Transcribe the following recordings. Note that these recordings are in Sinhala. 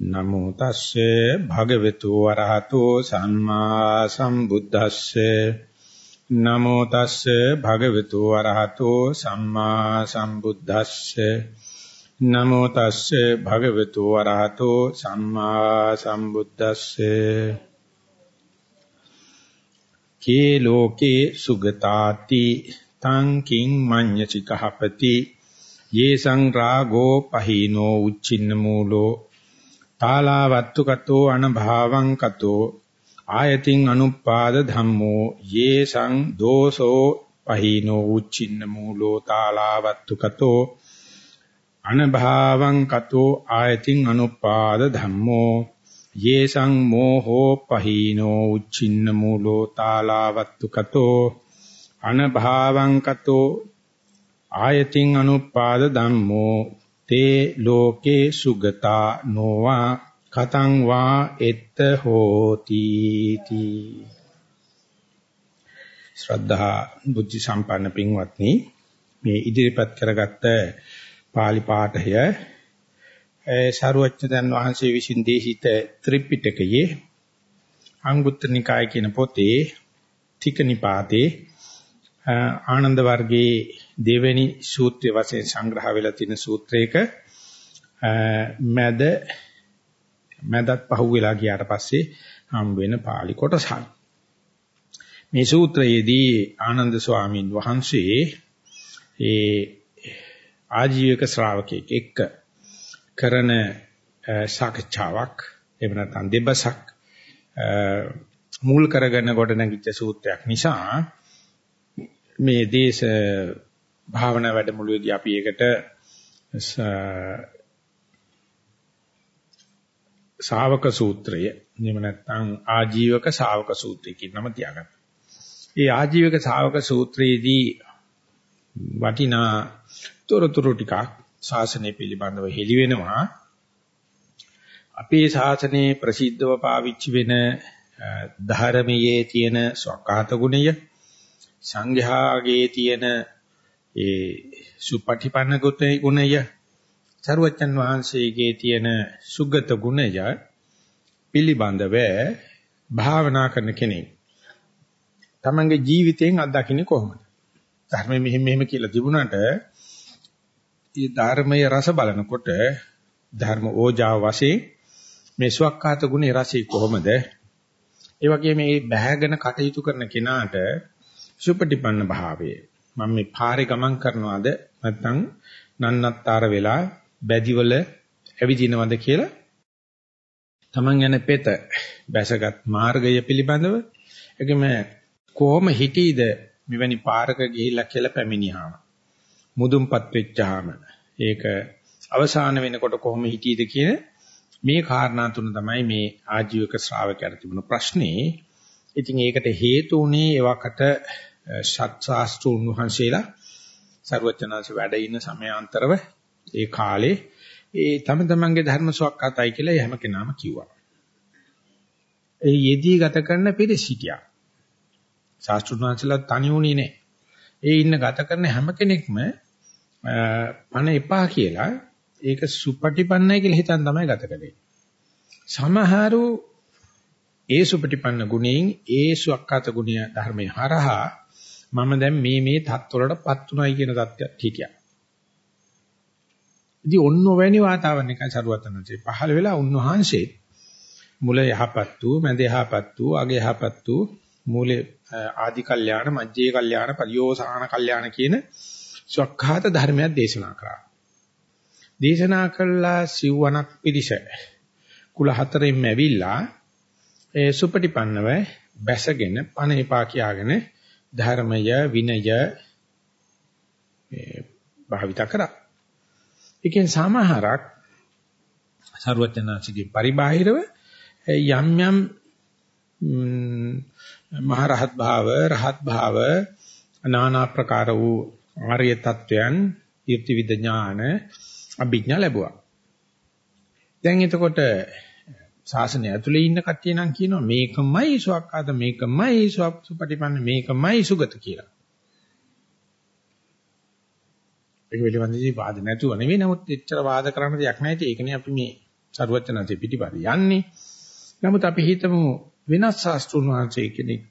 නමෝ තස්සේ භගවතු වරහතෝ සම්මා සම්බුද්දස්සේ. නමෝ තස්සේ භගවතු වරහතෝ සම්මා සම්බුද්දස්සේ. නමෝ තස්සේ භගවතු වරහතෝ සම්මා සම්බුද්දස්සේ. කේ ලෝකේ සුගතාති තං කිං මඤ්ඤසි කහපති යේසං රාගෝ පහීනෝ උච්චින්න මූලෝ. තාලාවත්තු කතෝ අනභාවං කතෝ ආයතින් අනුපාද ධම්මෝ යේසං දෝසෝ පහීනෝ උච්චින්න මූලෝ තාලාවත්තු කතෝ අනභාවං කතෝ ආයතින් අනුපාද ධම්මෝ යේසං මෝහෝ පහීනෝ උච්චින්න මූලෝ තාලාවත්තු කතෝ අනභාවං කතෝ ආයතින් අනුපාද ධම්මෝ තේ ලෝකේ සුගතා නොවා කතං වා එත්ත හෝති තී ශ්‍රද්ධා බුද්ධ සම්පන්න පින්වත්නි මේ ඉදිරිපත් කරගත්ත pāli පාඨය ඒ ශාරුවච්චදන් වහන්සේ විසින් දේශිත ත්‍රිපිටකයේ අංගුත්තර නිකාය කියන පොතේ තික නිපාතේ ආනන්ද වර්ගයේ දෙවෙනි සූත්‍රය වශයෙන් සංග්‍රහ වෙලා තියෙන සූත්‍රයක මැද මැදත් පහුවෙලා ගියාට පස්සේ හම් වෙන pāli කොටසක්. මේ සූත්‍රයේදී ආනන්ද ස්වාමීන් වහන්සේ ඒ ආජීවක ශ්‍රාවකෙක් එක්ක කරන සාකච්ඡාවක් එහෙම නැත්නම් දෙබසක් මූල් කරගෙන ගොඩනැගිච්ච සූත්‍රයක් නිසා මේ දේශ භාවනා වැඩමුළුවේදී අපි ඒකට ශාවක සූත්‍රය එහෙම නැත්නම් ආජීවක ශාවක සූත්‍රය කියන නම තියාගත්තා. මේ ආජීවක ශාවක සූත්‍රයේදී වටිනා තොරතුරු ටිකක් ශාසනය පිළිබඳව හෙළි වෙනවා. අපේ ශාසනයේ ප්‍රසිද්ධව පාවිච්චි වෙන ධර්මයේ තියෙන ස්වකහත ගුණය සංඝයාගේ තියෙන ඒ සුපටිපන්න ගුණය සරුවච්චන් වහන්සේගේ තියෙන සුගත ගුණය පිළිබඳව භාවනා කරන කෙනෙක්. තමන්ගේ ජීවිතයෙන් අත්දකින්නේ කොහොමද? ධර්මයේ මෙහෙම මෙහෙම කියලා තිබුණාට ඒ ධර්මයේ රස බලනකොට ධර්ම ඕජාව වශයෙන් මේ සුවක්කාත ගුණේ රසය කොහොමද? ඒ වගේ මේ බැහැගෙන කටයුතු කරන කෙනාට සුපටිපන්න භාවය මම මේ පාරේ ගමන් කරනවාද නැත්නම් නන්නත්තර වෙලා බැදිවල ඇවිදිනවද කියලා Taman යන පෙත බැසගත් මාර්ගය පිළිබඳව ඒකම කොහොම හිටීද මෙවැනි පාරක ගිහිල්ලා කියලා පැමිණියාම මුදුන්පත් වෙච්චාම ඒක අවසාන වෙනකොට කොහොම හිටීද කියන මේ කාරණා තුන තමයි මේ ආජීවක ශ්‍රාවකයාට තිබුණු ප්‍රශ්නේ. ඉතින් ඒකට හේතු උනේ එවකට ශාස්ත්‍රූන් වහන්සේලා ਸਰවඥාන්සේ වැඩ ඉන්න සමයාන්තරව ඒ කාලේ ඒ තම තමන්ගේ ධර්ම සුවක්කතයි කියලා හැම කෙනාම කිව්වා. ඒ යෙදී ගත කරන පිරිස හිටියා. ශාස්ත්‍රූන් වහන්සේලා තනි වුණේ නැහැ. ඒ ඉන්න ගත කරන හැම කෙනෙක්ම පණ එපා කියලා ඒක සුපටිපන්නයි කියලා හිතන් තමයි ගත කරේ. සමහරු ඒ සුපටිපන්න ගුණයෙන් ඒ සුවක්කත ගුණය ධර්මයේ හරහා මම දැන් මේ මේ තත්ත්වවලටපත් උනායි කියන தත්ත්වයක් හිටියා. ඉතින් ඔන්න ඔවැනි වාතාවරණයකයි සරුවතනසේ පහළ වෙලා උන්වහන්සේ මුල යහපත් වූ මැද යහපත් වූ අග යහපත් වූ මූලේ ආදි කල්යාණ මජ්ජේ කල්යාණ පරියෝසాన කල්යාණ කියන සක්කාත ධර්මයක් දේශනා කරා. දේශනා කළා සිව්වණක් පිළිස කුල හතරෙන් ඇවිල්ලා ඒ සුපටිපන්නව බැසගෙන පණ එපා කියාගෙන ධර්මය විනය මේ භාවිත කරා. ඒකෙන් සමහරක් සරුවචනාංශගේ පරිබාහිරව යම් යම් මහරහත් භාව රහත් භාව নানা ප්‍රකාර වූ ආර්ය තත්වයන් ඊර්ති විද ඥාන අභිඥා ලැබුවා. දැන් එතකොට ශාසනය ඇතුලේ ඉන්න කට්ටිය නම් කියනවා මේකමයි සුවක්කාත මේකමයි සුපටිපන්න මේකමයි සුගත කියලා. ඒක පිළිබඳව වාද නැතුව නෙවෙයි නමුත් එච්චර වාද කරන්න දෙයක් නැහැ. ඒකනේ අපි මේ සරුවචනන්සේ පිටිපස්ස යන්නේ. නමුත් අපි හිතමු වෙනස් ශාස්ත්‍රුන් වහන්සේ කෙනෙක්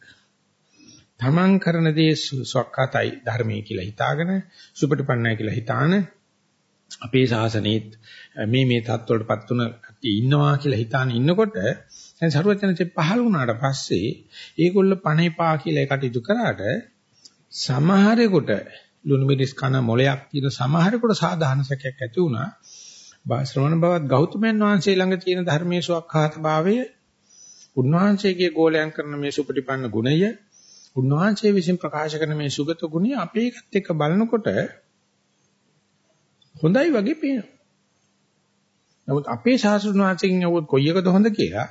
තමන් කරන දේ සොක්කාතයි ධර්මයේ කියලා හිතාගෙන සුපටිපන්නයි කියලා හිතාන අපේ ශාසනයේත් මේ මේ தත්වලටපත් තුන කට්ටිය ඉන්නවා කියලා හිතාන ඉන්නකොට දැන් සරුවචනන්සේ පහළ වුණාට පස්සේ ඒගොල්ල පණේපා කියලා කටයුතු කරාට සමහරෙකුට ලුණු මිරිස් කන මොලයක් තියෙන සමහරෙකුට සාධාරණ සැකයක් ඇති වුණා. ශ්‍රවණ බවත් ගෞතමයන් වහන්සේ ළඟ තියෙන ධර්මයේ සුවක්ඛාත භාවය උන්වහන්සේගේ ගෝලයන් කරන මේ සුපටිපන්න ගුණය උන්වහන්සේ විසින් ප්‍රකාශ කරන මේ සුගත ගුණය අපේ එකත් එක්ක බලනකොට හොඳයි වගේ පේනවා. නමුත් අපේ ශාස්ත්‍රඥ වහන්සේගෙන් අහුවොත් කොයි එකද හොඳ කියලා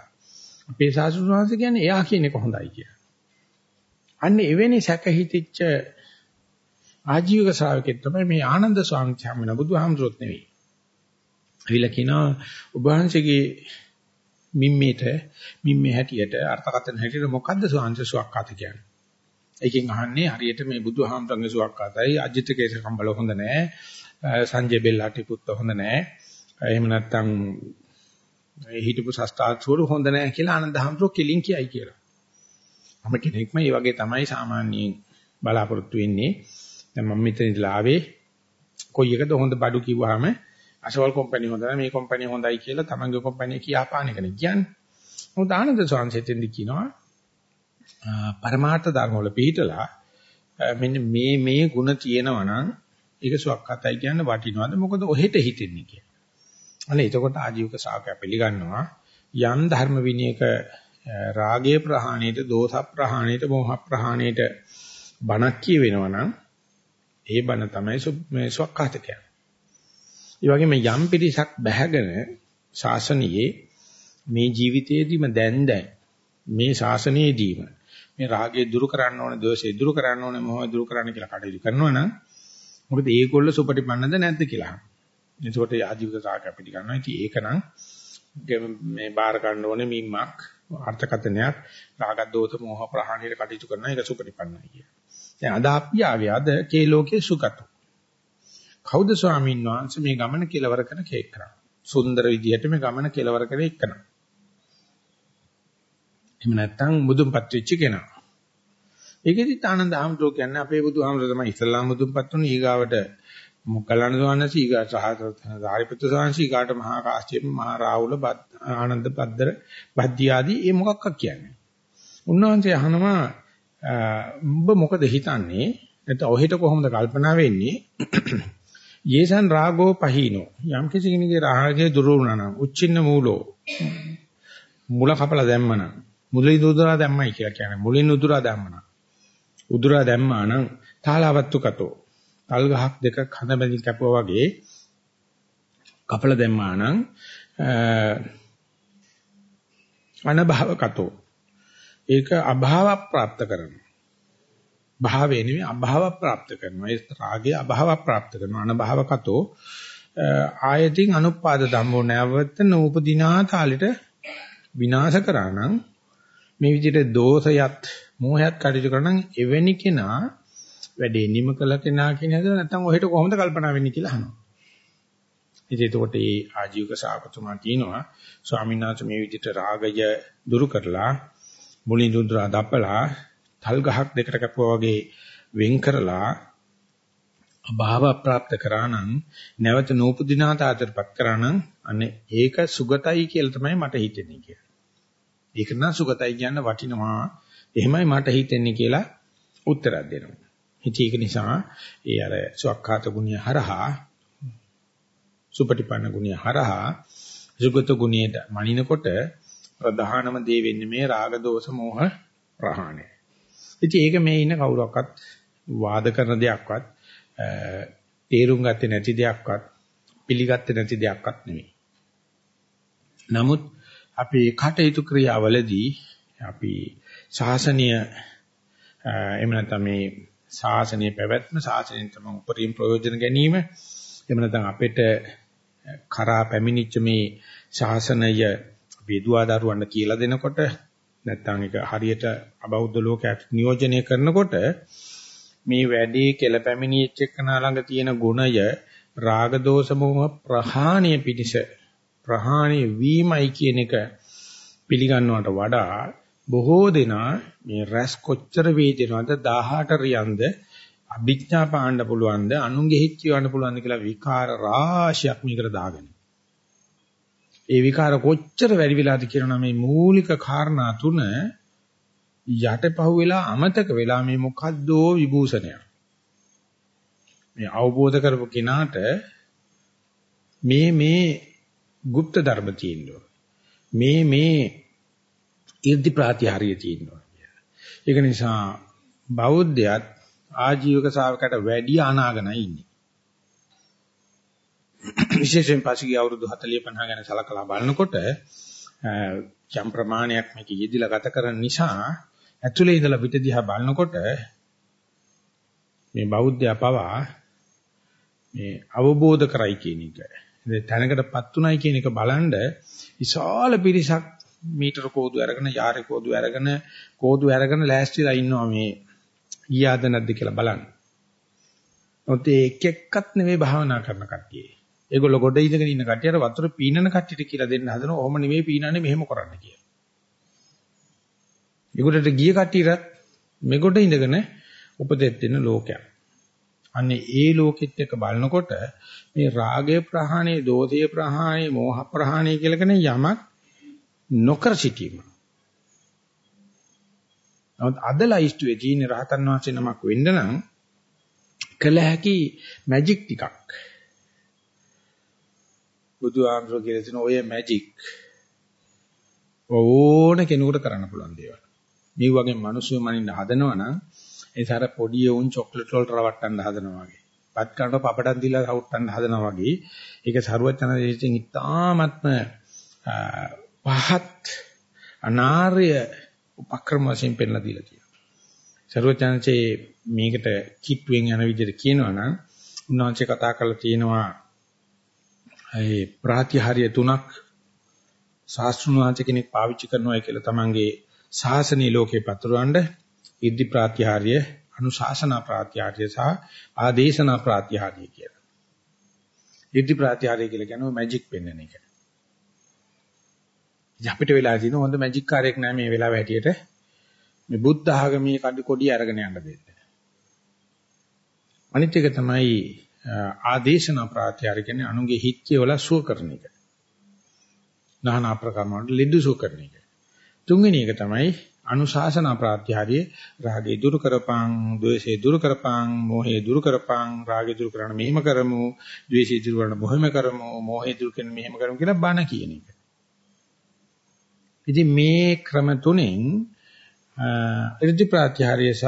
අපේ ශාස්ත්‍රඥ වහන්සේ කියන්නේ එයා කියන එක හොඳයි කියලා. අන්න එවැනි සැක හිතිච්ච ආජීවක ශ්‍රාවකෙක් තමයි මේ ආනන්ද ස්වාමීන් වහන්සේ බුදුහාමුදුරුවොත් නෙවෙයි. ඇවිල්ලා කියනවා ඔබ වහන්සේගේ මිම්මේට මිම්මේ හැටියට අර්ථකථන හැටියට මොකද්ද ස්වාංශ සුවක්කාත කියන්නේ? ඒකෙන් අහන්නේ හරියට මේ බුදුහාමුදුරන්ගේ සුවක්කාතයි අජිත් කේස කම්බල හොඳ නැහැ. සංජය බෙල්ලාටි පුත්ත හොඳ නැහැ. එහෙම නැත්නම් හිටපු සස්තාත්වරු හොඳ නැහැ කියලා ආනන්ද හාමුදුරුවෝ කෙලින් කියයි කියලා. මම කෙනෙක්ම මේ වගේ තමයි සාමාන්‍යයෙන් බලාපොරොත්තු වෙන්නේ. දැන් මම මෙතන ඉඳලා ආවේ කොයි එකද හොඳ බඩු කිව්වහම අසවල් කම්පැනි හොඳ නැහැ මේ කම්පැනි හොඳයි කියලා තමන්ගේ කම්පැනි කියාපාන එකනේ කියන්නේ. මොකද ආනන්ද සංසෙතෙන්දි කියනවා පරමාර්ථ ධර්ම වල පිළිහිටලා මෙන්න මේ මේ ಗುಣ තියෙනවා නම් ඒක සුවක්කතයි කියන්න වටිනවද මොකද ඔහෙට හිතෙන්නේ කියලා. අනේ එතකොට ආජීවක ශාකය පිළිගන්නවා යම් ධර්ම විනයක රාගයේ ප්‍රහාණයට, දෝෂ ප්‍රහාණයට, මෝහ ප්‍රහාණයට බණක් කියවෙනවා නම් ඒ බණ තමයි මේ සුවක්කාත කියන්නේ. ඒ වගේම යම් පිරිසක් බැහැගෙන ශාසනයේ මේ ජීවිතයේදීම දැන් දැන් මේ ශාසනයේදීම මේ රාගය දුරු කරන්න ඕනේ, දෝෂය දුරු කරන්න ඕනේ, මොහොය දුරු කරන්න කියලා කටයුතු කරනවා නම් මොකද ඒගොල්ල සුපටිපන්නද නැද්ද කියලා. එතකොට ආජීවික සාක අපිට ගන්නවා. ඉතින් ඒකනම් මේ බාර ගන්න ඕනේ මිම්මක් අර්ථකථනයක් රාග දෝෂ මොහ ප්‍රහාණයට කටයුතු කරනවා. ඒක සුපටිපන්නයි කිය. දැන් අද අපි ආවේ අද කේ ලෝකේ සුගත. කවුද ස්වාමීන් වහන්සේ මේ ගමන කෙලවර කරන කේක් කරා. සුන්දර විදිහට මේ ගමන කෙලවර කරේ එක්කනවා. එහෙම නැත්නම් මුදුන්පත් වෙච්ච කෙනා. ඒකෙදි ආනන්ද ආමතුරු කියන්නේ අපේ බුදුහාමර තමයි ඉස්ලාම් මුදුන්පත් වුණේ ඊගාවට මොග්ගලණ සෝවාන්සි ඊගාට සාරිපුත්‍ර සෝවාන්සි ඊගාට මහා කාශ්‍යප මහා රාහුල ආනන්ද පද්දර බද්දී ආදී ඒ මොකක්ද කියන්නේ. උන්වහන්සේ අහනවා උඹ මොකද හිතන්නේ? නැත්නම් ඔහෙට කොහොමද කල්පනා වෙන්නේ? යේසන් රාගෝ පහීනෝ යම් කිසි කෙනෙකුගේ රාගය දුරු වුණා නම් උච්චින්න මූලෝ මුල කපලා දැම්මනම් මුලින් උදුරා දැම්මයි කියලා කියන්නේ මුලින් උදුරා දැම්මනම් උදුරා දැම්මා නම් තාලාවත්තු කතෝ තල් ගහක් දෙක හඳ බැඳි කැපුවා වගේ කපලා දැම්මා නම් අනභව කතෝ ඒක අභාව પ્રાપ્ત කරනවා භාවේ නෙමෙයි අභාව પ્રાપ્ત කරනවා ඒ රාගය අභාව પ્રાપ્ત කරනවා අනභව කතෝ ආයතින් අනුපාද ධම්මෝ නැවත නූපදිනා තාලෙට විනාශ කරා නම් මේ විදිහට දෝෂයත් මෝහයත් කටයුතු කරන නම් එවැනි කෙනා වැඩේ නිම කළ කෙනා කියන හද නැත්නම් ඔහෙට කොහොමද කල්පනා වෙන්නේ කියලා අහනවා. ඉතින් එතකොට මේ ආජීවක ශාකතුමා කියනවා ස්වාමීන් වහන්සේ මේ විදිහට රාගය දුරු කරලා මුලින් දුන්දා දපලා තල් ගහක් දෙකට කැපුවා වගේ වෙන් කරලා අභාව ප්‍රාප්ත කරා නම් නැවත නූපදිනාත ආතරපත් කරා නම් අනේ ඒක සුගතයි කියලා තමයි මට හිතෙන්නේ කියලා. ඒක නම් සුගතයි කියන්න වටිනවා. එහෙමයි මට හිතෙන්නේ කියලා උත්තරයක් දෙනවා. ඉතින් ඒක නිසා ඒ අර සුවක්ඛාත ගුණය හරහා සුපටිපන්න ගුණය හරහා සුගත ගුණයට මනිනකොට ප්‍රධානම දේ වෙන්නේ මේ රාග දෝෂ මෝහ ප්‍රහාණය. ඉතින් ඒක මේ ඉන්න කවුරක්වත් වාද කරන දෙයක්වත් තේරුම් ගත්තේ නැති දෙයක්වත් පිළිගත්තේ නැති දෙයක්වත් නෙමෙයි. නමුත් අපි කටයුතු ක්‍රියාවලදී අපි ශාසනීය එහෙම නැත්නම් මේ ශාසනීය පැවැත්ම ශාසනයෙන් තමයි උපරිම ප්‍රයෝජන ගැනීම. එහෙම නැත්නම් අපිට කරා පැමිණිච්ච මේ ශාසනය වේදුවා දරුවන්ට කියලා දෙනකොට නැත්නම් ඒක හරියට අබෞද්ධ ලෝකයට නියෝජනය කරනකොට මේ වැඩේ කෙල පැමිණිච්ච එකනා ළඟ තියෙන ගුණය රාග දෝෂ මොහ ප්‍රහාණය පිණිස ප්‍රහාණය වීමයි කියන එක පිළිගන්නවට වඩා බොහෝ දෙනා මේ රැස් කොච්චර වේදනවද 18 රියන්ද අභිඥා පාණ්ඩ පුළුවන්ද අනුන්ගේ හිත් කියවන්න පුළුවන්ද කියලා විකාර රාශියක් මේකට දාගෙන. ඒ විකාර කොච්චර වැඩි වෙලාද කියනවා මේ මූලික කාරණා තුන යටපහුව වෙලා අමතක වෙලා මේ මොකද්දෝ විභූෂණයක්. මේ අවබෝධ කරපු කෙනාට මේ මේ গুপ্ত ධර්ම තියෙනවා. මේ මේ 이르දි ප්‍රාතිහාර්ය තියෙනවා. ඒක නිසා බෞද්ධයත් ආජීවක ශාවකයට වැඩි අනාගනයි ඉන්නේ. විශේෂයෙන් පසුගිය අවුරුදු 40 50 ගැන සලකලා බලනකොට යම් ප්‍රමාණයක් මේක යෙදිලා ගත කරන නිසා ඇතුලේ ඉඳලා පිට දිහා බලනකොට මේ බෞද්ධයා පවා මේ අවබෝධ කරයි කියන එක. ඒ තැනකටපත් උනායි කියන එක බලන්ඩ විශාල පිරිසක් මීටර කෝදු අරගෙන යාරේ කෝදු අරගෙන කෝදු අරගෙන ලෑස්තිලා ඉන්නවා මේ ඊයාද නැද්ද කියලා බලන්න. ඔතේ එක් එක්කත් නෙවෙයි භාවනා කරන කට්ටිය. ඒගොල්ලෝ ගොඩ ඉඳගෙන ඉන්න කට්ටියට වතුර පීනන කට්ටියට කියලා දෙන්න හදනවා. ඔහොම නෙවෙයි පීනන්නේ මෙහෙම කරන්න කියලා. ඒගොල්ලන්ට ගිය කට්ටියට මෙගොඩ ඉඳගෙන උපදෙස් දෙන්න ලෝකයක්. අන්නේ ඒ ලෝකෙත් එක්ක බලනකොට මේ රාගය ප්‍රහාණය, දෝෂය ප්‍රහාණය, මෝහ ප්‍රහාණය කියලා කියන යමක් නොකර සිටීම. නමුත් අද ලයිස්ට්ුවේ තියෙන රහතන් වහන්සේ නමක් වෙන්න නම් කළ හැකි මැජික් ටිකක්. බුදු ආමරෝ කියලා තියෙන ඔය මැජික් ඕන කෙනෙකුට කරන්න පුළුවන් දේවල්. මේ වගේ මිනිස්සු මනින්න හදනවනම් ඒ සාර පොඩි උන් චොක්ලට් වලට රවට්ටන්න හදනවා වගේ. පත් කනට පපඩම් දීලා රවට්ටන්න හදනවා වගේ. ඒක ਸਰවඥ දේශයෙන් ඉතාමත්ම පහත් අනාර්ය උපක්‍රම වශයෙන් පෙන්ලා දීලා තියෙනවා. ਸਰවඥාන්සේ මේකට කිට්ටුවෙන් යන විදිහට කියනවා නම් උන්වහන්සේ කතා කරලා තියෙනවා ඒ ප්‍රාතිහාර්ය තුනක් ශාස්ත්‍රුණ වංශ කෙනෙක් පාවිච්චි කරනවා කියලා තමන්ගේ ශාසනීය ලෝකේ පතුරවන්න ඉද්ධි ප්‍රාත්‍යහාර්ය අනුශාසනා ප්‍රාත්‍යහාර්ය සහ ආදේශනා ප්‍රාත්‍යහාර්ය කියලා. ඉද්ධි ප්‍රාත්‍යහාර්ය කියලා කියන්නේ මැජික් පෙන්වන එක. අපිට වෙලා තියෙන හොඳ මැජික් කාර්යයක් නෑ මේ වෙලාව හැටියට මේ බුද්ධ ආගමේ කඩ කොඩිය අරගෙන යන්න දෙන්න. අනිත් එක තමයි ආදේශනා ප්‍රාත්‍යහාර්ය කියන්නේ අනුගේ හිත් කියවල සුව කරන එක. নানা ආකාර වලට ලෙඩ සුව කරන එක. තුන්වෙනි එක තමයි අනුශාසනා ප්‍රාත්‍යහාරිය රාගේ දුරු කරපං, ද්වේෂේ දුරු කරපං, මෝහේ දුරු කරපං, රාගේ දුරු කරන්න මෙහෙම කරමු, ද්වේෂේ දුරු කරන්න මොහෙම කරමු, මෝහේ දුරු කරන්න මෙහෙම කරමු කියලා බණ කියන එක. ඉතින් මේ ක්‍රම තුනෙන් ඉර්ධි ප්‍රාත්‍යහාරිය සහ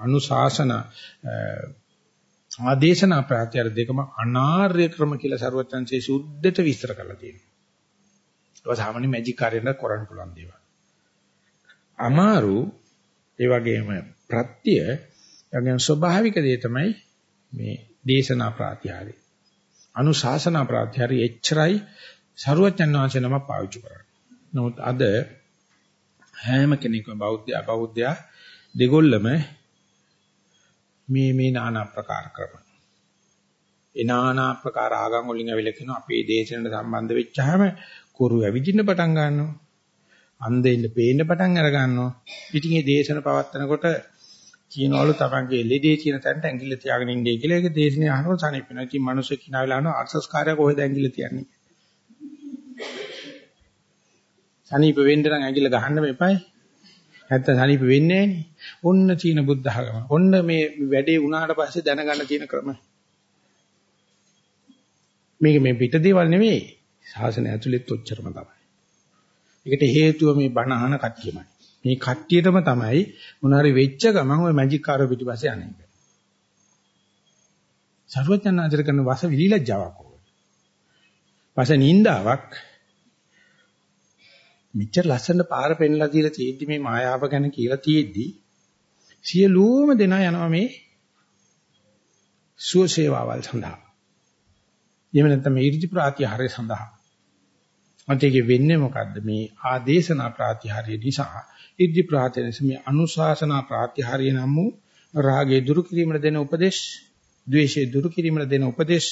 අනුශාසන ආදේශනා ප්‍රාත්‍යහාර දෙකම අනාර්ය ක්‍රම කියලා ਸਰවඥන්සේ සුද්ධට විස්තර කරලා තියෙනවා. ඒක සාමාන්‍ය මැජික් කාර්යයක් කරන්න පුළුවන් දේවල්. අමාරු ඒ වගේම ප්‍රත්‍ය යගෙන ස්වභාවික දේ තමයි මේ දේශනා ප්‍රාතිහාරය. අනුශාසනා ප්‍රාතිහාරය එච්චරයි සරුවචන් වහන්සේ නම පාවිච්චි කරන්නේ. නමුත් අද හැම කෙනෙක්ම බෞද්ධ අබෞද්ධ දෙගොල්ලම මේ මේ নানা ප්‍රකාර ක්‍රම. ඒ নানা ප්‍රකාර ආගම් වලින් ඇවිල්ලා කියන අපේ දේශනට සම්බන්ධ වෙච්චාම කුරු ඇවිදින්න පටන් ගන්නවා. අන්දෙන්න පේන්න පටන් අර ගන්නවා. ඉතින් මේ දේශන පවත්නකොට කියනවලු තමන්ගේ ලෙඩේ කියන තැනට ඇඟිල්ල තියාගෙන ඉන්නේ කියලා. ඒක දේශනේ අහනකොට සනීප වෙනවා. ඉතින් මිනිස්සු කිනා වෙලා අහනවා අක්සස්කාරය කොහෙද ඇඟිල්ල තියන්නේ? සනීප වෙන්න නම් ඇඟිල්ල ගහන්න මෙපයි. නැත්තම් සනීප වෙන්නේ නැහනේ. ඔන්න චීන බුද්ධ ආගම. ඔන්න මේ වැඩේ වුණාට පස්සේ දැනගන්න තියෙන ක්‍රම. මේක මේ පිට දේවල් නෙවෙයි. ශාසනය ඇතුළෙත් ඔච්චරම තමයි. ඒකට හේතුව මේ බණ අහන කට්ටියමයි. මේ කට්ටියටම තමයි මොනාරි වෙච්ච ගමන් ওই මැජික් කාරෝ පිටිපස්සේ යන්නේ. සර්වඥාන්තර කරන වස විලිලජ්ජාවක් ඕක. වස නින්දාවක් මෙච්චර ලස්සන පාර පෙන්ලා දීලා තියෙද්දි මේ මායාව ගැන කියලා තියෙද්දි සියලුම දෙනා යනවා මේ සුවසේවාවල් සඳහා. එහෙම නැත්නම් මේ ඉර්ධි ප්‍රාතිහාරය සඳහා. අන්තිකේ වෙන්නේ මොකද්ද මේ ආදේශනා ප්‍රාතිහාර්ය නිසා ඉද්ධි ප්‍රාතිහාර්ය මේ අනුශාසනා ප්‍රාතිහාර්ය නම් වූ රාගයේ දුරු කිරීමට දෙන උපදේශ ද්වේෂයේ දුරු කිරීමට දෙන උපදේශ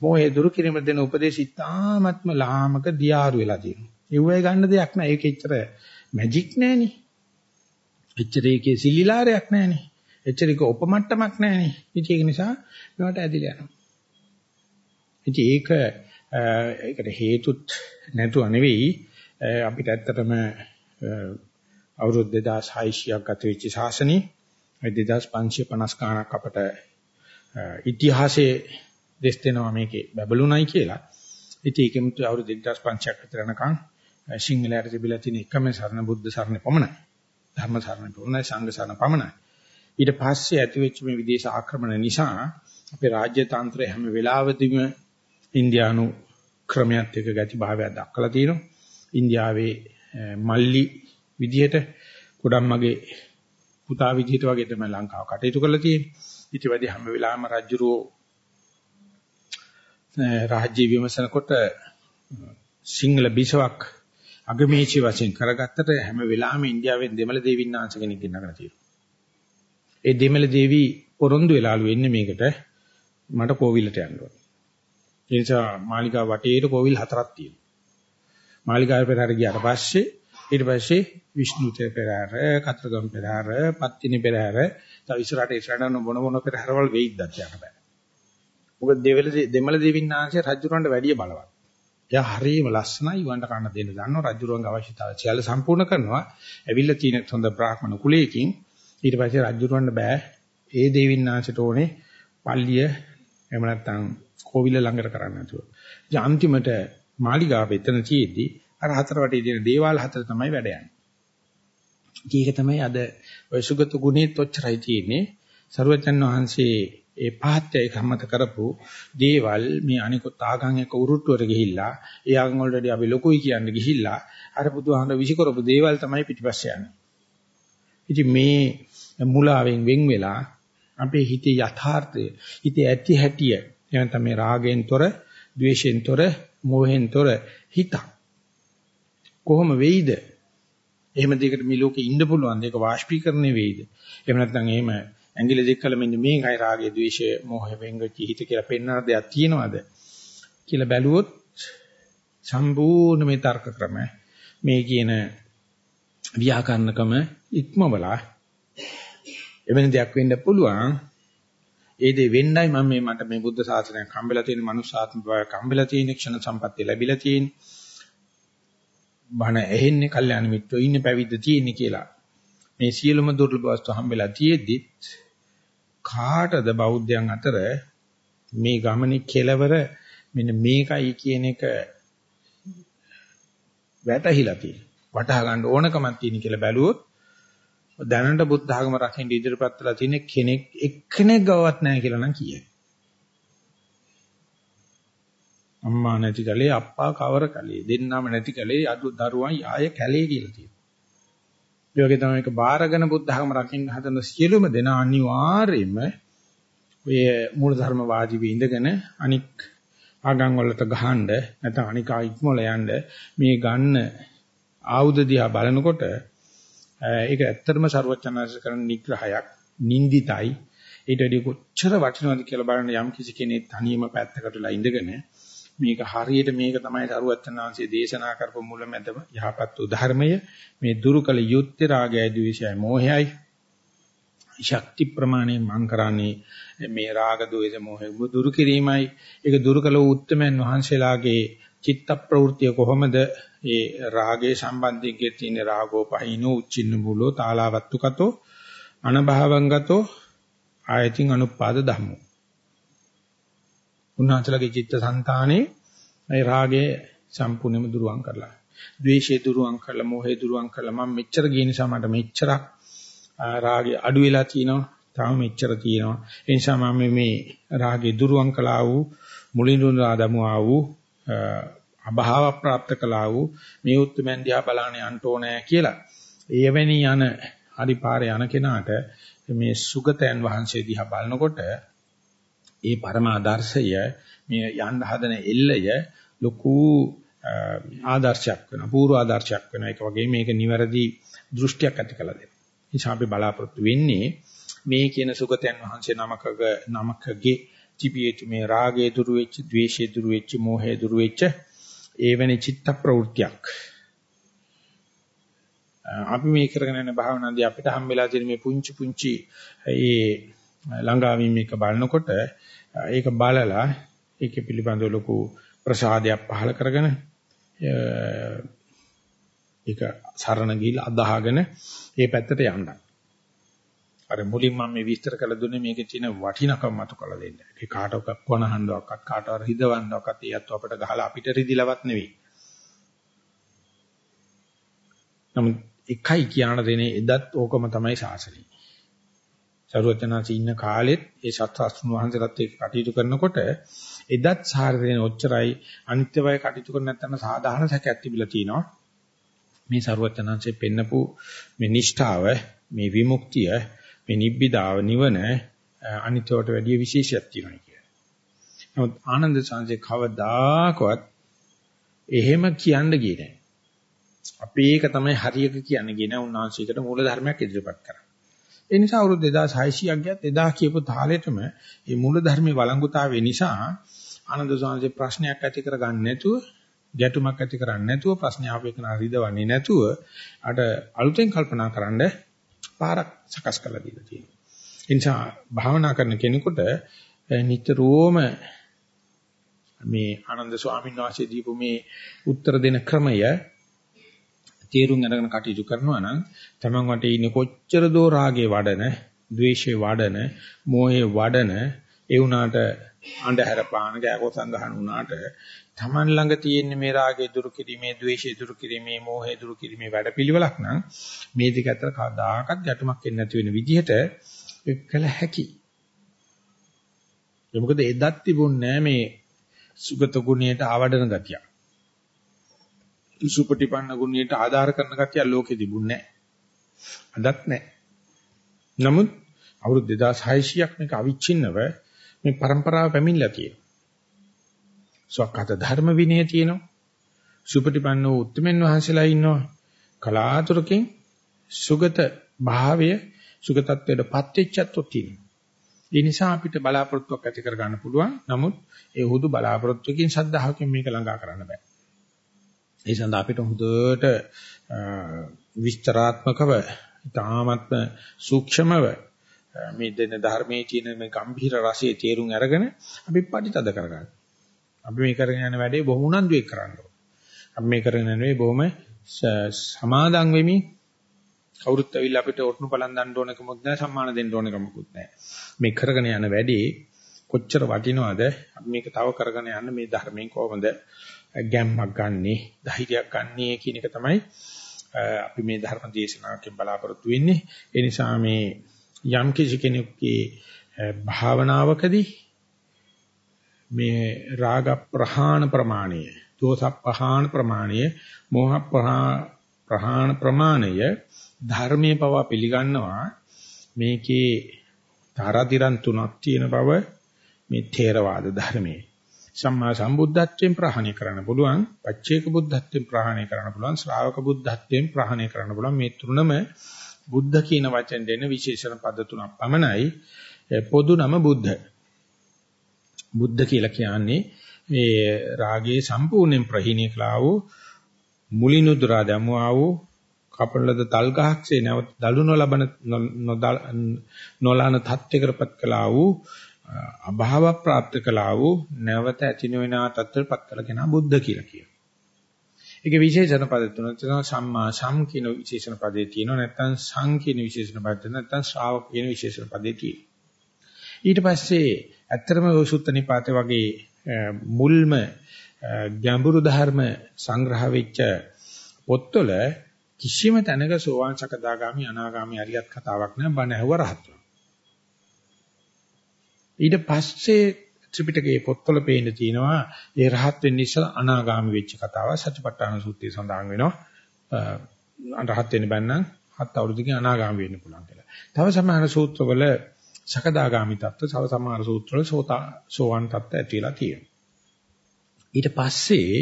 මොහේ දුරු කිරීම දෙන උපදේශ ඉතාමත්ම ලාමක දියාරු වෙලා තියෙනවා. ඒවයි ගන්න දෙයක් නෑ. ඒක එච්චර මැජික් නෑනේ. එච්චර ඒකේ සිලිලාරයක් නෑනේ. එච්චර ඒක උපමට්ටමක් නෑනේ. ඉතින් ඒක නිසා මේවට ඇදිලා යනවා. ඉතින් ඒක ඒකට හේතුත් නැතුව නෙවෙයි අපිට ඇත්තටම අවුරුදු 2600ක් ගත වෙච්ච ශාසනය 2550 ගණක් අපට ඉතිහාසයේ දෙස් දෙනවා මේකේ බබළුණයි කියලා. ඉතින් ඒකෙම අවුරුදු 2500ක් විතර යනකම් සිංහලයට තිබිලා තියෙන එකම සරණ බුද්ධ සරණ පමණයි. ධර්ම සරණ පමණයි සංඝ සරණ පමණයි. ඊට පස්සේ ඇති වෙච්ච මේ විදේශ ආක්‍රමණ නිසා අපේ රාජ්‍ය තන්ත්‍රය හැම වෙලාවෙදිම ඉන්දියානු ක්‍රමයක් එක්ක ගැටි භාවයක් දක්වලා තියෙනවා. ඉන්දියාවේ මල්ලි විදිහට කොඩම්මගේ පුතා විදිහට වගේ තමයි ලංකාව කටයුතු කරලා තියෙන්නේ. ඊටවැඩි හැම වෙලාවෙම රජුරෝ රාජ්‍ය විමසනකොට සිංහල බිසවක් අගමේචි වශයෙන් කරගත්තට හැම වෙලාවෙම ඉන්දියාවෙන් දෙමළ දේවින්නාංශ කෙනෙක් ඉන්නකන තියෙනවා. ඒ දෙමළ දේවි පොරොන්දු වෙලාලු වෙන්නේ මේකට මට කෝවිලට යන්න ඕන. ඒ නිසා මාලිගාව වටේට කෝවිල් හතරක් තියෙනවා. මාලිගාව පෙරහැර ගියාට පස්සේ ඊට පස්සේ විෂ්ණු පෙරහැර, කතරගම පෙරහැර, පත්තිනි පෙරහැර, තව ඉස්සරහට ඉස්සරහට මොන මොන පෙරහැරවල වෙයිද යන්න බෑ. මොකද දෙවල දෙමළ දෙවින්නාංශය රජුරන්ට වැඩිය බලවත්. එයා හරියම ලස්සනයි වන්ට කන්න දෙන්න දන්නවා රජුරන්ගේ අවශ්‍යතාවය සියල්ල සම්පූර්ණ කරනවා. ඇවිල්ලා තියෙන හොඳ බ්‍රාහ්මණ කුලයකින් ඊට පස්සේ රජුරන්ට බෑ ඒ දෙවින්නාංශයට ඕනේ පල්ලිය එහෙම නැත්නම් කෝවිල ළඟට කරන්න නැතුව. ඉතින් අන්තිමට මාලිගාව එතන තියේදී අර හතර වටේ තියෙන දේවාල හතර තමයි වැඩ යන්නේ. ඒක තමයි අද ඔය සුගත ගුණෙත් ඔච්චරයි තියෙන්නේ. සරුවචන් වහන්සේ ඒ පහත්යයි සම්මත කරපු දේවල් මේ අනිකුත් ආගම් එක උරුට්ටුවට ගිහිල්ලා ඒ ආගම් වලට අපි ලොකුයි කියන්නේ ගිහිල්ලා අර බුදුහාමර විසිකරපු දේවල් තමයි පිටිපස්සේ යන්නේ. ඉතින් මේ මුලාවෙන් වෙන් වෙලා අපේ හිතේ යථාර්ථය හිතේ ඇති හැටිය එහෙනම් තමයි රාගයෙන් තොර, ద్వේෂයෙන් තොර, මෝහෙන් තොර හිත. කොහොම වෙයිද? එහෙම දෙයකට මේ ලෝකේ ඉන්න පුළුවන් දෙයක වාෂ්පීකරණය වෙයිද? එහෙම නැත්නම් එහෙම ඇඟිලි දෙකල මෙන්න මේකයි රාගය, ద్వේෂය, මෝහය වෙංගච්ච හිත කියලා පෙන්වන දෙයක් තියෙනවද? කියලා බැලුවොත් සම්පූර්ණ මේ තර්ක ක්‍රම මේ කියන ව්‍යාකරණකම ඉක්මවලා එවැනි දෙයක් වෙන්න පුළුවන්. ඒ දේ වෙන්නයි මම මේ මට මේ බුද්ධ ශාසනයක් හම්බෙලා තියෙන මනුස්සාත්ම භාවයක් හම්බෙලා තියෙන ක්ෂණ සම්පත්තිය ලැබිලා තියෙන බණ ඇහෙන්නේ කල්යාණ මිත්‍රෝ ඉන්නේ පැවිද්ද තියෙන්නේ කියලා. මේ සියලුම දුර්ලභ වස්තු හම්බෙලා තියෙද්දි කාටද බෞද්ධයන් අතර මේ ගමනේ කෙලවර මෙන්න මේකයි කියන එක වැටහිලා තියෙන්නේ වටහා ගන්න ඕනකමක් තියෙන කියලා බැලුවොත් දැනට බුද්ධ ආගම රකින්න ඉදිරිපත් වෙලා තියෙන කෙනෙක් එක්කෙනෙක් ගවවත් නැහැ කියලා නම් කියයි. අම්මා නැති කලේ අප්පා කවර කලේ දෙන්නම නැති කලේ අදු දරුවන් ආය කැලේ කියලා තියෙනවා. ඒ වගේ තමයි ඒක බාරගෙන බුද්ධ ආගම රකින්න හදන සියලුම දෙනා අනිවාර්යයෙන්ම ඔය මූල ධර්ම වාජිබී ඉඳගෙන අනික් ආගම් වලට ගහන්න නැත්නම් අනික් ඉක්මොල යන්න මේ ගන්න ආයුධ දිහා බලනකොට ඒක ඇත්තටම ਸਰවචනංශ කරන නිග්‍රහයක් නින්දිතයි. ඊට වැඩි කොච්චර වටිනවද කියලා බලන්න යම් කිසි කෙනෙක් තනියම පැත්තකටලා ඉඳගෙන මේක හරියට මේක තමයි ਸਰවචනංශයේ දේශනා කරපු මුලමැදම යහපත් උධර්මය මේ දුරුකල යුත්තේ රාගයයි ද්වේෂයයි මෝහයයි. ශක්ති ප්‍රමාණය මං කරන්නේ මේ රාග ද්වේෂ මෝහය දුරු කිරීමයි. ඒක දුරුකල උත්තමයන් වහන්සේලාගේ චිත්ත ප්‍රවෘත්තිය කොහොමද? ඒ රාගයේ සම්බන්ධයෙන් තියෙන රාගෝ පහිනෝ උච්චින්න මුලෝ තාලාවත්තුකතෝ අනභවංගතෝ ආයතින් අනුපාද ධම්මෝ. උන්වහන්සේලාගේ චිත්ත සංතානේ ඒ රාගය සම්පූර්ණයෙන්ම දුරුවන් කරලා. ද්වේෂය දුරුවන් කරලා මෝහය දුරුවන් කරලා මම මෙච්චර ගිය නිසා මට මෙච්චරක් රාගය අඩු වෙලා තියෙනවා. තාම මෙච්චර තියෙනවා. ඒ නිසා මම මේ රාගය දුරුවන් කළා වූ මුලින්ම ආදමුවා වූ අභාව ප්‍රාප්ත කළා වූ මේ උත්තරමෙන් දිහා බලන්න යන්න ඕනේ කියලා. එවැනි යන හරි පාරේ යන කෙනාට මේ සුගතයන් වහන්සේ දිහා බලනකොට ඒ පරම ආදර්ශය මේ යන්න හදන එල්ලය ලොකු ආදර්ශයක් වෙනවා. පූර්ව ආදර්ශයක් වෙනවා. ඒක වගේ මේක නිවැරදි දෘෂ්ටියක් ඇති කළ දෙනවා. නිසා අපි බලාපොරොත්තු වෙන්නේ මේ කියන සුගතයන් වහන්සේ නමකගේ නමකගේ තිබියට මේ රාගය දුරු වෙච්ච, ද්වේෂය දුරු වෙච්ච, මෝහය දුරු වෙච්ච ඒවැනි චිත්ත ප්‍රවෘත්තියක්. අපි මේ කරගෙන යන භාවනාවේදී අපිට හම්බෙලා තියෙන මේ පුංචි පුංචි ඒ ළඟාවීම් එක බලනකොට ඒක බලලා ඒක පිළිබඳව ලොකු ප්‍රසාදයක් පහල කරගෙන ඒක සරණ ගිහිල්ලා අදහගෙන ඒ පැත්තට යන්න. අර මුලින් මම මේ විස්තර කළ දුන්නේ මේකේ තියෙන වටිනකම මතු කළ දෙන්න. ඒ කාටවත් කොනහඬවක්වත් කාටවත් හිදවන්නවක්වත් ඒත් අපිට ගහලා අපිට රිදිලවත් නෙවෙයි. නමුත් එකයි කියන දෙනේ එදත් ඕකම තමයි ශාසනය. සරුවචනාසි ඉන්න කාලෙත් ඒ සත්‍යාස්තුන් වහන්සේලාත් එක්ක කටයුතු කරනකොට එදත් සාර දෙන ඔච්චරයි අනිත්‍යවය කටයුතු කරන්නේ නැත්නම් සාධාරණ සැකයක් තිබිලා තිනවා. මේ සරුවචනාංශයෙන් පෙන්නපු මේ නිෂ්ඨාව, මේ විමුක්තිය, මේ නිබ්බිදාව නිවන අනිත්‍යවට වැඩිය විශේෂයක් තියෙනවා කියන්නේ. නමුත් ආනන්ද සංසේ කවදාකවත් එහෙම කියන්න ගියේ නැහැ. අපි ඒක තමයි හරියක කියන්නේ කියන උන්වහන්සේකට මූල ධර්මයක් ඉදිරිපත් කරා. ඒ නිසා අවුරුදු 2600ක් ගියත් එදා කියපු තාලෙටම මේ මූල ධර්මයේ වළංගුතාවය නිසා ආනන්ද සාංශේ ප්‍රශ්නයක් ඇති කරගන්න නැතුව ගැටුමක් ඇති කරන්නේ නැතුව ප්‍රශ්නේ ආපේකන රිදවන්නේ නැතුව අර අලුතෙන් කල්පනා කරන්න පාරක් සකස් කරලා දීලා තියෙනවා. ඒ නිසා භාවනා කරන කෙනෙකුට නිතරම මේ ආනන්ද ස්වාමීන් වහන්සේ දීපු මේ උත්තර දෙන ක්‍රමය තේරුම් අරගෙන කටයුතු කරනවා නම් තමන් වටේ ඉන්නේ කොච්චර දෝ රාගේ වඩන, ද්වේෂේ වඩන, මෝහේ වඩන ඒ වුණාට අන්ධහැර පාන ගෑකෝ සංගහන වුණාට තමන් ළඟ තියෙන මේ රාගය දුරු කිරීමේ, ද්වේෂය දුරු කිරීමේ, මෝහය දුරු කිරීමේ වැඩපිළිවෙලක් නම් මේ දෙක අතර කවදාකවත් ගැටුමක් එන්නේ නැති වෙන විදිහට කළ හැකි. ඒ මොකද එදත් තිබුණ නෑ මේ සුගත ගුණයට ආවඩන ගතියක්. සුපටිපන්න ගුණයට ආධාර කරන කතිය ලෝකෙ තිබුණේ නැහැ. අදත් නැහැ. නමුත් අවුරුදු 2600ක් මේක අවිච්ඡින්නව මේ પરම්පරාව පැමිණලා තියෙනවා. සවකත ධර්ම විනය තියෙනවා. සුපටිපන්න වූ උත්මෙන් වහන්සේලා ඉන්නවා. කලාතුරකින් සුගත භාවය සුගතත්වයටපත් වෙච්චත් තියෙනවා. ඒ නිසා අපිට බලාපොරොත්තුවක් ඇති කර ගන්න පුළුවන්. නමුත් ඒ හුදු බලාපොරොත්තුකින් සද්ධාහකින් මේක ළඟා කරන්න බෑ. ඒ සඳහා අපිට හොඳට විස්තරාත්මකව තාමත්ම සූක්ෂමව මේ දෙන ධර්මයේ තියෙන මේ ගම්භීර රසයේ තේරුම් අරගෙන අපි පරිතද කරගන්න. අපි මේ කරගෙන යන වැඩේ බොහොම උනන්දුවෙන් කරන්න ඕනේ. අපි මේ කරගෙන යන වැඩේ බොහොම සමාදම් වෙමි. කවුරුත් ඇවිල්ලා අපිට ඔට්නු පලන් දන්න ඕනකමක් නැහැ, සම්මාන දෙන්න ඕනකමකුත් නැහැ. මේ කරගෙන යන වැඩේ කොච්චර වටිනවද? අපි මේක තව කරගෙන යන්න මේ ධර්මයෙන් කොහොමද ගැම්මක් ගන්නෙ, ධෛර්යයක් ගන්නෙ කියන එක තමයි අපි මේ ධර්ම දේශනාවකින් බලාපොරොත්තු වෙන්නේ. ඒ නිසා මේ යම් කිසි කෙනෙකුගේ භාවනාවකදී මේ රාග ප්‍රහාණ ප්‍රමාණය, දෝෂ ප්‍රහාණ ප්‍රමාණය, මෝහ ප්‍රහාණ ප්‍රමාණය ධර්මයේ පව පිළිගන්නවා මේකේ තරතිරන් තුනක් තියෙන බව මේ ථේරවාද ධර්මයේ සම්මා සම්බුද්ධත්වයෙන් ප්‍රහාණය කරන්න පුළුවන්, පච්චේක බුද්ධත්වයෙන් ප්‍රහාණය කරන්න පුළුවන්, ශ්‍රාවක බුද්ධත්වයෙන් ප්‍රහාණය කරන්න පුළුවන්. මේ තුනම බුද්ධ කියන වචෙන් දෙන විශේෂණ පද තුනක් පමණයි. පොදු නම බුද්ධ. බුද්ධ කියලා කියන්නේ මේ රාගයේ සම්පූර්ණයෙන් ප්‍රහීණය කළා වූ මුලිනුදුරා දමුවා වූ කපලද තල් ගහක්සේ නැවත දලු නොලබන නොලන තත්ත්වයකටපත් කළා වූ අභාව ප්‍රාප්ත කළා වූ නැවත ඇති නොවන තත්ත්වයටපත් කළ කෙනා බුද්ධ කියලා කියනවා. ඒක විශේෂණ පද තුනක් තියෙනවා. සම්මා සම් කියන විශේෂණ පදේ තියෙනවා. නැත්නම් සං කියන විශේෂණ පදේ නැත්නම් ශ්‍රාවක කියන විශේෂණ පදේ තියෙනවා. ඊට පස්සේ ඇත්තටම ඔය සුත්ත නිපාතේ වගේ මුල්ම ගැඹුරු ධර්ම සංග්‍රහ වෙච්ච පොත්වල කිසිම තැනක සෝවාන් සකදාගාමි අනාගාමි අරියත් කතාවක් නෑ බණ ඇහුව රහත් ඊට පස්සේ ත්‍රිපිටකයේ පොත්වල පේන්න තියෙනවා ඒ රහත් වෙන්න ඉස්සලා අනාගාමි වෙච්ච කතාව සත්‍යපට්ඨාන සූත්‍රයේ සඳහන් වෙනවා. රහත් වෙන්න බැන්නම් හත් අවුරුදුකින් අනාගාමි වෙන්න පුළුවන් කියලා. තව සමහර සූත්‍රවල සකදාගාමි තත්ත්ව, තව සමහර සූත්‍රවල සෝතා සෝවාන් තත්ත්ව ඇතිලා තියෙනවා. ඊට පස්සේ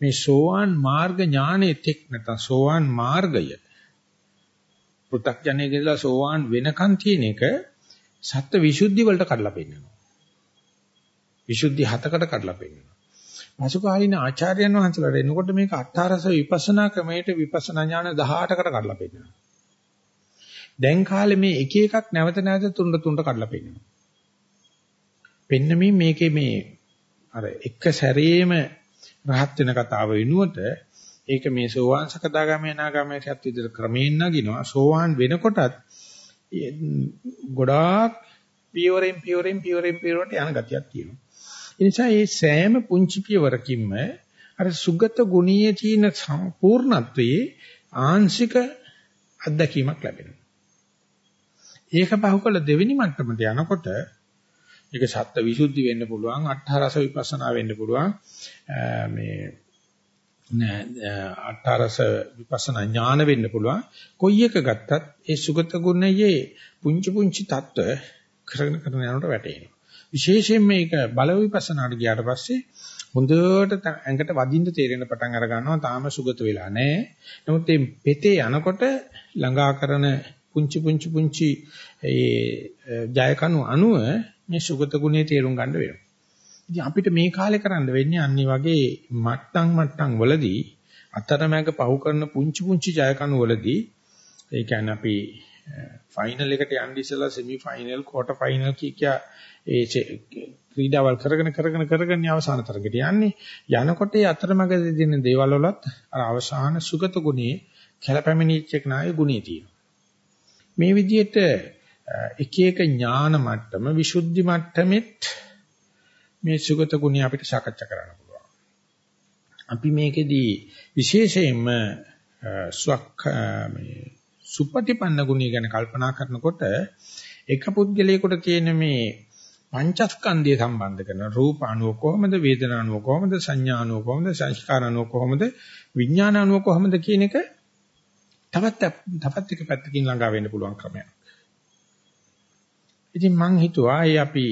මේ සෝවාන් මාර්ග ඥානෙ තෙක් නැත්නම් සෝවාන් මාර්ගය පෘථග්ජනයේ කියලා සෝවාන් වෙනකන් තියෙන එක සත්‍ය විසුද්ධි වලට කඩලා පෙන්නනවා. විසුද්ධි හතකට කඩලා පෙන්නනවා. පසුකාලීන ආචාර්යයන් වහන්සේලාට එනකොට මේක අට්ඨාරස විපස්සනා ක්‍රමයට විපස්සනා ඥාන 18කට කඩලා පෙන්නනවා. දැන් කාලේ මේ එක එකක් නැවත නැවත තුනට තුනට කඩලා පෙන්නනවා. පෙන්නමින් මේකේ මේ අර එක සැරේම රහත් වෙන කතාව වෙනුවට ඒක මේ සෝවාන් සකදාගාමී අනාගාමීටත් විතර ක්‍රමයෙන් නගිනවා සෝවාන් වෙනකොටත් ගොඩාක් පියවරෙන් පියවරෙන් පියවරෙන් පියවරට යන ගතියක් තියෙනවා. ඒ නිසා මේ සෑම පුංචි පියවරකින්ම අර සුගත ගුණීය චීන සම්පූර්ණත්වයේ ආංශික අත්දැකීමක් ලැබෙනවා. ඒක පහුකල දෙවෙනි මට්ටමට යනකොට ඒක සත්ත්ව විසුද්ධි වෙන්න පුළුවන්, අට්ඨාරස විපස්සනා වෙන්න පුළුවන්. මේ අටාරස විපස්සනා ඥාන වෙන්න පුළුවන්. කොයි එක ගත්තත් ඒ සුගත ගුණයේ පුංචි පුංචි தত্ত্ব කරගෙන කරන යනකොට වැටෙනවා. විශේෂයෙන් මේක බල විපස්සනාට ගියාට පස්සේ හොඳට ඇඟට වදින්න තේරෙන පටන් අර ගන්නවා. තාම සුගත වෙලා නැහැ. නමුත් මේ පෙතේ යනකොට ළඟා කරන පුංචි පුංචි පුංචි ඒ ජයකණු අනුව මේ සුගත ගුණේ තේරුම් ගන්න වෙනවා. ඉතින් අපිට මේ කාලේ කරන්න වෙන්නේ අන්නේ වගේ මට්ටම් මට්ටම් වලදී අතරමැග පහු කරන පුංචි පුංචි ජයකණු වලදී ඒ කියන්නේ අපි ෆයිනල් එකට යන්න ඉස්සෙල්ලා සෙමි ෆයිනල් ක්වෝටර් ෆයිනල් කිය ඒ ක්‍රීඩාවල් කරගෙන කරගෙන කරගෙන අවසාන තරගයට යන්නේ. යනකොට ඒ අතරමැගදී දෙන දේවල් වලත් අර අවසාන සුගත ගුණේ කැළපැමිණිච්ච නාය ගුණේ තියෙනවා. මේ විදිහට එක එක ඥාන මට්ටම විසුද්ධි මට්ටමෙත් මේ සුගත ගුණය අපිට සාකච්ඡා කරන්න පුළුවන්. අපි මේකෙදී විශේෂයෙන්ම ස්වක් මේ සුපටිපන්න ගුණය ගැන කල්පනා කරනකොට එක පුද්ගලයෙකුට තියෙන මේ පංචස්කන්ධය සම්බන්ධ කරන රූප අණුව කොහොමද වේදනා අණුව කොහොමද සංඥා අණුව කොහොමද සංස්කාර අණුව කොහොමද විඥාන අණුව කොහොමද කියන එක තවත් තවත් එක පැත්තකින් ළඟා වෙන්න පුළුවන් ක්‍රමයක්. ඉතින් මං හිතුවා ඒ අපි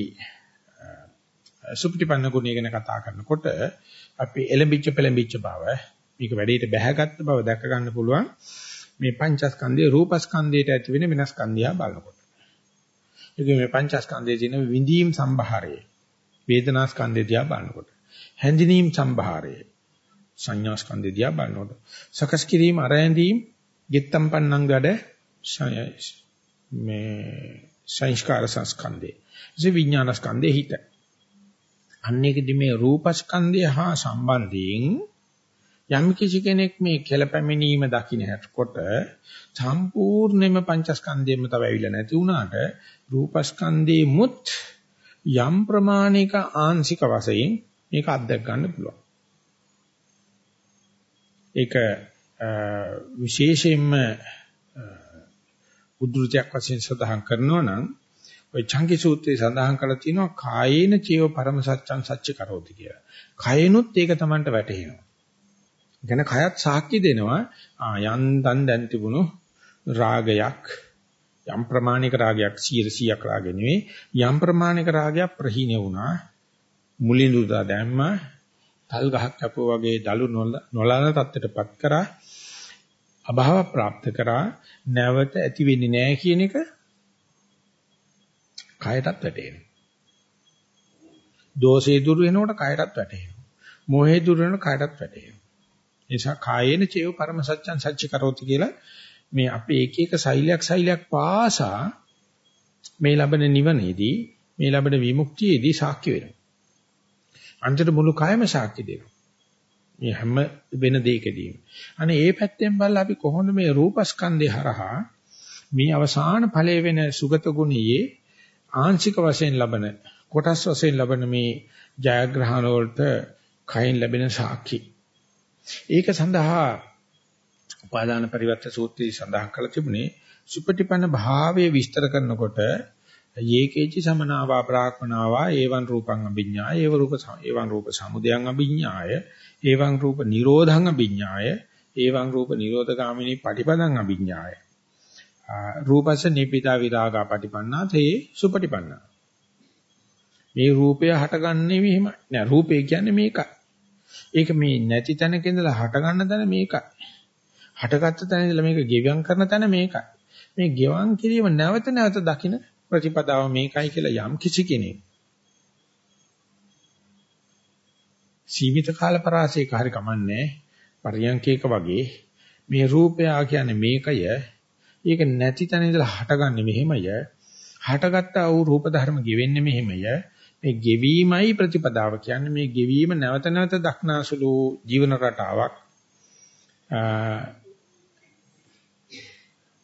සුපටිපන්න ගුණය ගැන කතා කරනකොට අපි එලඹිච්ච පෙලඹිච්ච බව මේක වැඩේට බැහැගත්ත බව දැක ගන්න පුළුවන් මේ පංචස්කන්ධයේ රූපස්කන්ධයට ඇති වෙන වෙනස්කන්ධය බලනකොට. ඒක මේ පංචස්කන්ධයේ තියෙන විඳීම් සම්භාරය වේදනාස්කන්ධය දිහා බලනකොට. හැඳිනීම් සම්භාරය සංඥාස්කන්ධය දිහා බලනකොට. සකස් කිරීම අරැඳීම් ගෙත්තම් පන්නං ගඩ මේ සංස්කාර සංස්කන්ධේ. ඒ විඥාන ස්කන්ධේ හිත. අන්නේකදි මේ රූපස්කන්ධය හා සම්බන්ධයෙන් යම් කිසි කෙනෙක් මේ කෙලපැමිනීම දකින්න හැටකොට සම්පූර්ණයෙන්ම පංචස්කන්ධයෙන්ම තව ඇවිල්ලා නැති වුණාට රූපස්කන්ධේ මුත් යම් ප්‍රමාණික ආංශික වශයෙන් මේක අත්දැක ගන්න පුළුවන්. ඒක විශේෂයෙන්ම උද්ෘතයක් වශයෙන් සඳහන් කරනවා නම් ඔය චංකි සූත්‍රයේ සඳහන් කරලා තියෙනවා කායේන චේව පරම සත්‍යං සච්ච කරෝති කියලා. කයනොත් ඒක Tamanට වැටහෙනවා. ගැන කයත් සාක්ෂි දෙනවා යන්තන් දැන් තිබුණු රාගයක් යම් ප්‍රමාණික රාගයක් 100ක් රාගෙ නෙවෙයි යම් ප්‍රමාණික රාගයක් ප්‍රහීන වුණා මුලින්දුදා දැම්ම තල් ගහක් කැපුවා වගේ දලු නොලන තත්ත්වයටපත් කරා අභාව પ્રાપ્ત කරා නැවත ඇති වෙන්නේ නැහැ කියන එක කයටත් වැටෙනවා. දෝෂේ දුරු වෙනකොට කයටත් වැටෙනවා. මෝහේ දුරු වෙනකොට කයටත් වැටෙනවා. ඒ නිසා කායේන චේව පරම සත්‍යං සච්ච කරෝති කියලා මේ අපේ එක එක සෛලයක් සෛලයක් පාසා මේ ලබන නිවනේදී මේ ලබන විමුක්තියේදී සාක්ෂි වෙනවා. අන්තිම මුළු කයම සාක්ෂි දෙනවා. මේ හැම වෙන දෙයකදීම. අනේ ඒ පැත්තෙන් බලලා අපි කොහොමද මේ රූපස්කන්ධය හරහා මේ අවසාන ඵලයේ වෙන සුගත ගුණයේ ආංශික වශයෙන් ලබන කොටස් වශයෙන් ලබන මේ ජයග්‍රහණ වලට කයින් ලැබෙන සාක්ෂි. ඒක සඳහා උපාදාන පරිවර්ත සූත්‍රයේ සඳහන් කරලා තිබුණේ සුපටිපන්න භාවයේ විස්තර කරනකොට යේකේචි සමනාවා බ්‍රාහ්මනාවා ඒවං රූපං අභිඥාය ඒව රූප ඒවං රූප සමුදයං අභිඥාය ඒවං රූප නිරෝධං අභිඥාය ඒවං රූප නිරෝධගාමිනී පටිපදං අභිඥාය රූපස නිපිතා විරාගා පටිපන්නා තේ සුපටිපන්නා. මේ රූපය හටගන්නේ මෙහෙමයි. නෑ රූපය කියන්නේ මේකයි. ඒක මේ නැති තැනක ඉඳලා හටගන්න තැන මේකයි. හටගත්ත තැන ඉඳලා මේක ගෙවම් කරන තැන මේකයි. මේ ගෙවම් කිරීම නැවත නැවත දකින ප්‍රතිපදාව මේකයි කියලා යම් කිසි කෙනෙක් සීමිත කාල පරාසයක හරි කමන්නේ පරියන්කේක වගේ මේ රූපය කියන්නේ මේකය. ඒක නැති තැන ඉඳලා හටගන්නේ මෙහෙමය. හටගත්තා වූ රූප ධර්ම ගෙවෙන්නේ මෙහෙමය. මේ ගෙවීමයි ප්‍රතිපදාව කියන්නේ. මේ ගෙවීම නැවත නැවත දක්නාසුළු ජීවන රටාවක්.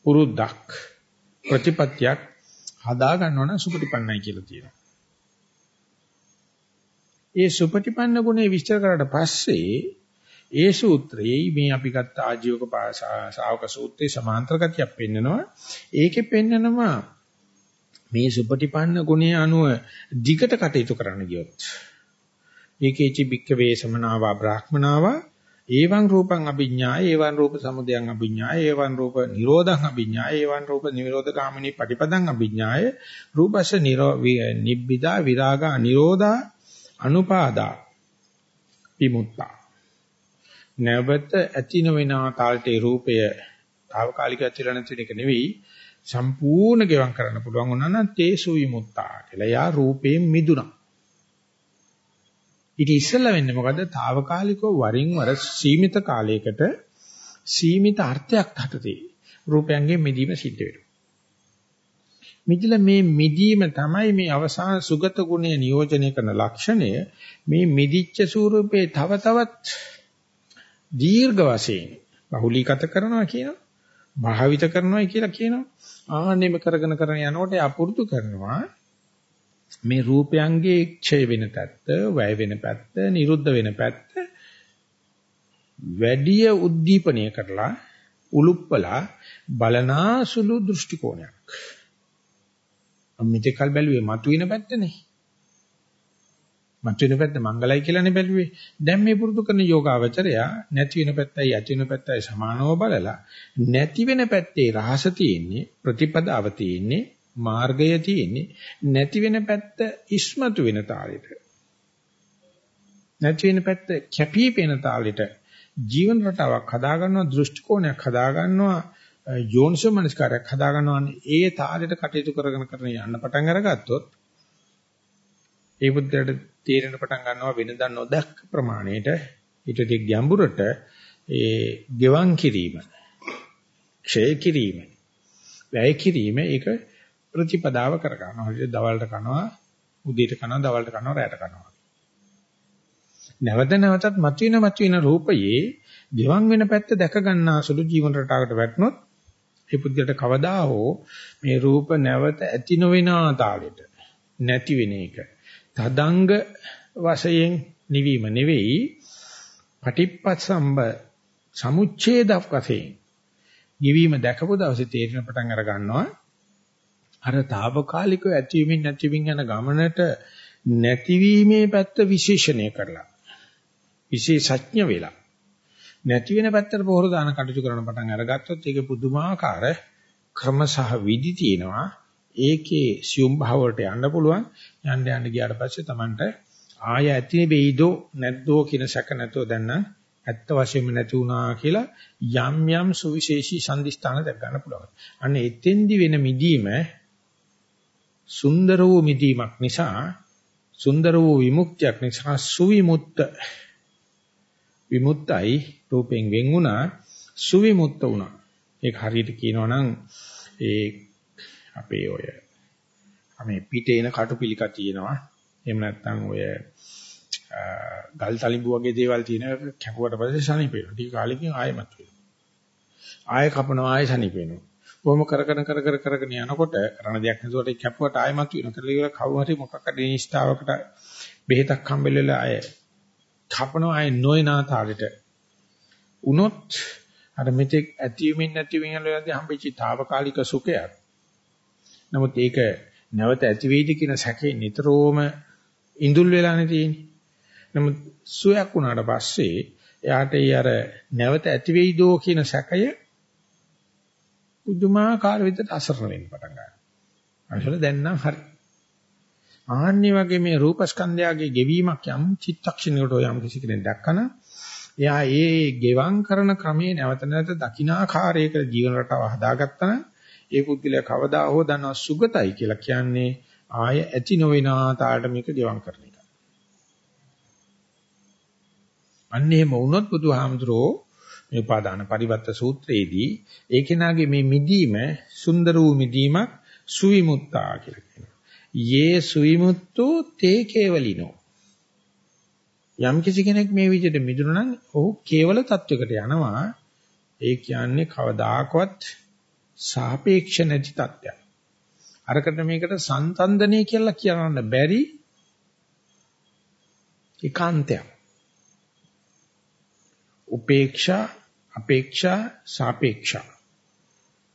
පුරුද්දක් ප්‍රතිපත්තියක් හදා ගන්නව නම් සුපටිපන්නයි කියලා තියෙනවා. ඒ සුපටිපන්න ගුණේ විස්තර කරලා පස්සේ ඒ සූත්‍රයේ මේ අපි ගත්ත ආජීවක ශාවක සූත්‍රයේ සමාන්තර ගතියක් පෙන්නනවා. ඒකේ පෙන්නනවා මේ සුපටිපන්න ගුණයේ අනුව දිගට කටයුතු කරන්න ගියොත් ඒකේචි බික්ක වේසමනාවා බ්‍රාහ්මනාවා ඒවං රූපං අභිඥාය ඒවං රූප සමුදයං අභිඥාය ඒවං රූප නිරෝධං අභිඥාය ඒවං රූප නිරෝධ ගාමිනී පටිපදං අභිඥාය රූපස්ස නිබ්බිදා විරාගා නිරෝධා අනුපාදා විමුක්තා නැවත ඇති නොවනා තාල්ටේ රූපය తాවකාලික ඇතිරණ තියෙන එක නෙවෙයි සම්පූර්ණ ගෙවම් කරන්න පුළුවන් වුණා නම් තේසු විමුක්තා කියලා. යා රූපයෙන් මිදුණා. ඊට ඉස්සෙල්ලා වෙන්නේ මොකද? తాවකාලිකව වරින් වර සීමිත කාලයකට සීමිත අර්ථයක් හටතේ. රූපයන්ගෙන් මිදීම සිද්ධ වෙනවා. මිදිලා මේ මිදීම තමයි මේ අවසාන සුගත ගුණය නියෝජනය කරන ලක්ෂණය. මේ මිදිච්ච ස්වරූපේ තව තවත් දීර්ඝ වශයෙන් බහුලීගත කරනවා කියනවා. භාවිත කරනවා කියලා කියනවා. ආන්නෙම කරගෙන කරගෙන යනකොට අපුරුදු කරනවා මේ රූපයන්ගේ ක්ෂය වෙන පැත්ත, වැය වෙන පැත්ත, නිරුද්ධ වෙන පැත්ත වැඩි උද්දීපනය කරලා උලුප්පලා බලනාසුළු දෘෂ්ටි කෝණයක්. අමිතකල් බැලුවේ මතුවෙන පැත්තනේ. මතුවෙන පැත්ත මංගලයි කියලානේ බැලුවේ. දැන් මේ පුරුදු කරන යෝගාවචරයා නැති වෙන පැත්තයි ඇති වෙන පැත්තයි සමානව බලලා නැති වෙන පැත්තේ රහස තියෙන්නේ ප්‍රතිපදාව තියෙන්නේ මාර්ගය තියෙන්නේ නැති වෙන පැත්ත ඉස්මතු වෙන තාලෙට. නැති වෙන පැත්ත කැපී පෙනෙන තාලෙට ජීවන රටාවක් හදා ගන්නවා දෘෂ්ටි කෝණයක් හදා ගන්නවා යෝනිසෝ මනස්කාරයක් හදා ගන්නවානේ ඒ තාලෙට කටයුතු කරගෙන කරගෙන යන්න පටන් අරගත්තොත් ඒ බුද්ධයට තීරණ පටන් ගන්නවා වෙනදා නොදැක්ක ප්‍රමාණයට ඊට ටික ගැඹුරට ඒ ගෙවන් කිරීම ක්ෂය කිරීම වැය කිරීම ඒක ප්‍රතිපදාව කර ගන්නවා හරියට දවල්ට කනවා උදේට කනවා දවල්ට කනවා රැට කනවා. නැවත නැවතත් මතුවෙන මතුවෙන රූපයේ ගෙවන් වෙන පැත්ත දැක ගන්නාසුළු ජීවන රටාවකට වැටුනොත් ඒ පුද්ගලට කවදා හෝ මේ රූප නැවත ඇති නොවෙනා තාලෙට නැති වෙන එක තදංග වශයෙන් නිවීම නෙවෙයි පටිප්පසම්බ සමුච්ඡේදක් වශයෙන් නිවීම දැකපු දවසේ තේරෙන පටන් අර ගන්නවා. අර తాවකාලිකව ඇතිවීමින් නැතිවීමින් යන ගමනට නැතිවීමේ පැත්ත විශේෂණය කරලා විශේෂඥ වෙලා නැති වෙන පැත්තට පොහොර දාන කටයුතු කරන පටන් අරගත්තොත් ඒක පුදුමාකාර ක්‍රම සහ විදි තියෙනවා. ඒකේ සියුම් භාව වලට යන්න පුළුවන්. යන්න යන්න ගියාට පස්සේ Tamanට ආය ඇති වෙයිදෝ නැද්දෝ කියන සැක නැතෝ දැන් නම් ඇත්ත වශයෙන්ම නැති වුණා කියලා යම් යම් සුවිශේෂී සම්දිස්ථාන දැක් ගන්න පුළුවන්. අන්න එතෙන්දි වෙන මිදීම සුන්දර වූ මිදීමක් නිසා සුන්දර වූ විමුක්තියක් නිසා සුවිමුත්ත විමුක්තයි රූපෙන් වෙන් වුණා සුවිමුත්ත වුණා. ඒක හරියට කියනවා නම් ඒ අපේ ඔය මේ පිටේ එන කටුපිලිකා තියෙනවා. එහෙම නැත්නම් ඔය ගල් තලිඹු වගේ දේවල් තියෙන කැපුවට පස්සේ සනීප වෙනවා. ටික කාලෙකින් ආයෙමත් වෙනවා. ආයෙ කපනවා ආයෙ සනීප වෙනවා. කොහොම කරගෙන කර කර කරගෙන යනකොට කරන දෙයක් නැතුවට කැපුවට ආයෙමත් වෙනවා. කියලා ඉවර කවුරු හරි මොකක් හරි නිෂ්ඨාවකට බෙහෙතක් හම්බෙල්ලලා ආයෙ කපනවා ආයෙ නොයනා තාලෙට උනොත් අර මෙතෙක් ඇතිවීමින් නැතිවීම වලදී හම්බෙච්ච తాවකාලික සුඛයක් නමුත් ඒක නැවත ඇති වෙයිද කියන සැකේ නිතරම ඉඳුල් වෙලානේ තියෙන්නේ. නමුත් සුවයක් වුණාට පස්සේ එයාට ඒ අර නැවත ඇති වෙයිදෝ කියන සැකය පුදුමාකාර විදිහට අසරණ වෙන්න පටන් ගන්නවා. අසල දැන් නම් හරි. ආන්නේ වගේ මේ රූපස්කන්ධයගේ ගෙවීමක් යම් චිත්තක්ෂණයකට යම් කිසි කෙනෙක් දැක්කම එයා ඒ ගෙවම් කරන ක්‍රමයේ නැවත නැවත දකින්නාකාරයක ජීවන රටාව හදාගත්තා නම් ඒ පුද්ගලයා කවදා හෝ දන්නවා සුගතයි කියලා කියන්නේ ආය ඇති නොවෙනා තාලට මේක ගෙවම් කරන එක. අන්න එහෙම වුණොත් බුදුහාමුදුරෝ මේ උපාදාන පරිවර්ත සූත්‍රයේදී ඒ කෙනාගේ මේ මිදීම සුන්දර වූ මිදීමක් සුවිමුත්තා කියලා කියනවා. යේ සුවිමුත්තෝ තේ කේවලිනෝ. යම් කිසි කෙනෙක් මේ විදිහට මිදුණා නම් ඔහු කේවල තත්වයකට යනවා. ඒ කියන්නේ කවදාකවත් සාපේක්ෂ නැති තත්ත්වයක්. අරකට මේකට සංතන්දනය කියලා කියන්න බැරි ඒකාන්තයක්. උපේක්ෂා අපේක්ෂා සාපේක්ෂා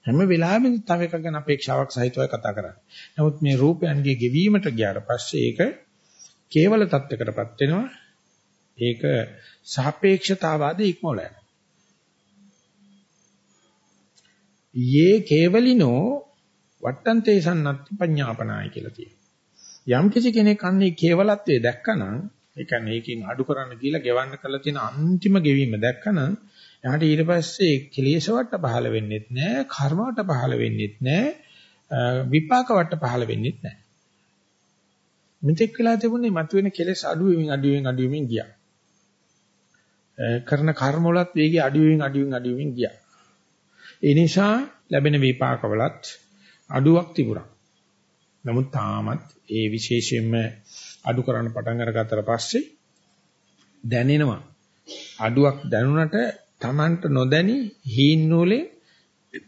හැම වෙලාවෙම තව එකක් ගැන අපේක්ෂාවක් සහිතව කතා කරන්නේ. නමුත් මේ රූපයන්ගේ ගෙවීමට ගියාට පස්සේ ඒක කේවල தත්වයකටපත් වෙනවා. ඒක සාපේක්ෂතාවාදී ඉක්මවල යනවා. යේ කේවලිනෝ වට්ටන්තේ සන්නත්ති පඤ්ඤාපනායි කියලා තියෙනවා. යම් කිසි කෙනෙක් අන්නේ කේවලත්වයේ දැක්කනම් ඒ කියන්නේ ඒකෙන් අඩු කරන්න කියලා ගෙවන්න කරලා තියෙන අන්තිම ගෙවීම දැක්කනම් එහාට ඊට පස්සේ කෙලෙස් වට පහළ වෙන්නෙත් නැහැ, කර්ම වට පහළ වෙන්නෙත් නැහැ, විපාක වට පහළ වෙන්නෙත් නැහැ. මෙතෙක් වෙලා තිබුණේ මතුවෙන කෙලෙස් අඩු වෙමින් අඩු වෙමින් අඩු වෙමින් ගියා. කරන කර්ම වලත් වේගය අඩු වෙමින් අඩු වෙමින් අඩු වෙමින් ගියා. ඒ නිසා ලැබෙන විපාකවලත් අඩුවක් තිබුණා. නමුත් තාමත් ඒ විශේෂයෙන්ම අඩු කරන්න පටන් අරගත්තට පස්සේ දැනෙනවා. අඩුවක් දැනුණට Tamanට නොදැනි හීන් නූලේ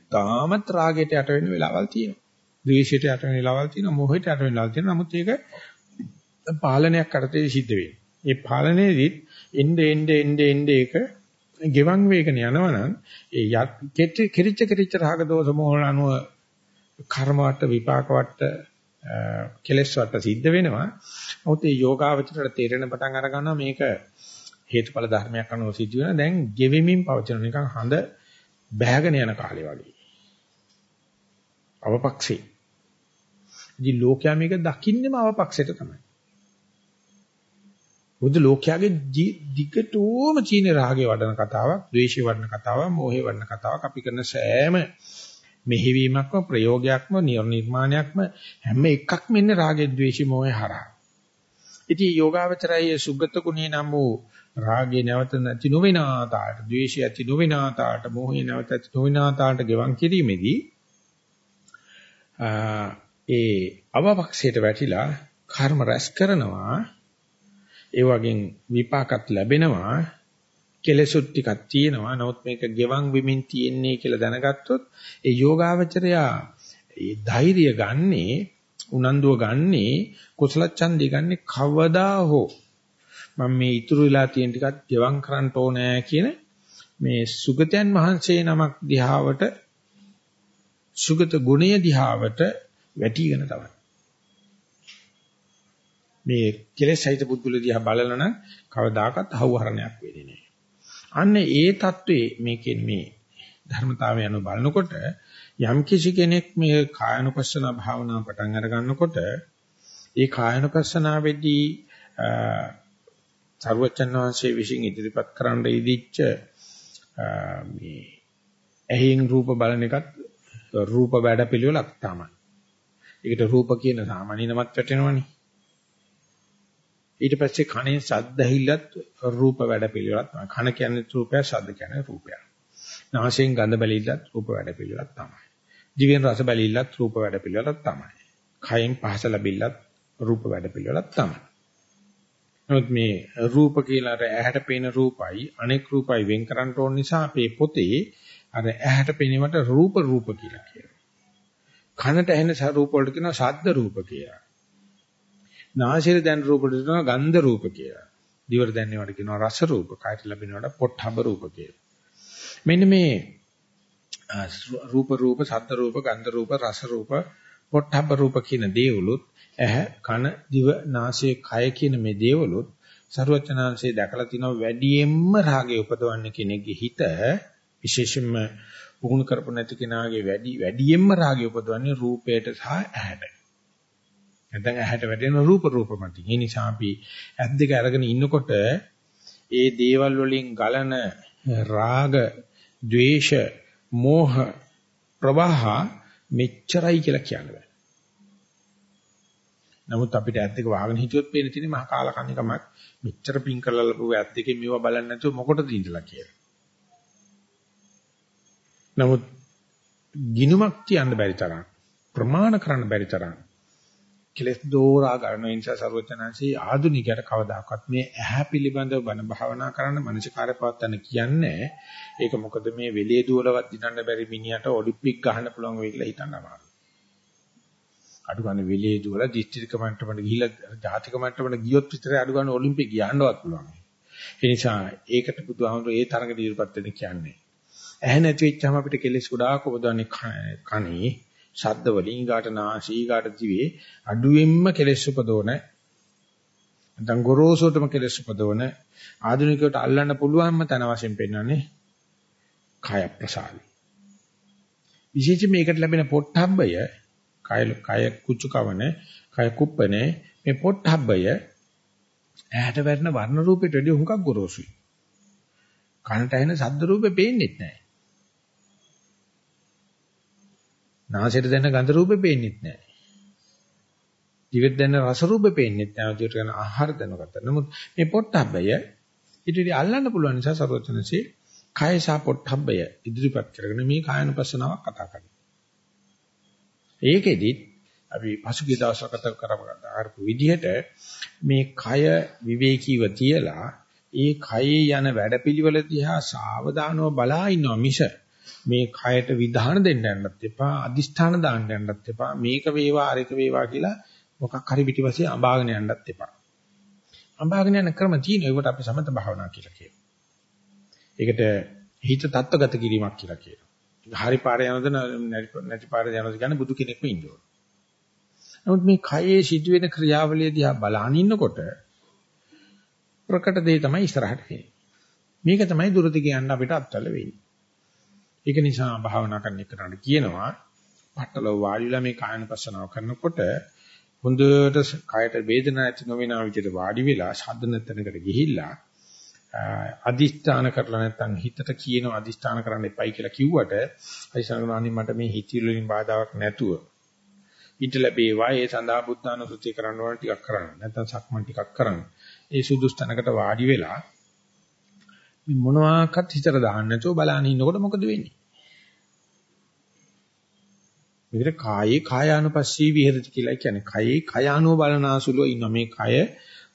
තාමත් රාගයට යට වෙන වෙලාවල් තියෙනවා. ද්වේෂයට යට වෙන වෙලාවල් තියෙනවා. මොහයට යට වෙන වෙලාවල් තියෙනවා. නමුත් ඒක පාලනයක් අර්ථයේ සිද්ධ වෙන්නේ. මේ පාලනයේදී එnde එnde එnde එnde ඒක ගෙවන් වේගන යනවනම් ඒ කෙරිච්ච කෙරිච්ච රාග දෝෂ මොහොන අනුව කර්ම වට විපාක වට කෙලස් වට සිද්ධ වෙනවා. මොකද මේ යෝගාවචරයට තේරෙන පටන් අර ගන්නවා මේක හේතුඵල ධර්මයක් අනුව සිද්ධ වෙන දැන් ගෙවෙමින් පවතින නිකන් හඳ බෑගෙන යන කාලේ වගේ. අවපක්ෂේ. ඉතින් ලෝකයා මේක දකින්නේම අවපක්ෂයට තමයි. බුදු ලෝකයාගේ දිගටම චීන රාගේ වඩන කතාවක්, ද්වේෂේ වඩන කතාවක්, මෝහේ වඩන කතාවක් අපි කරන සෑම මෙහෙවීමක්ම ප්‍රයෝගයක්ම නිර්මාණයක්ම හැම එකක්ම ඉන්නේ රාගේ, ද්වේෂේ, මෝහේ හරහා. ඉතින් යෝගාවචරයේ සුගත ගුණේ නම් වූ රාගේ නැවත නැති නොවිනාතාට, ද්වේෂය ඇති නොවිනාතාට, මෝහය නැවත ඇති නොවිනාතාට ගෙවන් කිරීමේදී ඒ අවපක්ෂයට වැටිලා කර්ම රැස් කරනවා ඒ වගේන් විපාකත් ලැබෙනවා කෙලෙසුත් ටිකක් තියෙනවා. නමුත් මේක ගෙවන් විමින් තියෙන්නේ කියලා දැනගත්තොත් ඒ යෝගාවචරයා ඒ ධෛර්යය ගන්නේ උනන්දුව ගන්නේ කුසල ඡන්දය ගන්නේ කවදා හෝ. මම මේ ඉතුරු වෙලා තියෙන ටිකත් ගෙවම් කරන්න ඕනෑ කියන මේ සුගතයන් වහන්සේ නමක් දිහාවට සුගත ගුණය දිහාවට වැටිගෙන තමයි. මේ කෙලෙස් සහිත පුද්ගල දිහා බලලා නම් කවදාකවත් අහුවරණයක් වෙන්නේ නැහැ. අන්න ඒ தત્ත්වයේ මේකෙන් මේ ධර්මතාවය අනුව බලනකොට යම් කිසි කෙනෙක් මේ කායනුපස්සන භාවනාව පටන් අර ගන්නකොට ඒ කායනුපස්සනාවේදී සර්වචන් වහන්සේ විසින් ඉදිරිපත් කරන්න ඉදිච්ච මේ ඇහින් රූප බලන එකත් රූප වැඩ පිළිවෙලක් තමයි. ඒකට රූප කියන සාමාන්‍ය නමක් වැටෙනවනේ. ඊට පස්සේ කනේ ශබ්ද ඇහිල්ලත් රූප වැඩ පිළිවෙලක් තමයි. කන කියන්නේ රූපයක්, ශබ්ද කියන්නේ රූපයක්. නාසයෙන් ගඳ බැලිල්ලත් රූප වැඩ පිළිවෙලක් තමයි. දිවෙන් රස බැලිල්ලත් රූප වැඩ පිළිවෙලක් තමයි. කයෙන් පහස ලැබිල්ලත් රූප වැඩ පිළිවෙලක් තමයි. නමුත් මේ රූප කියලා අර ඇහැට පේන රූපයි අනෙක් රූපයි වෙන් කරන්න ඕන නිසා අපේ පොතේ අර ඇහැට පෙනීමට රූප රූප කියලා කියනවා. කනට ඇහෙන රූප වලට කියනවා ශබ්ද රූප කියලා. නාසයට දැනෙන රූප වලට කියනවා ගන්ධ රූප කියලා. දිවට දැනෙනවට කියනවා රස රූප, කායට ලැබෙනවට පොට්ටබ රූප කියලා. මෙන්න මේ රූප රූප, ශබ්ද රූප, ගන්ධ රූප, රස රූප, පොට්ටබ රූප කියන දේවලුත් ඇහැ කන දිව නාසය කය කියන මේ දේවලුත් සරුවචනාංශයේ දැකලා තිනවා වැඩියෙන්ම රාගය උපදවන්නේ කෙනෙක්ගේ හිත විශේෂයෙන්ම පුහුණු කරපො නැති කෙනාගේ වැඩි වැඩියෙන්ම රාගය උපදවන්නේ රූපයට සහ ඇහැට. නැත්නම් ඇහැට වැටෙන රූප රූප මතින්. ඒ නිසා අපි ඇස් දෙක අරගෙන ඉන්නකොට ඒ දේවල් වලින් ගලන රාග, ద్వේෂ, මෝහ ප්‍රවාහ මෙච්චරයි කියලා කියන්න බෑ. නමුත් අපිට ඇත් දෙක වහගෙන හිටියොත් පේන තියෙන්නේ මහා කාලකන්නිකමක්. මෙච්චර පිං කරලා ලපුව ඇත් දෙකේ මේව බලන්නේ නැතුව මොකටද ඉඳලා කියලා. නමුත් ගිනුමක් තියන්න බැරි තරම් ප්‍රමාණ කරන්න බැරි තරම් කෙලස් දෝරා ගන්න නිසා ਸਰවඥාන්සේ ආධුනිකයට කවදාකවත් මේ ඇහැ පිළිබඳව බණ භාවනා කරන්න මනසිකාරය පවත්වන්න කියන්නේ ඒක මොකද මේ වෙලේ දුවලවත් දිනන්න බැරි මිනිහට ඔලිම්පික් ගහන්න පුළුවන් වෙයි කියලා හිතන්න අමාරුයි. අඩු ගන්න වෙලේ දුවල දිස්ත්‍රික්ක මට්ටමට ගිහිල්ලා ජාතික මට්ටමට ගියොත් විතරයි අඩු ගන්න ඔලිම්පික් යන්නවත් පුළුවන්. ඒ නිසා ඒකට බුදුහාමුදුරේ ඒ තරඟ දීර්පත් වෙන්න කියන්නේ. ඇහැ නැති වෙච්චාම අපිට කෙලස් ගොඩාක් උපදවන්නේ කණේ ශබ්ද වලින් ඊගාට නාසී ඊගාට දිවේ අඩුවෙන්ම කෙලෙස් උපදවන නැත්නම් ගොරෝසුටම කෙලෙස් උපදවන ආධුනිකයට අල්ලන්න පුළුවන්ම තන වශයෙන් පෙන්වන්නේ කය ප්‍රසාරි. විශේෂයෙන් මේකට ලැබෙන පොට්ටබ්බය කය කය කුචු කවන කය කුප්පනේ මේ පොට්ටබ්බය ඇහැට වැටෙන වර්ණ රූපෙට වඩා හුඟක් ගොරෝසුයි. කනට ඇහෙන ශබ්ද රූපේ පේන්නේ නැහැ. නාසයට දැනෙන ගන්ධ රූපේ පේන්නේ නැහැ. දිවෙත් දැනෙන රස රූපේ පේන්නේ නැහැ. උදේට කරන ආහාර දැනගත්ත. නමුත් මේ පොට්ටබ්බය ඊටදී අල්ලන්න පුළුවන් නිසා සරෝජනසේ කය සහ පොට්ටබ්බය ඉදිරිපත් කරගෙන මේ කායනුපස්සනාවක් කතා කරනවා. ඒකෙදි අපි පසුගිය දවස්වල කතා කරපු විදිහට මේ කය විවේකීව තියලා ඒ කයේ යන වැඩපිළිවෙල දිහා සාවධානව බලා ඉන්නවා මිස මේ කයට විධාන දෙන්න යන්නත් එපා අදිෂ්ඨාන දාන්න යන්නත් එපා මේක වේවා අරක වේවා කියලා මොකක් හරි පිටිපස්සේ අඹාගෙන යන්නත් එපා. අඹාගෙන යන ක්‍රම තියෙන ඒකට අපි සමත භාවනා කියලා කියනවා. ඒකට හිත තත්ත්වගත කිරීමක් කියලා කියනවා. හරි පාරේ යනද නැති පාරේ යනද කියන්නේ බුදු කෙනෙක්ම ඉන්න ඕන. නමුත් මේ කයේ සිදුවෙන ක්‍රියාවලිය දිහා බලන ඉන්නකොට ප්‍රකට දේ තමයි ඉස්සරහට එන්නේ. මේක තමයි දුරදි කියන්න අපිට අත්වල වෙන්නේ. ඒක නිසා භාවනා කරන එකට කියනවා. පටල වාඩිලා මේ කායනපස්සනාව කරනකොට හොඳට කයට වේදනාවක් ඇති නොවන විදිහට වාඩි වෙලා ශබ්ද නැතනකට ගිහිල්ලා අදිස්ථාන කරලා නැත්නම් හිතට කියන අදිස්ථාන කරන්න එපයි කියලා කිව්වට අයිසංගනානි මට මේ හිතිවිලි වලින් බාධාවක් නැතුව ඊට ලැබේවා. ඒ සඳහා බුද්ධානුසුති කරන්න ඕන ටිකක් කරන්න. නැත්නම් සක්මන් ටිකක් කරන්න. ඒ සුදුසු තැනකට වාඩි වෙලා මේ මොනවාක්වත් හිතට දාන්න නැතුව බලන්න ඉන්නකොට මොකද වෙන්නේ? මේකට කායේ කායානුපස්සී විහෙරති කියලා කියන්නේ කයේ කයානුව බලනාසුලෝ ඉන්න. මේ කය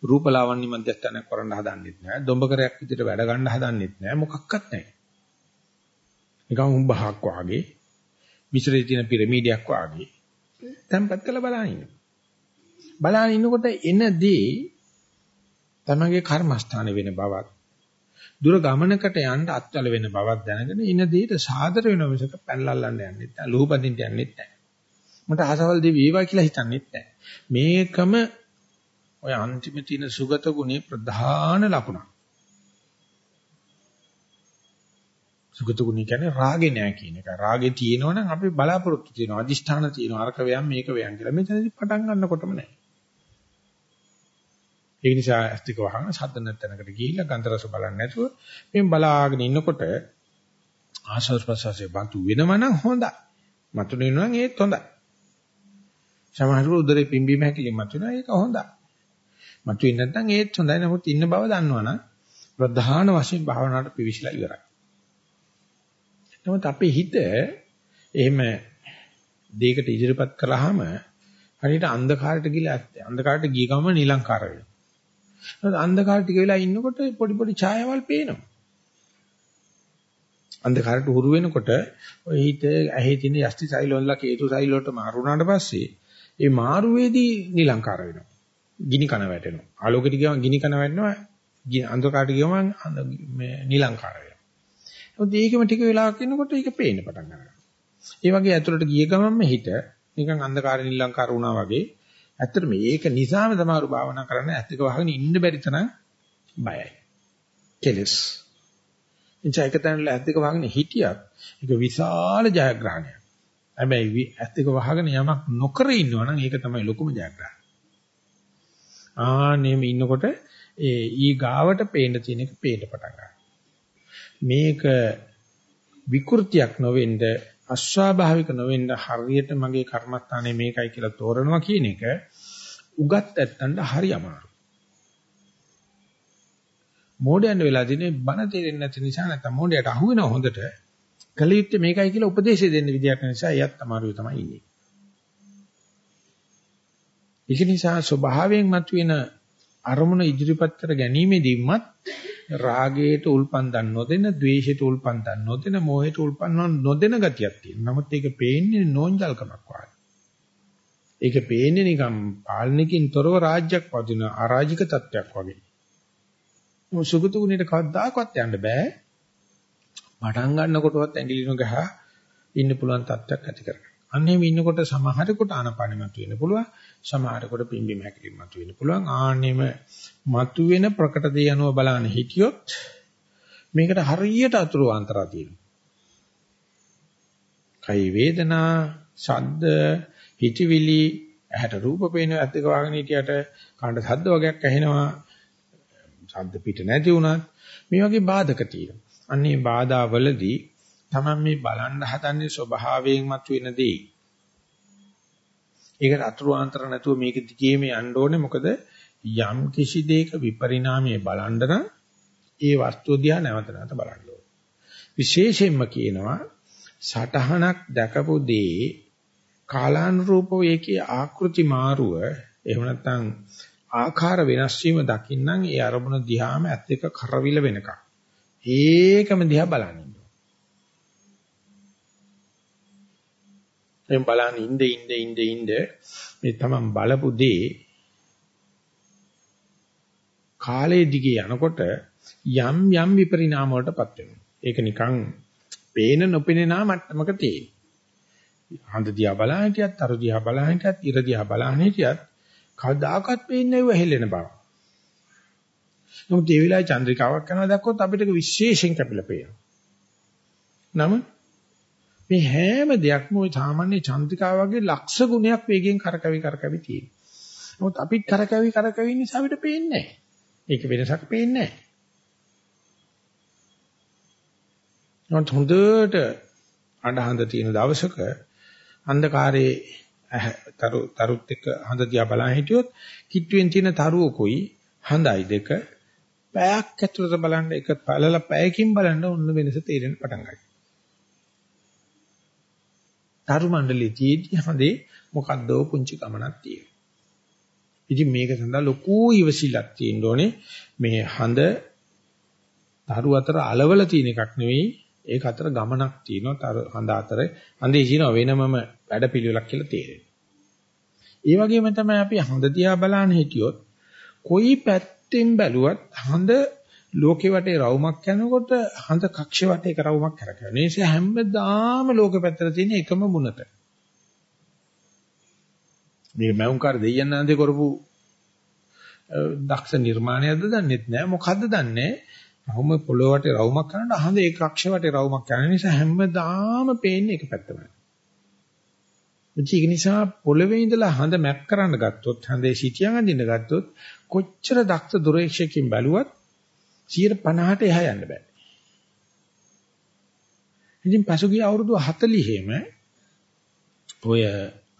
රූපලාවන්‍ය මධ්‍යස්ථානයක් කරන්න හදන්නෙත් නෑ. දොඹකරයක් විදිහට වැඩ ගන්න හදන්නෙත් නෑ. මොකක්වත් නෑ. නිකන් උඹහක් වාගේ විසිරේ තියෙන පිරමීඩයක් වාගේ තැම්පත් කරලා බලන ඉන්න. බලන ඉන්නකොට එනදී තමගේ කර්මස්ථාන වෙන බවක් දුර ගමනකට යන්න අත්වල වෙන බවක් දැනගෙන ඉන දෙයට සාදර වෙන මිසක පැනලල්ලන්න යන්නෙත් නැහැ. ලුහුපදින්න යන්නෙත් නැහැ. මට ආසවල් දෙවි වේවා කියලා හිතන්නෙත් නැහැ. මේකම ඔය අන්තිම තියෙන සුගත ගුණේ ප්‍රධාන ලකුණක්. සුගත ගුණය කියන්නේ රාගේ නෑ කියන එක. රාගේ තියෙනවනම් අපි බලාපොරොත්තු තියෙනවා. අදිෂ්ඨාන තියෙනවා. අරක වයන් මේක වයන් කියලා. මෙතනදි පටන් ගන්නකොටම නෑ. ඒ නිසා ඇස්තික වහන සද්ද නැතනකට ගිහිල්ලා ගන්ධ රස බලන්නේ නැතුව මේ බලාගෙන ඉන්නකොට ආශස් ප්‍රසවාසයේ බන්තු වෙනවනම් හොඳයි. මතුන වෙනවා නම් ඒත් හොඳයි. සමහරවිට උදරේ පිම්බීම හැකිලිම මතුනවා ඒක හොඳයි. මතුවෙන්නේ නැත්නම් ඒත් හොඳයි. නමුත් ඉන්න බව දන්නවනම් ප්‍රධාන වශයෙන් භාවනාවට පිවිසලා ඉවරයි. නමුත් අපේ හිත එහෙම දෙයකට ඉදිරිපත් කළාම හරියට අන්ධකාරයට ගිහලා අන්ධකාරයට ගිය ගම නිලංකාර වෙනවා. නේද අන්ධකාර ටික වෙලා ඉන්නකොට පොඩි පොඩි ඡායාවල් පේනවා. අන්ධකාරට හුරු වෙනකොට ඔය හිත ඇහි තියෙන යස්ති සෛල වල කේතු සෛල වලට මාරු වුණාට පස්සේ ඒ මාරුවේදී නිලංකාර වෙනවා. ගිනි කන වැටෙනවා. ආලෝකයට ගියම ගිනි කන වැටෙනවා. අන්ධකාරට ගියම මේ නිලංකාර වෙනවා. ඒත් ඒකම ටික වෙලාවක් ඉන්නකොට ඒක පේන්න පටන් ගන්නවා. ඒ වගේ ඇතුළට ගිය ගමන්ම හිත නිකන් අන්ධකාර නිලංකාර වුණා වගේ ඇත්තට මේක නිසාම තමයි භාවනා කරන්න ඇත්තක වහගෙන ඉන්න බැරි තරම් බයයි. කෙලස්. එනිසා එක තැනල ඇත්තක වහගෙන හිටියත් ඒක විශාල ජයග්‍රහණයක්. හැබැයි ඇත්තක වහගෙන යමක් නොකර ඉන්නවා නම් ඒක තමයි ලොකුම ජයග්‍රහණය. ආනෙම ඉන්නකොට ඒ ඊ ගාවට පේන්න තියෙන එක පේන්න පටන් ගන්නවා. මේක විකෘතියක් නොවෙන්න අස්වාභාවික නොවෙන්න හරියට මගේ කර්මස්ථානේ මේකයි කියලා තෝරනවා කියන එක උගත් ඇත්තන්ට හරි අමාරු. මෝඩයන් වෙලා දිනේ බන තේරෙන්නේ නැති නිසා නැත්නම් මෝඩයට අහු වෙනව හොඳට. කලියුත්තේ මේකයි කියලා උපදේශය දෙන්න විදියක් නිසා එයත් අමාරුයි තමයි ඉන්නේ. ඒක නිසා ස්වභාවයෙන් මතුවෙන අරමුණ ඉදිරිපත් කර ගැනීමෙදීමත් රාගයට උල්පන් දන් නොදෙන, ද්වේෂයට උල්පන් දන් නොදෙන, මෝහයට උල්පන් නොදෙන ගතියක් තියෙනවා. නමුත් ඒක පේන්නේ නෝන්ජල්කමක් වගේ. ඒක පේන්නේ නිකම් පාලනකින් තොරව රාජ්‍යයක් පදින අරාජික තත්ත්වයක් වගේ. මො සුගත ගුණයට කවදාකවත් යන්න බෑ. පටන් ගන්නකොටවත් ඇඟිලිනු ගහ ඉන්න පුළුවන් තත්ත්වයක් ඇති කරගන්න. අන්න එහෙම ඉන්නකොට සමහරෙකුට ආනපානෙ මතුවෙන්න පුළුවන්. සමහරෙකුට පිම්බි මහැකිලිම මතුවෙන්න පුළුවන්. ආන්නෙම මතුවෙන ප්‍රකට දේ අනුව බලන්න හිටියොත් මේකට හරියට අතුරු අන්තරා තියෙනවා. කයි වේදනා, ශබ්ද, හිතවිලි, ඇහැට රූප පේනවා ඇත්ත එක වහගෙන හිටියට කාණ්ඩ ශබ්ද වගේක් ඇහෙනවා. ශබ්ද පිට නැති වුණත් මේ වගේ බාධක තියෙනවා. අන්නේ බාධාවලදී තමයි මේ බලන්න හදන්නේ ස්වභාවයෙන් මතුවෙන දේ. ඒකට අතුරුාන්තර නැතුව මේක දිගේම යන්න ඕනේ මොකද යම් කිසි දෙයක විපරිණාමයේ බලන්න නම් ඒ වස්තුව දිහා නැවත නැවත බලන්න ඕනේ. විශේෂයෙන්ම කියනවා සටහනක් දැකපු දේ කාලානුරූපව ඒකේ ආකෘති මාරුව එහෙම නැත්නම් ආකාර වෙනස් වීම දකින්නම් ඒ අරමුණ දිහාම ඇත්ත එක කරවිල වෙනකම් ඒකම දිහා බලන්න එම් බලන්න ඉnde ඉnde ඉnde ඉnde මේ තමන් බලපු දේ කාලයේ දිගේ යනකොට යම් යම් විපරිණාම වලටපත් වෙනවා. ඒක නිකන් පේන නොපෙනෙනා මට්ටමක තියෙන. හඳ දිහා බලන හිටියත්, තරු දිහා බලන හිටියත්, ඉර දිහා බලන හිටියත් කවදාකවත් පේන්නේ නැව හෙල්ලෙන බව. නමුත් ඒ වෙලාවේ චන්ද්‍රිකාවක් කරනවා දැක්කොත් අපිට විශේෂයෙන් කැපිලා පේනවා. නමුත් මේ හැම දෙයක්ම ওই සාමාන්‍ය චන්ද්‍රිකා වගේ ලක්ෂ ගුණයක් වේගෙන් කරකැවි කරකැවි තියෙනවා. නමුත් අපිත් කරකැවි කරකැවි නිසා අපිට පේන්නේ නැහැ. ඒක වෙනසක් පේන්නේ නැහැ. නමුත් හොඳට අඬහඳ තියෙන දවසක අන්ධකාරයේ තරු තරුත් එක්ක හඳ දිහා බලන් හිටියොත් කිට්ටුවෙන් තියෙන තරුවකුයි හඳයි දෙක පැයක් ඇතුළත බලන්න එක පළල පැයකින් බලන්න ඔන්න වෙනස තේරෙන්න පටන් ගන්නවා. තරු මණ්ඩලයේ තියෙදි හඳේ මොකද්ද පුංචි ගමනක් තියෙනවා. ඉතින් මේක සඳහා ලොකු ඉවසිල්ලක් තියෙන්න ඕනේ. මේ හඳ තරු අතර අලවල තියෙන එකක් නෙවෙයි. ඒක අතර ගමනක් තියෙනවා. තරු හඳ අතර හඳේ තියෙන වෙනමම වැඩපිළිවෙලක් කියලා තේරෙනවා. ඒ වගේම තමයි අපි හඳ දිහා බලන්න හිටියොත් කොයි පැත්තෙන් බැලුවත් හඳ ලෝකේ වටේ රවුමක් යනකොට හඳ කක්ෂ වටේ එක රවුමක් කරකවන. ඒ නිසා හැමදාම ලෝකෙ පැත්තට තියෙන එකම මුනත. මේ මෞංකාර දෙයයන් නැන්දේ කරපු දක්ෂ නිර්මාණයක්ද දන්නෙත් නෑ මොකද්ද දන්නේ රවුම පොළොව වටේ රවුමක් කරනකොට හඳ ඒ කක්ෂ වටේ රවුමක් කරන නිසා හැමදාම පේන්නේ එක පැත්තමයි. ඒක නිසා පොළවේ ඉඳලා හඳ මැප් කරන්න ගත්තොත් හඳේ සිටියන් අඳින්න ගත්තොත් කොච්චර දක්ෂ දුරේක්ෂකකින් බැලුවත් 150ට එහා යන්න බෑ. ඉතින් පසුගිය අවුරුදු 40ෙම ඔය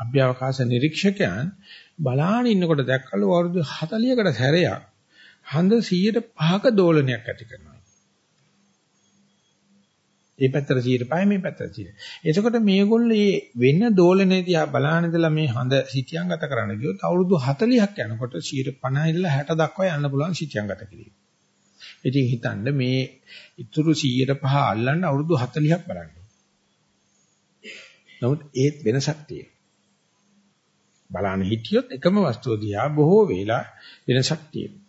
අභ්‍යවකාශ නිරීක්ෂකයන් බලාගෙන ඉන්නකොට දැක්කලු අවුරුදු 40කට සැරයක් හඳ 105ක දෝලනයක් ඇති කරනවා. මේ පැත්තට 105 මේ පැත්තට 100. එතකොට මේගොල්ලෝ මේ වෙන දෝලනේ දිහා බලාගෙන ඉඳලා මේ හඳ සිටියන් ගත කරන්න ගියොත් අවුරුදු 40ක් යනකොට 150 ඉඳලා 60 දක්වා යන්න පුළුවන් සිටියන් ගත කිරීම. ඉතින් හිතන්න මේ ඉතුරු 105 අල්ලන්න අවුරුදු 40ක් බලන්න. නමුත් ඒත් වෙනසක් තියෙනවා. බලන්න හිටියොත් එකම වස්තුව දිහා බොහෝ වෙලා වෙනසක් තියෙනවා.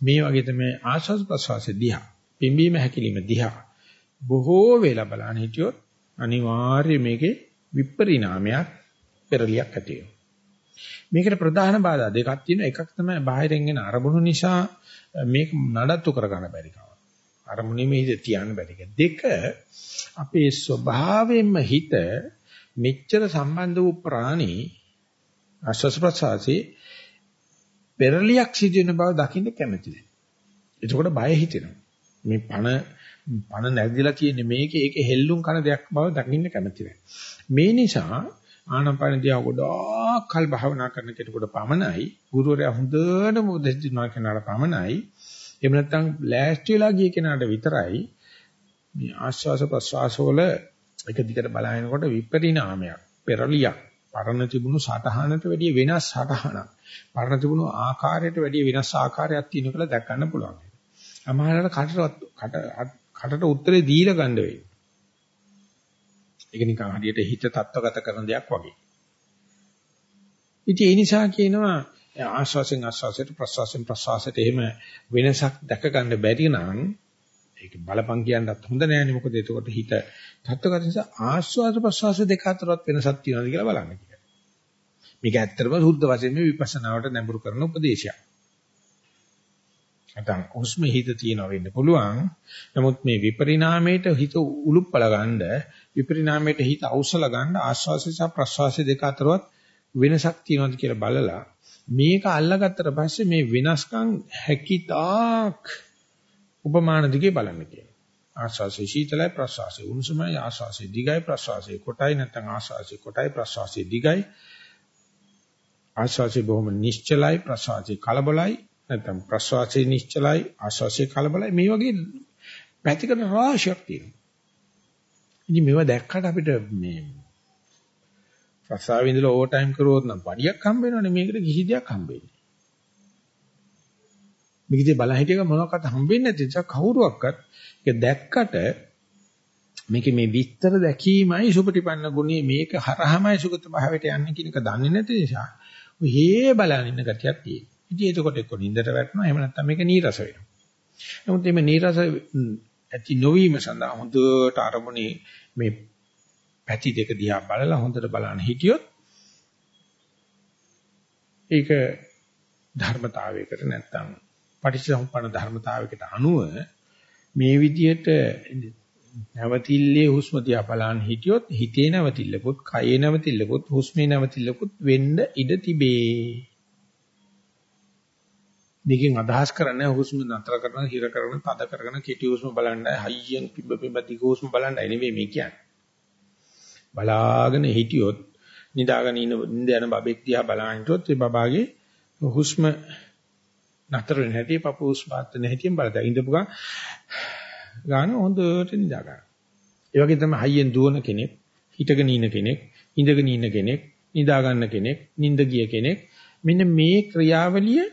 මේ වගේ තමයි ආස්වාද ප්‍රසවාස දිහා, පිම්බීම හැකිලිම දිහා බොහෝ වෙලා බලන්න හිටියොත් අනිවාර්යයෙන් මේකේ විපරිණාමයක් පෙරලියක් ඇති වෙනවා. මේකට ප්‍රධාන බාධා දෙකක් තියෙනවා. එකක් තමයි බාහිරින් එන අරමුණු නිසා මේක නඩත්තු කරගන්න බැරි කම. අරමුණේ මේ තියන්න බැරි දෙක අපේ ස්වභාවයෙන්ම හිත මෙච්චර සම්බන්ධ වූ ප්‍රාණි ආශ්වාස ප්‍රශ්වාසී පෙරලියක් සිදු වෙන බව දකින්න කැමති නැහැ. එතකොට බය හිතෙනවා. මේ පණ පණ නැගිලා තියෙන මේකේ ඒකේ හෙල්ලුම් කරන දෙයක් බව දකින්න කැමති නැහැ. මේ නිසා ආනාපාන දිහා ගොඩාක් කල් භාවනා කරන කෙනෙකුට පමණයි ගුරුවරයා හොඳටම උපදෙස් දෙනවා කෙනාට පමණයි එහෙම නැත්නම් ලෑස්ති වෙලා ගිය කෙනාට විතරයි මේ ආශ්වාස ප්‍රශ්වාස වල එක දිගට බලනකොට විපරිණාමයක් පෙරලියක් පරණ තිබුණු සටහනට වැඩිය වෙනස් සටහනක් පරණ තිබුණු ආකාරයට වැඩිය වෙනස් ආකාරයක් තියෙන කියලා දැක් ගන්න පුළුවන්. අමාරට කටට කටට උත්තරේ දීලා ගන්න වෙයි. ඒක නිකන් හරියට හිත තත්වගත කරන දෙයක් වගේ. ඉතින් ඒ නිසා කියනවා ආශ්වාසෙන් ආශ්වාසයට ප්‍රශ්වාසෙන් ප්‍රශ්වාසයට එහෙම වෙනසක් දැක ගන්න බැරි නම් ඒක බලපං කියන්නත් හොඳ නෑනේ මොකද එතකොට හිත තත්ත්වගත නිසා ආශ්වාස ප්‍රශ්වාස දෙක අතරත් වෙනසක් තියෙනවද කියලා බලන්න කියලා. මේක ඇත්තටම සුද්ධ වශයෙන්ම විපස්සනාවට නැඹුරු කරන උපදේශයක්. නැත්නම් හුස්ම හිත තියෙනවා වෙන්න පුළුවන්. නමුත් මේ විපරිණාමයට හිත උලුප්පල ගන්න විපරිණාමයට හිත අවසල ගන්න ආශ්වාසය සහ ප්‍රශ්වාසය දෙක අතරවත් වෙනසක් තියෙනවද කියලා බලලා මේක අල්ලගත්තට පස්සේ මේ වෙනස්කම් හැකිතාක් උපමාන දිගේ බලන්න කියනවා. ආශ්වාසය සීතලයි ප්‍රශ්වාසය උණුසුමයි ආශ්වාසය දිගයි ප්‍රශ්වාසය කොටයි නැත්නම් ආශ්වාසය කොටයි ප්‍රශ්වාසය දිගයි ආශ්වාසය බොහොම නිශ්චලයි ප්‍රශ්වාසය කලබලයි නැත්නම් ප්‍රශ්වාසය නිශ්චලයි ආශ්වාසය කලබලයි මේ වගේ පැතිකඩ රාශියක් තියෙනවා. ඉතින් මේවා දැක්කට අපිට මේ රසාව ඉඳලා ඕවර් ටයිම් කරුවොත් නම් පඩියක් හම්බ වෙනවනේ මේකට කිසි දෙයක් හම්බෙන්නේ. මේකදී බල හිටියක මොනවක්වත් හම්බෙන්නේ නැති නිසා කවුරුවක්වත් ඒක දැක්කට මේකේ මේ විස්තර දැකීමයි සුපටිපන්න ගුණේ මේක හරහමයි සුගත භාවයට යන්නේ කියන එක දන්නේ නැති නිසා ඔය හේ බලන ඉන්න ගතියක් තියෙනවා. ඉතින් එතකොට එක්ක නින්දට වැටෙනවා එහෙම නැත්නම් මේක නීරස වෙනවා. නමුත් මේ නීරස ඇති නොවීම සඳහා හොඳට අරමුණේ මේ පැති දෙක දිහා බලලා හොඳට බලන්න හිටියොත් ඒක ධර්මතාවයකට නැත්තම් පටිච්චසමුප්පන්න ධර්මතාවයකට අනුව මේ විදිහට නැවතිල්ලේ හුස්ම දිහා බලන්න හිටියොත් හිතේ නැවතිල්ලකුත් කයේ නැවතිල්ලකුත් හුස්මේ නැවතිල්ලකුත් වෙන්න ඉඩ තිබේ. දෙකෙන් අදහස් කරන්නේ හුස්ම නතර කරන, හිර කරන, තද කරන, කෙටි හුස්ම බලන්නයි, හයියෙන් පිබ්බ පිබ්බ දිග හුස්ම බලන්නයි නෙවෙයි මේ කියන්නේ. බලාගෙන හිටියොත් නිදාගෙන ඉන්න නිද යන බබෙක් දිහා බලන හිටියොත් ඒ බබාගේ හුස්ම නතර වෙන හැටි පපුස් පාත් වෙන හැටියෙන් බලලා ඉඳපු ගමන් ගාන හොඳට නිදා ගන්න. ඒ වගේ තමයි හයියෙන් දුවන කෙනෙක්, හිටගෙන ඉන්න කෙනෙක්, ඉඳගෙන ඉන්න කෙනෙක්, නිදා ගන්න කෙනෙක්, නිින්ද ගිය කෙනෙක් මෙන්න මේ ක්‍රියාවලිය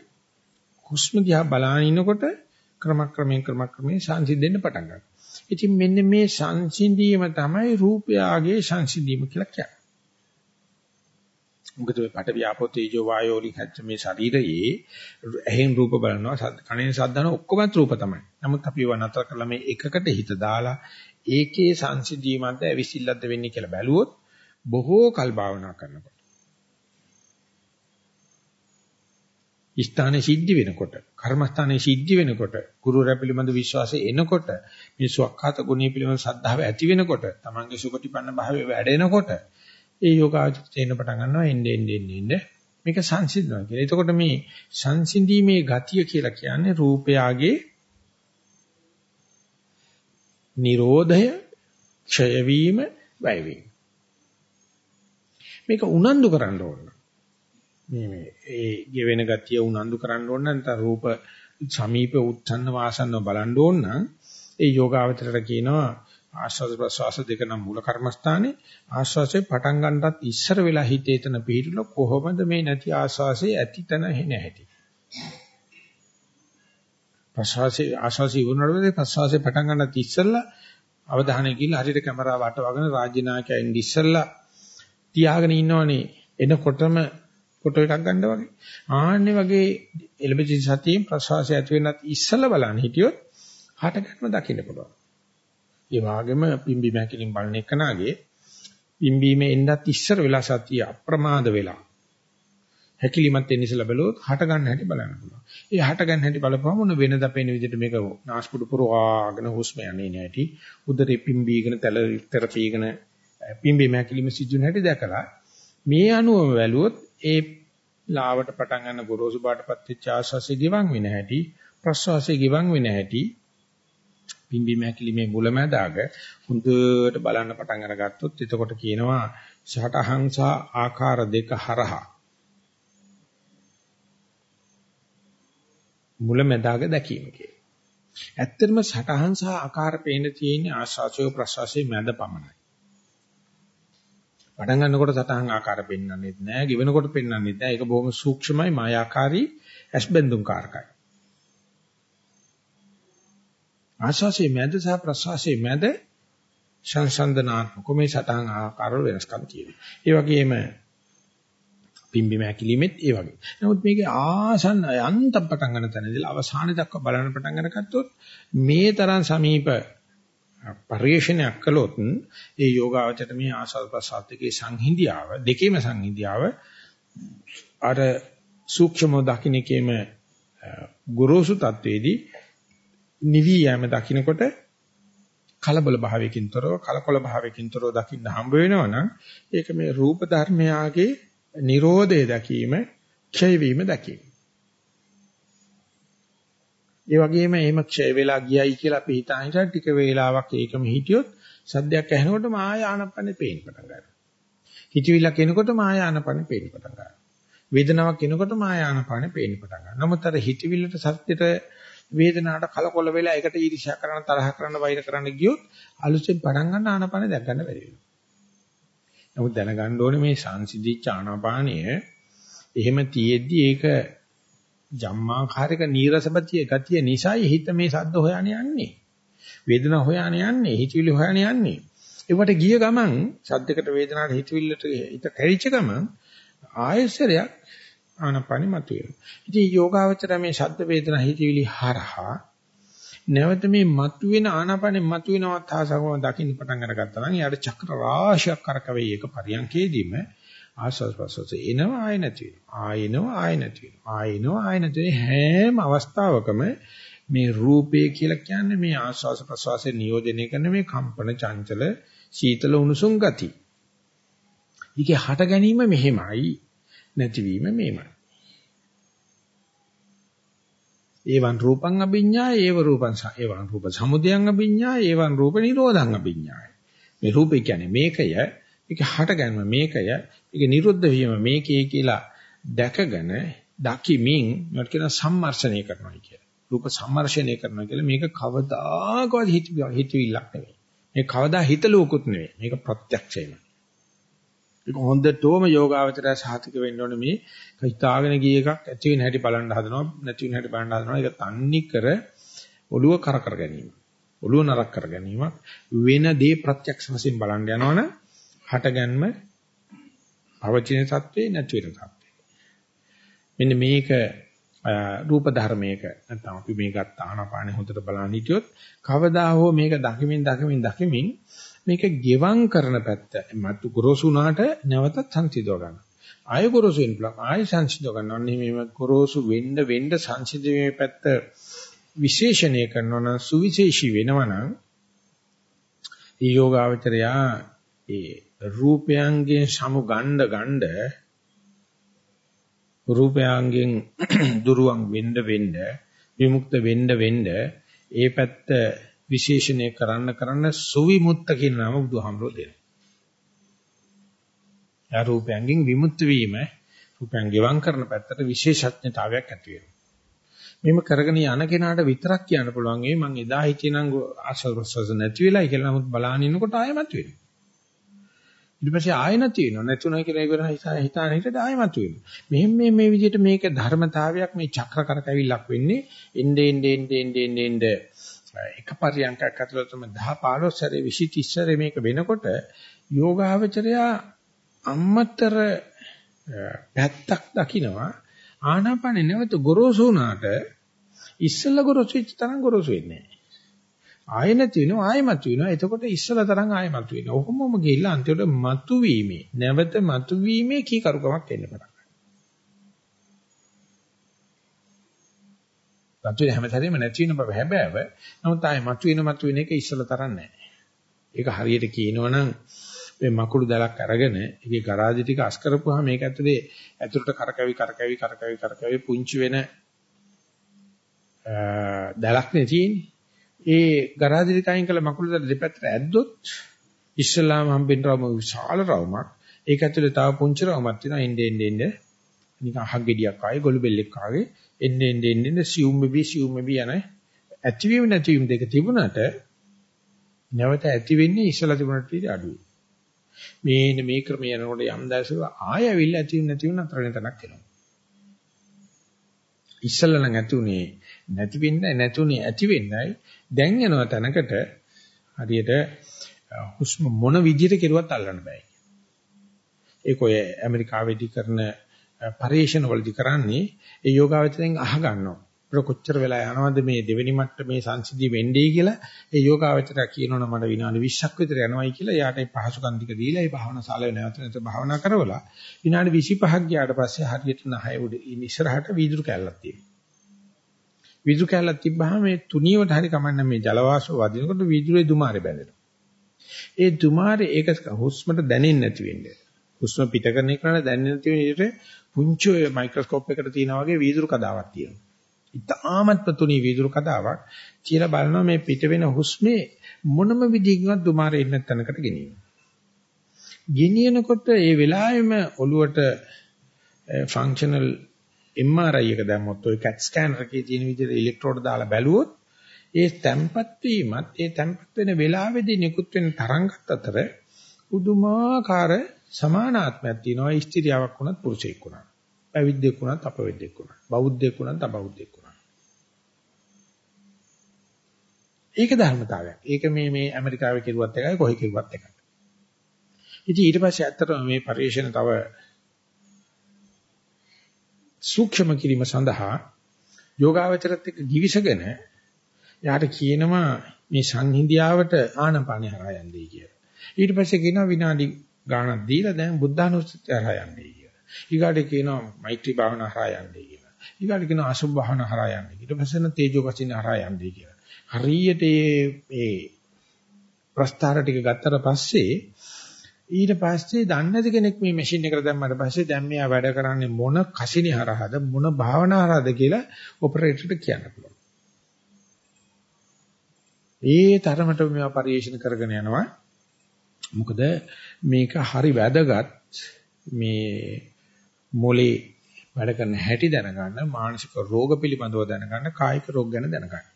හුස්ම දිහා බලාගෙන ඉනකොට ක්‍රමක්‍රමයෙන් ක්‍රමක්‍රමයෙන් සංසිඳෙන්න පටන් ගන්නවා. ඉතින් මෙන්න මේ සංසිඳීම තමයි රූපයාගේ සංසිඳීම කියලා කියන්නේ. මොකද මේ පට ව්‍යාපෝ තේජෝ වායෝ වලින් හැච්ච මේ ශරීරයේ ඇහෙන් රූප බලනවා කනෙන් ශබ්දන ඔක්කොම රූප තමයි. නමුත් අපි ඒව නතර කරලා මේ එකකට හිත දාලා ඒකේ සංසිඳීමක්ද ඇවිසිල්ලක්ද වෙන්නේ කියලා බැලුවොත් බොහෝ කල් භාවනා කරනකොට ස්ථානයේ සිද්ධ වෙනකොට කර්මස්ථානයේ සිද්ධ වෙනකොට ගුරුවරයා පිළිබඳ විශ්වාසය එනකොට මේ සුවක්ඛාත ගුණය පිළිබඳ ශ්‍රද්ධාව ඇති වෙනකොට තමන්ගේ සුපටිපන්න භාවය වැඩෙනකොට ඒ යෝගාචර තේන පටන් ගන්නවා එන්නේ එන්නේ එන්නේ මේක සංසිඳනවා කියලා. එතකොට මේ සංසිඳීමේ ගතිය කියලා කියන්නේ රූපයාගේ නිරෝධය ක්ෂය වීම වැය වීම. මේක උනන්දු කරන්න ඕන. මේ මේ ඒ ගෙවෙන ගතිය උනන්දු කරන්න ඕන නැත්නම් රූප සමීප උත්සන්න වාසන්නව බලන්න ඕන නම් ඒ යෝගාවචරයට කියනවා ආශ්වාස ප්‍රශ්වාස දෙක නම් මූල කර්මස්ථානේ. ආශ්වාසයේ පටන් ගන්නටත් ඉස්සර වෙලා හිතේ තන පිළිතුල කොහොමද මේ නැති ආශ්වාසයේ ඇති තන නැහැටි ප්‍රශ්වාසයේ ආශ්වාසය වුණාට ප්‍රශ්වාසයේ පටන් ගන්නත් ඉස්සෙල්ලා අවධානය ගිහිල්ලා හරියට කැමරාව අටවගෙන රාජ්‍ය නායකයා ඉන්න ඉස්සෙල්ලා තියාගෙන ඉන්නවනේ. එනකොටම ෆොටෝ එකක් ගන්න වගේ. ආන්නේ වගේ එලෙබිසි සතියෙන් ප්‍රසවාසය ඇති වෙනත් ඉස්සලා බලන්න හිටියොත් හටගන්න දකින්න පුළුවන්. ඒ වගේම පිම්බි මැකිලින් බලන එකනාගේ පිම්බීමේ එන්නත් ඉස්සර වෙලා සතිය අප්‍රමාද වෙලා හැකිලිමත් එන්න ඉස්සලා බැලුවොත් හට ගන්න හැටි බලන්න පුළුවන්. ඒ හට ගන්න හැටි බලපුවම මොන වෙනද අපේන විදිහට මේක නාස්පුඩු පුරවාගෙන හුස්ම යන්නේ නැහැටි උදරේ පිම්බීගෙන තල තෙරපීගෙන පිම්බි මැකිලිම සිදුන හැටි දැකලා මේ අනුවම බැලුවොත් ඒ ලාවට පටන් ගන්න ගොරෝසු බාටපත් වෙච්ච ආශාසෙ ගිවන් වෙන හැටි ප්‍රසවාසෙ ගිවන් වෙන හැටි පිම්බි මැකිලිමේ මුලැමැදාග හොඳට බලන්න පටන් අරගත්තොත් එතකොට කියනවා සටහන් සහ ආකාර දෙක හරහා මුලැමැදාග දැකීම කියලා. ඇත්තටම සටහන් සහ ආකාර පේන තියෙන්නේ ආශාසය ප්‍රසවාසයේ මැද පමණයි. පටන් ගන්නකොට සටහන් ආකාර පෙන්වන්නෙත් නෑ, ගෙවෙනකොට පෙන්වන්නෙත් නෑ. ඒක බොහොම සූක්ෂමයි, මායාකාරී, ඇස්බෙන්දුම් කාරකයි. ආශාසයේ මැද සහ ප්‍රසවාසයේ මැද සංසන්දනාත්මක මේ සටහන් ආකාර වෙනස්කම් තියෙනවා. ඒ වගේම පිම්බි මෑකිලිමෙත් ඒ වගේ. නමුත් මේකේ ආසන්න යන්තම් පටන් ගන්න තැනදී අවසානයේ දක්වා බලන්න පටන් අරගත්තොත් මේ තරම් සමීප පරිශ්‍රණයක් කළොත් ඒ යෝගාවචරයට මේ ආසල් ප්‍රසාදිකේ සංහිඳියාව දෙකේම සංහිඳියාව අර සූක්ෂම දකින්නකේම ගුරුසු තත්වේදී නිවි යෑම දකින්නකොට කලබල භාවයකින් තොරව කලකොල භාවයකින් තොරව දකින්න හම්බ වෙනවනම් ඒක මේ රූප ධර්මයාගේ Nirodhe දැකීම ක්ෂය වීම දැකීම. ඒ වගේම එහෙම ක්ෂය වෙලා ගියයි කියලා අපි හිතා හිතා ටික වේලාවක් ඒකම හිටියොත් සද්දයක් ඇහෙනකොට මාය ආනපනේ පේන්න පටන් ගන්නවා. හිතවිල්ලක් එනකොට මාය ආනපනේ පේන්න පටන් ගන්නවා. වේදනාවක් එනකොට මාය ආනපනේ පේන්න පටන් ගන්නවා. නමුත් අර හිතවිල්ලට සත්‍යෙට වේදනාවට කලකොල වෙලා ඒකට ඊර්ෂ්‍යා කරන තරහ කරන වෛර කරන්න ගියොත් අලුතෙන් පටන් ගන්න ආනපනේ දැක් ගන්න බැරි වෙනවා. නමුත් දැනගන්න ඕනේ මේ සංසිද්ධිච්ච ආනාපානය එහෙම තියෙද්දි ඒක ජම්මාකාරක නීරසපතිය ගතිය නිසායි හිත මේ සද්ද හොයන යන්නේ. වේදනාව හොයන යන්නේ, හිතවිලි හොයන යන්නේ. ඒවට ගිය ගමන් සද්දකට වේදනාවට හිතවිල්ලට හිත කැරිච්ච ගමන් ආයසරයක් ආනපනි මතුවෙනවා. ඉතින් යෝගාවචර මේ ශබ්ද වේදනා හිතවිලි හරහා නැවත මේ මතුවෙන ආනපනෙ මතුවෙනවත් ආසකම දකින්න පටන් අරගත්තා නම් යාට චක්‍ර රාශියක් කරකවෙයි එක පරියන්කේදීම ආස්වාද ප්‍රසවාස එනවා ආය නැති වෙනවා. ආයෙනවා ආය නැති වෙනවා. ආයෙනවා ආය නැති හැම අවස්ථාවකම මේ රූපය කියලා කියන්නේ මේ ආස්වාද ප්‍රසවාසයේ නියෝජනය කරන මේ කම්පන චංචල සීතල උණුසුම් ගති. ඊගේ හට ගැනීම මෙහෙමයි නැතිවීම මෙහෙමයි. ඒවන් රූපං අභිඤ්ඤාය ඒව රූපං ඒවන් රූප සමුදයං අභිඤ්ඤාය ඒවන් රූප නිරෝධං අභිඤ්ඤාය. මේ රූපේ කියන්නේ මේකය. ඒක හට ගැනීම මේකය. ඒක නිරුද්ධ වීම මේකේ කියලා දැකගෙන දකිමින් මට කියන සම්මර්ෂණය කරනවා කියලා. රූප සම්මර්ෂණය කරනවා කියලා මේක කවදාකවත් හිතවිල්ලක් නෙවෙයි. මේ කවදා හිතලුවකුත් නෙවෙයි. මේක ප්‍රත්‍යක්ෂයමයි ඒක හොඳටම යෝගාවචරය සාතික වෙන්න ඕනේ මේ හිතාගෙන ගිය එකක් ඇති වෙන හැටි බලන්න හදනවා නැති වෙන හැටි බලන්න හදනවා. ඒක තන්නේ කර ඔළුව කර කර ගැනීම. ඔළුව නරක කර ගැනීම වෙන දේ ප්‍රත්‍යක්ෂ වශයෙන් බලන්න යනවනම් හටගන්ම අවචින සත්‍වේ නැති වෙන සත්‍වේ මෙන්න මේක රූප ධර්මයක නැත්නම් අපි මේ ගත්ත ආනාපානෙ හොඳට බලන්න හිටියොත් කවදා හෝ මේක දකිමින් දකිමින් දකිමින් මේක ගෙවම් කරන පැත්ත මතු ගොරෝසු උනාට නැවතත් සංසිඳව ගන්න. ආය ගොරෝසු වෙන පුළුවන් ආය සංසිඳව ගන්න. අන්නේ මේ ගොරෝසු වෙන්න වෙන්න සංසිඳීමේ පැත්ත විශේෂණය කරනවා නම් සුවිශේෂී වෙනවා නම් ඒ යෝගාවචරයා ඒ රූපයන්ගෙන් සමු ගණ්ඩ ගණ්ඩ රූපයන්ගෙන් දුරුවන් වෙන්න වෙන්න විමුක්ත වෙන්න වෙන්න ඒ පැත්ත විශේෂණය කරන්න කරන්න සුවිමුත්ත කියන නම බුදුහාමරෝ දෙනවා. යා රූපයන්ගෙන් විමුක්ත වීම රූපයන් ගෙවම් කරන පැත්තට විශේෂඥතාවයක් ඇති වෙනවා. මෙහෙම කරගෙන යන කෙනාට විතරක් කියන්න පුළුවන් ඒ මං එදා හිටියනම් ආශල් ප්‍රසවාස නැති වෙලායි කියලා නමුත් බලාගෙන ඉන්නකොට ආයෙමත් වෙනවා. ඊට පස්සේ ආයෙ නැති වෙනවා. නැතුණයි කියලා ඉවර හිතාන හිටට ආයෙමත් වෙනවා. මෙහෙම මේ මේ විදිහට මේක ධර්මතාවයක් මේ චක්‍ර කරකැවිල්ලක් වෙන්නේ එnde ende ende ende ende එක පරියන්කයක් ඇතුළතම 10 15 සැරේ 20 30 සැරේ මේක වෙනකොට යෝගාවචරයා අම්මතර පැත්තක් දකිනවා ආනාපානෙ නැවත ගොරෝසු වුණාට ඉස්සෙල්ලා ගොරෝසු වෙච්ච තරම් ගොරෝසු වෙන්නේ නැහැ. ආයෙ නැති වෙනවා ආයෙමත් වෙනවා. එතකොට ඉස්සෙල්ලා තරම් ආයෙමත් වෙනවා. ඔහොමම ගිහිල්ලා අන්තිමට මතු වීමේ නැවත මතු වීමේ කීකරුකමක් එන්න පටන් රතු වෙන හැමතැනම නැති වෙන බව හැබෑව. නමුත් ආයේ මතුවෙන මතුවෙන එක ඉස්සලා තරම් නැහැ. ඒක හරියට කියනවනම් මේ මකුළු දලක් අරගෙන ඒකේ ගරාජි ටික අස් කරපුවාම මේක ඇතුලේ ඇතුලට කරකැවි කරකැවි කරකැවි කරකැවි පුංචි වෙන දලක් නේ තියෙන්නේ. ඒ ගරාදිරි කයින් කළ මකුළු දර දෙපැත්තට ඇද්දොත් ඉස්ලාම හම්බෙන්න රවම විශාල රවමක්. ඒක ඇතුලේ තව පුංචි රවමක් තියෙනවා එන්නේ එන්නේ එන්නේ නිකන් අහග්ගෙඩියක් ආයේ ගොළු බෙල්ලෙක් ආගේ එන්නේ එන්නේ එන්නේ සියුම් මෙබි සියුම් මෙබි යන ඇතිවීම නැතිවීම දෙක තිබුණාට නැවත ඇති වෙන්නේ ඉස්සලා තිබුණට වඩා අඩුයි. මේන මේ ක්‍රමය යනකොට යම් දැසව ආය ඇවිල්ලා ඇති වෙන නැති වෙන අතර වෙන තැනක් එනවා. ඉස්සලා නම් ඇති උනේ නැති වෙන්නයි නැතුනේ ඇති වෙන්නයි දැන් යනවා තැනකට හරියට හුස්ම මොන විදිහට කෙරුවත් අල්ලන්න බෑ. ඒක ඔය ඇමරිකාවේදී කරන පරිශන වලදී කරන්නේ ඒ යෝගාවචරයෙන් අහ ගන්නවා. අපිට කොච්චර වෙලා යනවද මේ දෙවෙනි මට්ටමේ සංසිද්ධිය වෙන්නේ කියලා ඒ යෝගාවචරය කියනවනේ මට විනාඩි 20ක් විතර යනවායි කියලා එයාට ඒ පහසුකම් ටික දීලා ඒ භාවනා ශාලාවේ නැවත නැවත භාවනා කරවලා විනාඩි 25ක් ගියාට පස්සේ හරියට නහය උඩ ඉස්සරහට වීදුරු කැල්ලක් තියෙනවා. වීදුරු කැල්ලක් තිබ්බහම මේ තුනියවට හරි කමන්න මේ ජලවාෂ්ප වදිනකොට වීදුරුවේ දුමාරේ බැඳෙනවා. ඒ දුමාරේ ඒක හුස්මට දැනෙන්නේ නැති වෙන්නේ. හුස්ම පිට කරන එකට දැනෙන්නේ නැති වෙන විදිහට පුංචි මයික්‍රොස්කෝප් එකකට තියෙනා වගේ වීදුරු කදාවක් තියෙනවා. ඉතාමත්ම තුනී වීදුරු කතාවක් කියලා බලනවා මේ පිට වෙන හුස්මේ මොනම විදිහකින්වත් දුමාරේ ඉන්න තැනකට ගෙනියන. ගෙනියනකොට ඒ වෙලාවෙම ඔළුවට eh, ෆන්ක්ෂනල් MRI එක දැම්මොත් ඔය CAT ස්කෑනර් එකේ තියෙන විදිහට ඉලෙක්ට්‍රෝඩ දාලා බැලුවොත් ඒ තැම්පත් වීමත් ඒ තැම්පත් වෙන වෙලාවේදී නිකුත් වෙන තරංගත් අතර පුදුමාකාර සමානාත්මයක් තියෙනවා ස්ත්‍රියාවක් වුණත් පුරුෂයෙක් වුණත්. පැවිද්දෙක් වුණත් අපවිද්දෙක් වුණත්. බෞද්ධයෙක් වුණත් අපබෞද්ධයෙක් වුණත්. ඒක ධර්මතාවයක්. ඒක මේ මේ ඇමරිකාවේ කෙරුවත් එකයි කොහේ කෙරුවත් එකයි. ඉතින් ඊට පස්සේ ඇත්තටම මේ පරිශ්‍රණ තව සූක්ෂම කිරීම සඳහා යෝගාවචරත් එක්ක givisගෙන යාට කියනවා මේ සංහිඳියාවට ආනපානිය හරහා යන්නේ කියලා. ඊට පස්සේ කියනවා විනාඩි ගාණක් දීලා දැන් බුද්ධානුස්සතිය හරහා යන්නේ කියලා. ඊගාට කියනවා මෛත්‍රී භාවනා හරහා යන්නේ කියලා. ඊගාට කියනවා අසුභ භාවනා හරහා යන්නේ. ඊට පස්සේ තේජෝ වචින හරහා යන්නේ කියලා. හරියට මේ ප්‍රස්තාර ටික ගත්තට පස්සේ ඊට පස්සේ දන්නේ නැති කෙනෙක් මේ මැෂින් එකට දැම්මට පස්සේ දැන් මෙයා වැඩ කරන්නේ මොන කසිනි හරහාද මොන භාවනා හරහාද කියලා ඔපරේටර්ට කියන්න පුළුවන්. ඒ තරමට මේවා පරිශන කරගෙන යනවා. මොකද මේක හරි වැදගත් මේ මොලේ වැඩ කරන හැටි දැනගන්න මානසික රෝග පිළිබඳව දැනගන්න කායික රෝග ගැන දැනගන්න.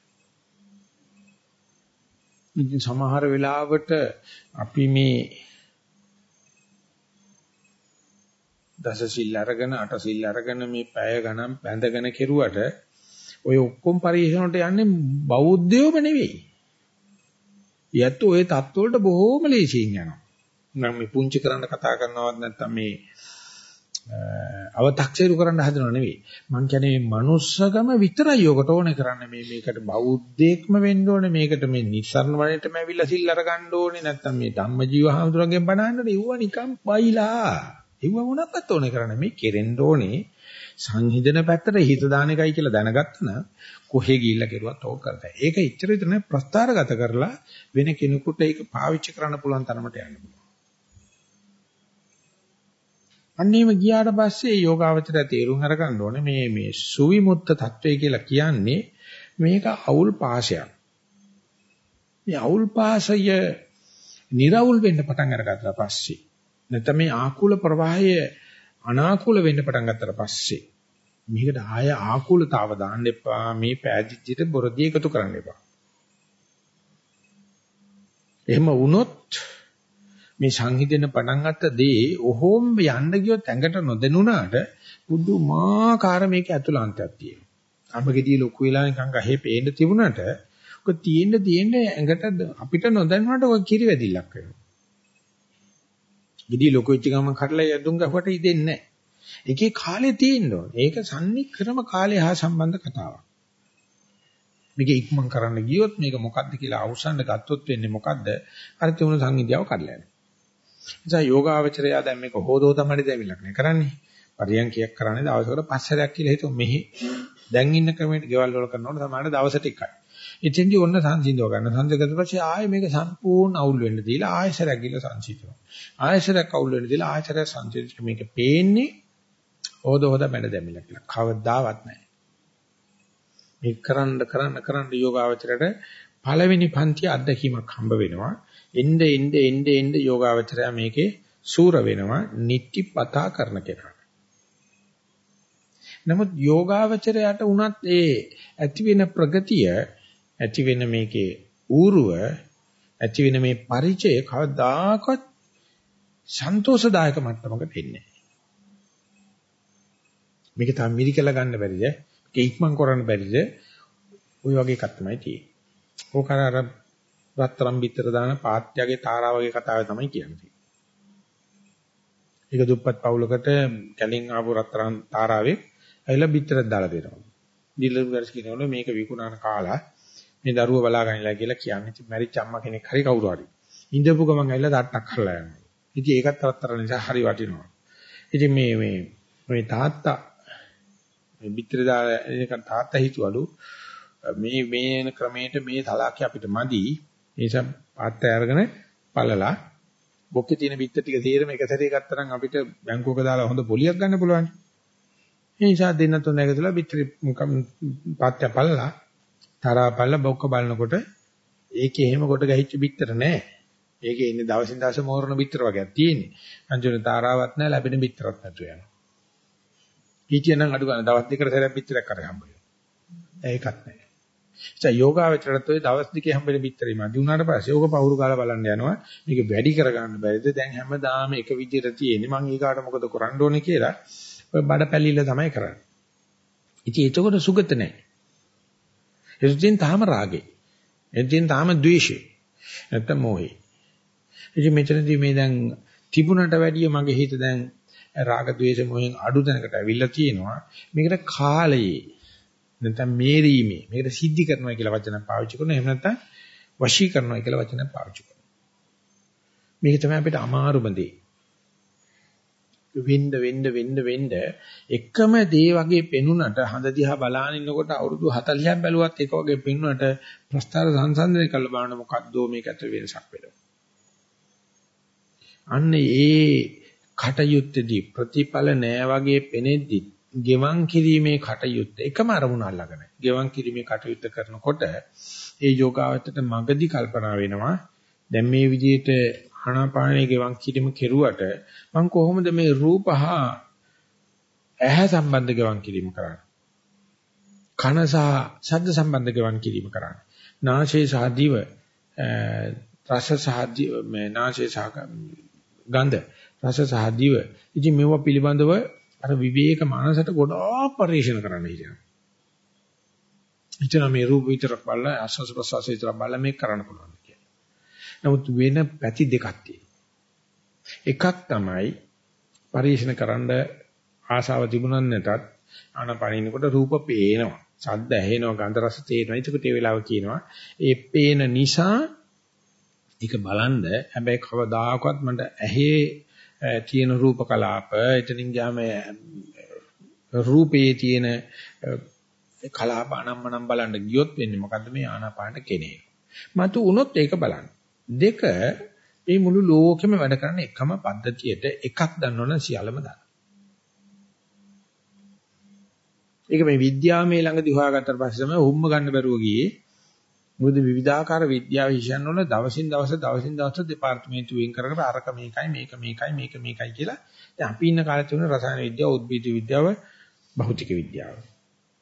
ඉතින් සමහර වෙලාවට අපි මේ දස සිල් අරගෙන අට සිල් අරගෙන මේ පැය ගණන් බැඳගෙන කෙරුවට ඔය ඔක්කොම පරිශනට යන්නේ බෞද්ධයෝම නෙවෙයි. යැත් ඔය தත්වලට බොහෝම ලේසියෙන් යනවා. නම් මේ පුංචි කරන්න කතා කරනවත් නැත්නම් මේ අව탁සේරු කරන්න හදනව නෙවෙයි. මං කියන්නේ මේ manussකම විතරයි ඔකට ඕනේ කරන්නේ. මේ මේකට බෞද්ධයෙක්ම වෙන්න ඕනේ. මේකට මේ නිස්සරණ වණයටම ඇවිල්ලා සිල් අරගන්න ඕනේ. නැත්නම් මේ ධම්මජීව හාමුදුරන්ගෙන් බණහන්න ඉවුවා නිකම් පයිලා. ඒව මොනක්වත් ඕනේ කරන්නේ මේ කෙරෙන්න ඕනේ සංහිඳන පැත්තට හිත දාන එකයි කියලා දැනගත්තන කොහෙ ගිහිල්ලා කෙරුවත් ඕක කරතයි. ඒක ඉච්චර විතර නෙවෙයි ප්‍රස්ථාරගත කරලා වෙන කෙනෙකුට ඒක පාවිච්චි කරන්න පුළුවන් තරමට යන්න පුළුවන්. අන්නේම ගියාට පස්සේ යෝගාවචරය තේරුම් අරගන්න ඕනේ මේ මේ සුවිමුත්ත తත්වය කියලා කියන්නේ මේක අවුල් පාසයක්. මේ අවුල් පාසය निराවුල් වෙන්න පටන් අරගත්තා පස්සේ නැත්නම් මේ ආකූල ප්‍රවාහය අනාකූල වෙන්න පටන් ගත්තට පස්සේ මේකට ආය ආකූලතාව දාන්න එපා මේ පෑදිච්චිට බොරදී එකතු කරන්න එපා. එහෙම වුණොත් මේ සංහිඳෙන පටන් ගත්ත දේ ඔහොම යන්න ගියොත් ඇඟට නොදෙනුණාට පුදුමාකාර මේක ඇතුළාන්තයක් තියෙනවා. අඹගෙඩිය ලොකු වෙලා නිකන් ගහේ පේන්න තිබුණාට ඔක තියෙන්න තියෙන්න ඇඟට අපිට නොදැනුණාට ඔය කිරි වැදිල්ලක් වෙනවා. ගෙඩිය ලොකු වෙච්ච ගමන් කඩලා යදුම් ගහුවට ඉදෙන්නේ නැහැ. ඒකේ කාලේ තියෙන්න ඕනේ. ඒක සම්නික්‍රම කාලය හා සම්බන්ධ කතාවක්. මේක ඉක්මන් කරන්න ගියොත් මේක මොකද්ද කියලා අවසන් ගත්තොත් වෙන්නේ මොකද්ද? අර තියුණු සංහිඳියාව කඩලා යනවා. නිසා යෝගාවචරය දැන් මේක හොදෝ තමයි දැවිලක් නේ කරන්නේ. පරියන්කයක් කරන්නේ දවසකට පස් සැරයක් කියලා හිතුව මෙහි දැන් ඉන්න ක්‍රමයට ගෙවල් වල කරනකොට තමයි දවසට එකයි. ඉතින්දී ඔන්න සංසිඳව ගන්න. සංසිඳගත්ත පස්සේ ආයේ මේක සම්පූර්ණ අවුල් වෙන්න දීලා ආයෙ සැරයක් ගිහලා සංසිඳනවා. ආයෙ සැරයක් අවුල් වෙන්න දීලා ආයෙ සැරයක් සංසිඳිට මේක පේන්නේ හොද හොද මැඩ දැමිලා කියලා. කවදාවත් නැහැ. මේ කරන්න කරන්න කරන්න යෝගාවචරයට පළවෙනි පන්ති අත්දැකීමක් හම්බ වෙනවා. එnde එnde එnde එnde යෝගාවචරය මේකේ සූර වෙනවා නිත්‍යපතා කරන කෙනා. නමුත් යෝගාවචරයට උනත් ඒ ඇති වෙන ප්‍රගතිය ඇති වෙන මේකේ ඌරුව ඇති වෙන මේ ಪರಿಚය කවදාකවත් සන්තෝෂදායක මට්ටමකට එන්නේ නැහැ. මේක තාම මිරිකලා ගන්න බැරිද? මේක ඉක්මන් කරන්න බැරිද? ওই වගේ එකක් තමයි තියෙන්නේ. ඕක අර රත්තරම් පිටර දාන පාත්‍යගේ තාරා වගේ කතාව තමයි කියන්නේ. ඒක දුප්පත් පවුලකට කැලින් ආපු රත්තරන් තාරාවේ ඇවිල්ලා පිටරක් දාලා දෙනවා. ඩීලර් ගර්ස් කියනවලු මේක විකුණන කාලා මේ දරුව බලාගන්නලා කියලා කියන්නේ. ඉතින් මැරිච්ච අම්මා කෙනෙක් හරි කවුරු හරි. ඉඳපු ගමන් ඇවිල්ලා තාට්ටක් කරලා යනවා. ඉතින් ඒකත් රත්තරන් නිසා හරි වටිනවා. ඉතින් මේ මේ මේ තාත්තා මේ පිටර දාලා ඒක තාත්තා හිතුවලු මේ මේන ක්‍රමයට මේ තලාකේ අපිට මදි. ඒ නිසා පාත්ත අරගෙන පළලා බොක්කේ තියෙන බිත්ත ටික තීරම එක සැරේ ගත්තා නම් අපිට බැංකුවක දාලා හොඳ පොලියක් ගන්න පුළුවන්. ඒ නිසා දෙන්න තුන එකතුලා බිත්ත පාත්‍ය පළලා තරහා පළලා බොක්ක බලනකොට ඒකේ එහෙම කොට ගහිච්ච බිත්තර නෑ. ඒකේ ඉන්නේ දවසින් දවස මෝරන බිත්තර වගේක් තියෙන්නේ. අන්තිමට තාරාවක් නෑ ලැබෙන බිත්තරක් නැතු වෙනවා. හිටියනම් අඩු ගන්න දවස් දෙකකට සැරයක් බිත්තරයක් කරගෙන හම්බ වෙනවා. ඒකත් නෑ. ඒ යෝගාවචරත් ඔය දවස් දෙකේ හම්බෙන පිටරේ මදි වුණාට පස්සේ ඕක පවුරු කාලා බලන්න යනවා. මේක වැඩි කරගන්න බැරිද? දැන් හැමදාම එක විදිහට තියෙන්නේ. මං ඊගාට මොකද කරන්න ඕනේ කියලා ඔය බඩ පැලිල්ල තමයි කරන්නේ. ඉතින් එතකොට සුගත නැහැ. එතෙන් තාම රාගේ. එතෙන් තාම ද්වේෂේ. නැත්නම් මොහේ. ඉතින් මෙතනදී මේ දැන් තිබුණට වැඩිය මගේ හිත දැන් රාග ද්වේෂ මොහෙන් අඩු තැනකට ඇවිල්ලා තියෙනවා. මේකට කාලයේ නැත්නම් මේරීමේ මේකට සිද්ධි කරනවා කියලා වචන පාවිච්චි කරනවා එහෙම නැත්නම් වශී කරනවා කියලා වචන පාවිච්චි කරනවා මේක තමයි අපිට අමාරුම දේ වෙන්න වෙන්න වෙන්න වෙන්න එකම දේ වගේ පෙනුනට හඳ දිහා බලාගෙන ඉන්නකොට අවුරුදු 40ක් බැලුවත් ඒක වගේ පෙනුනට ප්‍රස්තාර සංසන්දනය කළ බලන මොකද්ද මේක ඇතුළේ වෙනසක් වෙනවා. අන්න ඒ කටයුත්තේදී ප්‍රතිඵල නෑ වගේ පෙනෙද්දි ගෙවන් කිරීමේ කටයුත්ත එකම අරමුණ අල්ලගෙන ගෙවන් කිරීමේ කටයුත්ත කරනකොට ඒ යෝගාවචරයට මගදී කල්පනා වෙනවා දැන් මේ විදිහට ආනාපානයේ ගෙවන් කිරීම කෙරුවට මම කොහොමද මේ රූප හා ඇහැ සම්බන්ධ ගෙවන් කිරීම කරන්නේ කන සහ ශබ්ද සම්බන්ධ ගෙවන් කිරීම කරන්නේ නාසය සහ දිව රස සහ මේ නාසය සහ ගන්ධ රස සහ දිව ඉතින් මේවා පිළිබඳව අර විවේක මානසට ගොඩාක් පරිශන කරන්න හිතෙනවා. හිතන මේ රූප විතරක් බලලා ආස්වාද ප්‍රසවාස විතරක් බලලා මේක කරන්න පුළුවන් කියලා. නමුත් වෙන පැති දෙකක් එකක් තමයි පරිශන කරන්න ආශාව තිබුණත් නැතත් ආනපනිනකොට රූප පේනවා. ශබ්ද ඇහෙනවා, ගන්ධ රස තේරෙනවා. ඒකට ඒ වෙලාව කියනවා. ඒ පේන නිසා ඒක බලන්ද හැබැයි කවදාකවත් මට ඇහි තියෙන රූප කලාප එතනින් ගියාම රූපයේ තියෙන කලාප අනම්මනම් බලන්න ගියොත් වෙන්නේ මොකද්ද මේ ආනාපානට කෙනේ. මතු උනොත් ඒක බලන්න. දෙක මේ මුළු ලෝකෙම වැඩ කරන එකම පද්ධතියට එකක් දන්නවනම් සියල්ලම දන්න. ඒක මේ විද්‍යාව මේ ළඟදී හොයාගත්තට පස්සේ තමයි උම්ම ගන්න බැරුව ගියේ. මොකද විවිධාකාර විද්‍යාව විෂයන් වල දවසින් දවස දවසින් දවස දෙපාර්තමේන්තු වෙන් කරගෙන අරක මේකයි මේක මේකයි මේක මේකයි කියලා දැන් අපි ඉන්න කාලේ තියෙන රසායන විද්‍යාව උද්භිද විද්‍යාව භෞතික විද්‍යාව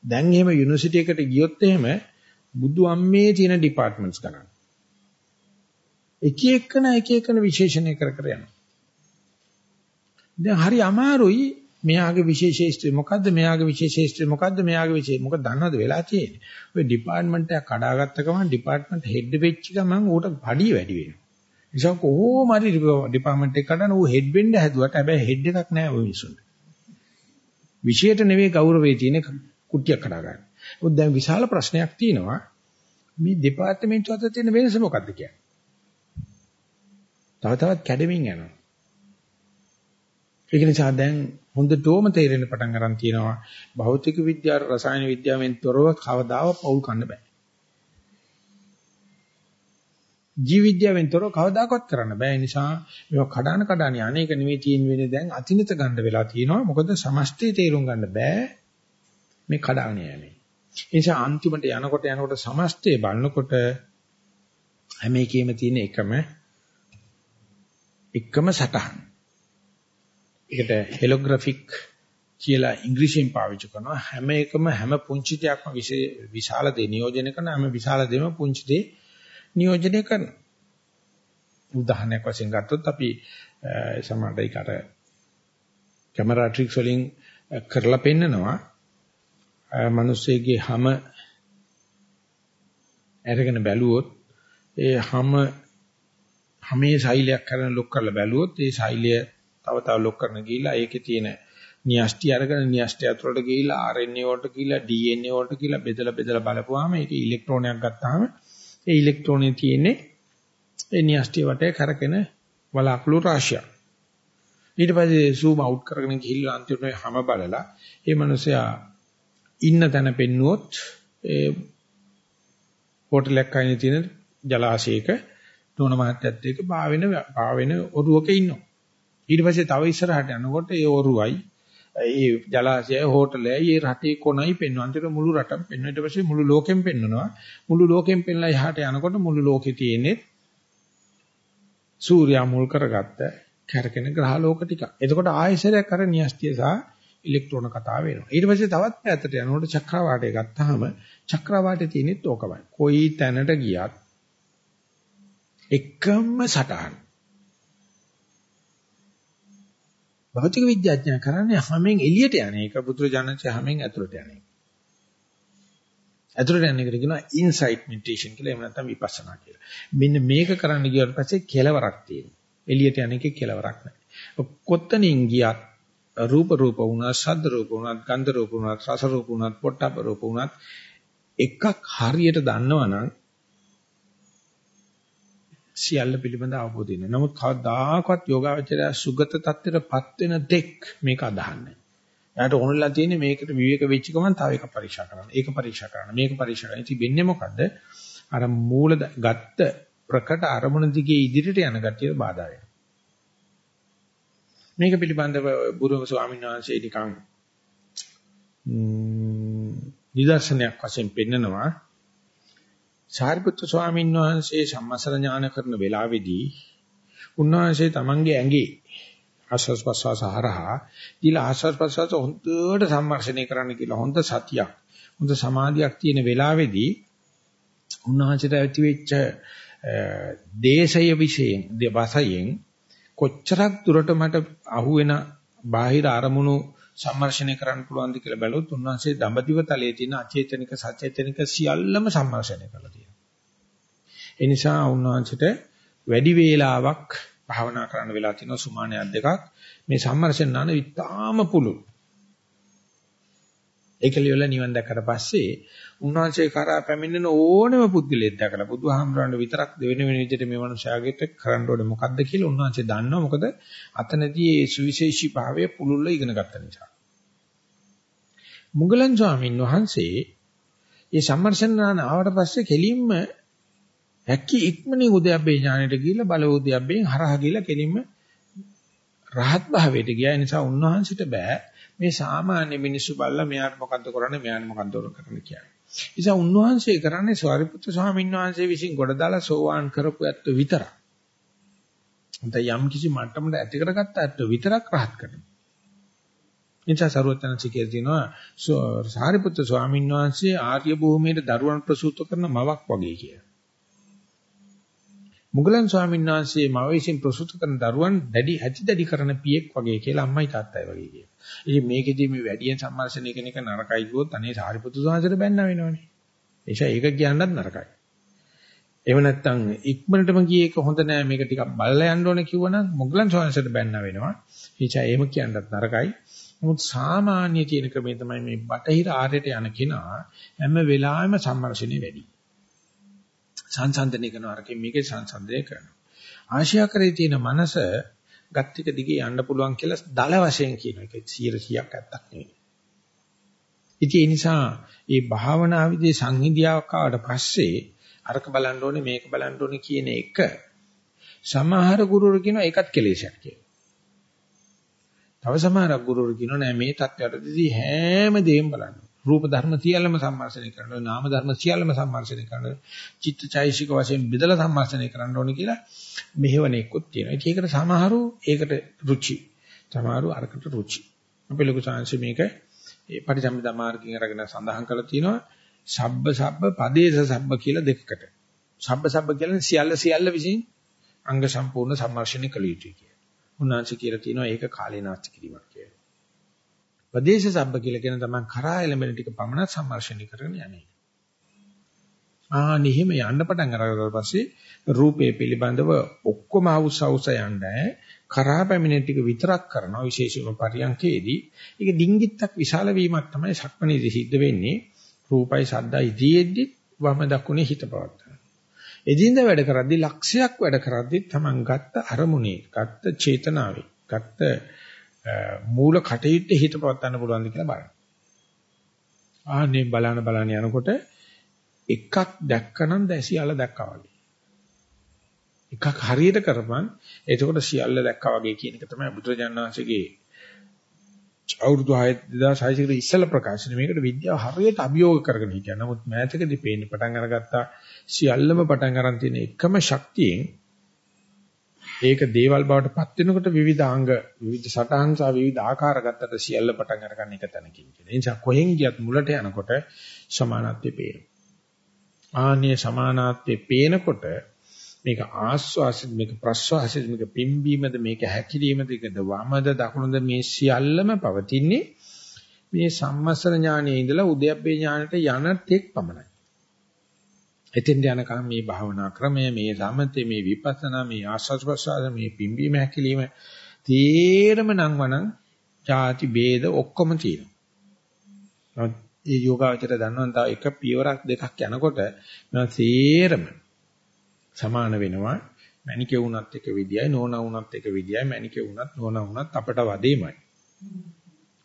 දැන් එහෙම යුනිවර්සිටි එකට ගියොත් එහෙම බුදු අම්මේ තියෙන ඩිපාර්ට්මන්ට්ස් ගන්න එක එකන එක එකන විශේෂණය කර කර යනවා. දැන් හරි අමාරුයි මෙයාගේ විශේෂේෂ්ත්‍රය මොකද්ද? මෙයාගේ විශේෂේෂ්ත්‍රය මොකද්ද? මෙයාගේ විශේෂ මොකද දන්නවද? වෙලා තියෙන්නේ. ඔය ඩිපාර්ට්මන්ට් එක කඩාගත්ත ගමන් ඩිපාර්ට්මන්ට් හෙඩ් වෙච්ච ගමන් ඌට පඩිය වැඩි වෙනවා. නිසා කොහොම හරි ඩිපාර්ට්මන්ට් එක කඩන ඌ හෙඩ් වෙන්න හැදුවට හැබැයි හෙඩ් එකක් නැහැ ඔය මිනිසුන්ට විශේෂයට නෙවෙයි ගෞරවයේ තියෙන කුට්ටියක් කඩාගන්න. මොකද දැන් විශාල ප්‍රශ්නයක් තියෙනවා. මේ දෙපාර්තමේන්තුව අතර තියෙන වෙනස මොකද්ද කියන්නේ? තව තවත් කැඩෙමින් යනවා ඒක නිසා දැන් හොඳටම තේරෙන්න පටන් ගන්න තියෙනවා භෞතික විද්‍යාව රසායන විද්‍යාවෙන් තොරව කවදාව පවුල් කන්න බෑ. ජීව විද්‍යාවෙන් තොරව කවදාකවත් කරන්න බෑ. ඒ නිසා මේවා කඩන කඩන අනේක නෙවෙයි තියෙන වෙන්නේ දැන් අතිනිත ගන්න වෙලා තියෙනවා. මොකද සමස්තය තේරුම් ගන්න බෑ මේ කඩාගෙන යන්නේ. ඒ නිසා අන්තිමට යනකොට යනකොට සමස්තය බලනකොට හැම එකෙම තියෙන එකම එකම සටහන්. ඒකට හෙලෝග්‍රැෆික් කියලා ඉංග්‍රීසියෙන් පාවිච්චි කරනවා හැම එකම හැම පුංචි දෙයක්ම විශාල දේ නියෝජනය කරන හැම විශාල දෙයක්ම පුංචි දේ නියෝජනය කරනවා. උදාහරණයක් වශයෙන් ගත්තොත් අපි සමහරට ඒකට කැමරා ට්‍රික්ස් වලින් කරලා පෙන්නනවා මිනිස්සෙගේ හැම අරගෙන බැලුවොත් ඒ හැම හැමේ ශෛලයක් කරන ලොක් කරලා බැලුවොත් ඒ ශෛලය තව තව ලොක් කරන ගිහිලා ඒකේ තියෙන න්‍යෂ්ටි අරගෙන න්‍යෂ්ටි අතුරට ගිහිලා RNA වලට ගිහිලා DNA වලට ගිහිලා බෙදලා බෙදලා බලපුවාම ඒකේ ඉලෙක්ට්‍රෝනයක් ගත්තාම ඒ ඉලෙක්ට්‍රෝනේ තියෙන්නේ ඒ න්‍යෂ්ටි වටේ කරකෙන වලාකුළු රාශියක්. ඊට පස්සේ zoom out කරගෙන ගිහිල්ලා අන්තිමට හැම බලලා ඒ මනුස්සයා ඉන්න තැන පෙන්නුවොත් ඒ හෝටලයක් අයිනේ තියෙන ජලාශයක තෝන මහත්තයත් එක්ක පාවෙන පාවෙන ඔරුවක ඉන්නවා. ඊට පස්සේ තව ඉස්සරහට යනකොට ඒ ඔරුවයි ඒ ජලාශයයි හෝටලයයි ඒ රටේ කොනයි පෙන්වන. අන්තිමට මුළු රටම පෙන්වන. ඊට පස්සේ මුළු ලෝකෙම පෙන්වනවා. මුළු ලෝකෙම පෙන්ලා එහාට යනකොට මුළු ලෝකේ තියෙන්නේ සූර්යා මුල් කරගත්ත කැරකෙන ග්‍රහ ලෝක ටික. එතකොට ආයශරයක් අර න්‍යෂ්ටිය සහ ඉලෙක්ට්‍රෝන කතාව වෙනවා. ඊට පස්සේ තවත් පැත්තට යනකොට චක්‍රවාටය ගත්තාම චක්‍රවාටේ තියෙනෙත් ඕකමයි. කොයි තැනට ගියත් එකම සටහන. භෞතික විද්‍යාඥයා කරන්නේ හැමෙන් එළියට යන එක බුදුරජාණන්සේ හැමෙන් ඇතුළට යන එක. ඇතුළට යන එකට කියනවා ඉන්සයිට් මෙඩිටේෂන් කියලා එහෙම නැත්නම් විපස්සනා කියලා. මෙන්න මේක කරන්න ගියාට පස්සේ කෙලවරක් තියෙනවා. එළියට යන එකේ කෙලවරක් නැහැ. කොත්තනින් ගියත් රූප රූප වුණා, ශබ්ද රූප වුණා, ගන්ධ රූප වුණා, රස රූප වුණා, පොට්ටබ්බ රූප වුණා එකක් හරියට දන්නවනම් සියල්ල පිළිබඳ අවබෝධය එනවා. නමුත් කවදාකවත් යෝගාවචරය සුගත tattරපත් වෙන දෙක් මේක අදහන්නේ. එයාට ඕනෙලා තියෙන්නේ මේකට විවේක වෙච්ච ගමන් තව එක පරීක්ෂා කරන්න. ඒක පරීක්ෂා කරන්න. මේක පරීක්ෂා කරන්න. ඉතින් වෙන්නේ මොකද්ද? අර මූල ගත්ත ප්‍රකට අරමුණ දිගේ ඉදිරියට යන ගතිය බාධා වෙනවා. මේක පිළිබඳව බුදුම ස්වාමීන් වහන්සේ නිකන් නිදර්ශනයක් වශයෙන් පෙන්නනවා සාරිපුත්‍ර ස්වාමීන් වහන්සේ සම්මසර ඥාන කරන වෙලාවේදී උන්වහන්සේ තමන්ගේ ඇඟේ ආශ්වාස ප්‍රශ්වාස හරහා දීලා ආශ්වාස ප්‍රශ්වාස හොඳට සම්මර්ෂණය කරන්න කියලා හොඳ සතියක් හොඳ සමාධියක් තියෙන වෙලාවේදී උන්වහන්සේට ඇති වෙච්ච දේශය විශේෂයෙන් දෙවසයෙන් කොච්චරක් දුරට මට අහුවෙන බාහිර අරමුණු සම්මර්ෂණය කරන්න පුළුවන්ද කියලා බැලුවොත් උන්වහන්සේ දඹදිව තලයේ තියෙන අචේතනික සචේතනික සියල්ලම සම්මර්ෂණය කරලා තියෙනවා. ඒ නිසා උන්වහන්සේට වැඩි වේලාවක් භාවනා කරන්න වෙලා තියෙනවා සුමානයක් දෙකක්. මේ සම්මර්ෂණ නාන ඉතාම පුළුල්. ඒක ලියවල නිවන් දැක්කට පස්සේ උන්වහන්සේ කරා පැමිණෙන ඕනම පුද්ගලයෙක් දැකලා බුදුහාමරණ විතරක් දෙවෙනි වෙන විදිහට මේ මනුස්සයාගෙට කරන්න ඕනේ මොකද්ද කියලා උන්වහන්සේ දන්නවා මොකද අතනදී ඒ සුවිශේෂී භාවය පුළුල්ල ඉගෙන ගත්ත නිසා. මුගලන් ස්වාමීන් වහන්සේ මේ සම්මර්ෂණ ආවට පස්සේ කෙලින්ම හැකි ඉක්මනින් උද්‍යප්පේ ඥානෙට ගිහිල්ලා බල උද්‍යප්පෙන් හරහා ගිහිල්ලා කෙලින්ම රහත් භාවයට ගියා. ඒ නිසා උන්වහන්සේට බෑ මේ සාමාන්‍ය මිනිස්සු බල්ලා මෙයාට මොකද්ද කරන්නේ මෙයාට මොකද්ද කරන්නේ කියන්නේ. නිසා උන්වහන්සේ කරන්නේ සාරිපුත්‍ර ස්වාමීන් වහන්සේ විසින් ගොඩ දාලා සෝවාන් කරපු ඇත්ත විතරක්. උන්ට යම් කිසි මට්ටමකට ඇති කරගත්ත ඇත්ත විතරක් රහත් කරනවා. නිසා සරුවචනසි කියලා තියෙනවා සාරිපුත්‍ර ස්වාමීන් වහන්සේ ආර්ය භූමියේ දරුවන් ප්‍රසූත කරන මවක් වගේ කියලා. මුගලන් ස්වාමීන් වහන්සේ මව විසින් ප්‍රසූත කරන දරුවන් දැඩි ඇති දැඩි කරන පියෙක් වගේ කියලා අම්මයි තාත්තයි වගේ කියනවා. ඉතින් මේකෙදී මේ වැඩියෙන් සම්මර්ෂණය කරන එක නරකයි කිව්වොත් අනේ සාරිපුත්තු සාංශයට බැන්න වෙනවනේ. එيشා ඒක කියන්නත් නරකයි. එහෙම නැත්නම් ඉක්මනටම ගියේ ඒක හොඳ නෑ මේක ටිකක් බලලා යන්න ඕනේ කිව්වනම් මොග්ලන් සෝන්සට බැන්න වෙනවා. එيشා එහෙම කියන්නත් නරකයි. නමුත් සාමාන්‍ය කියන ක්‍රමේ තමයි මේ බටහිර ආර්යට යන කෙනා හැම වෙලාවෙම සම්මර්ෂණේ වැඩි. සංසන්දනය කරනවා අරකින් මේකේ සංසන්දනය කරනවා. ආශියාකරේ තියෙන මනස ගත්තික දිගේ යන්න පුළුවන් කියලා දල වශයෙන් කියන එක 100ක් ඇත්තක් නෙවෙයි. ඉතින් ඒ නිසා මේ භාවනා විදී සංහිඳියාවක් ආවට පස්සේ අරක බලන්න ඕනේ මේක බලන්න ඕනේ කියන එක සමහර ගුරුවරු කියනවා ඒකත් කෙලෙසක් කියලා. තව සමහර ගුරුවරු කියනවා නෑ මේ தත්ත්වයටදී හැම දෙයක්ම බලන්න. රූප ධර්ම සියල්ලම සම්මර්ෂණය කරන්න ඕනේ. නාම ධර්ම සියල්ලම සම්මර්ෂණය කරන්න ඕනේ. චිත්තචෛසික වශයෙන් බෙදලා සම්මර්ෂණය කරන්න ඕනේ කියලා මෙහෙවණේකුත් තියෙනවා. ඒකට සමහරු ඒකට රුචි. සමහරු අරකට රුචි. අපි ලොකු සංශය මේක ඒ පරිසම්පදා මාර්ගයෙන් අරගෙන සඳහන් කරලා තියෙනවා. සබ්බ සබ්බ පදේශ සබ්බ කියලා දෙකකට. සබ්බ සබ්බ කියන්නේ සියල්ල සියල්ල විසින් අංග සම්පූර්ණ සම්මර්ෂණය කළ යුතුයි කියලා. උන්වහන්සේ කියලා තියෙනවා ඒක කාලේ නාස්ති කිරීමක් කියලා. ප්‍රදේශ සබ්බ කියලා කියන තමයි කරා එළඹෙන ටික පමණ සම්මර්ෂණය කරගෙන යන්නේ. ආ නිහිම යන්න පටන් අරගත්තා පස්සේ රූපේ පිළිබඳව ඔක්කොම අවුස් අවුස යන්නේ කරා පැමිණෙන ටික විතරක් කරනවා විශේෂයෙන්ම පරියන්කේදී. ඒක ඩිංගිත්තක් විශාල වීමක් තමයි සක්මණේදී සිද්ධ වෙන්නේ. රූපයි ශබ්දයි දීෙද්දි වම දකුණේ හිත පවත්තා. එදින්ද වැඩ කරද්දී ලක්ෂයක් වැඩ කරද්දී Taman ගත්ත අරමුණේ, ගත්ත චේතනාවේ, ගත්ත මූල කටයුත්තේ හිත පවත්වන්න පුළුවන්ද කියලා බලන්න. ආන්නේ බලන බලන යනකොට එකක් දැක්කනම් දැසියල දැක්කා වගේ. එකක් හරියට කරපන් එතකොට සියල්ල දැක්කා වගේ කියන එක තමයි බුදුරජාණන් වහන්සේගේ අවුරුදු 2600 කට ඉස්සෙල්ලා ප්‍රකාශන මේකට විද්‍යාව හරියට අභියෝග කරගෙන හිටියා. නමුත් මෑතකදී පේන්න පටන් අරගත්තා සියල්ලම පටන් අරන් තියෙන එකම ශක්තියෙන් ඒක දේවල් බවට පත් වෙනකොට විවිධ අංග විවිධ සටහන් සහ විවිධ ආකාර ගත්තට සියල්ල පටන් අරගන්න එක තැනකින් කියන. ඒ නිසා කොහෙන් ගියත් මුලට යනකොට සමානත්වය පේනවා. ආන්නේ සමානාත්වයේ පේනකොට මේක ආස්වාසිත මේක ප්‍රස්වාසිත මේක පිම්බීමද මේක හැකිලීමද ඒකද වමද දකුණද මේ සියල්ලම පවතින්නේ මේ සම්මස්තර ඥානයේ ඉඳලා උද්‍යප්පේ ඥානට යන තෙක් පමණයි. එතෙන් යනකම් මේ භාවනා ක්‍රමය මේ සමතේ මේ විපස්සනා මේ ආස්වාද ප්‍රසආද මේ පිම්බීම හැකිලිම තේරම නම් වනම් ಜಾති ભેද ඔක්කොම තියෙනවා. ඒ යෝගාවචර දන්නවා තව එක පියවරක් දෙකක් යනකොට මම තේරම සමාන වෙනවා. මණිකේ වුණත් එක විදියයි නෝනා වුණත් එක විදියයි මණිකේ වුණත් නෝනා වුණත් අපට වදේමයි.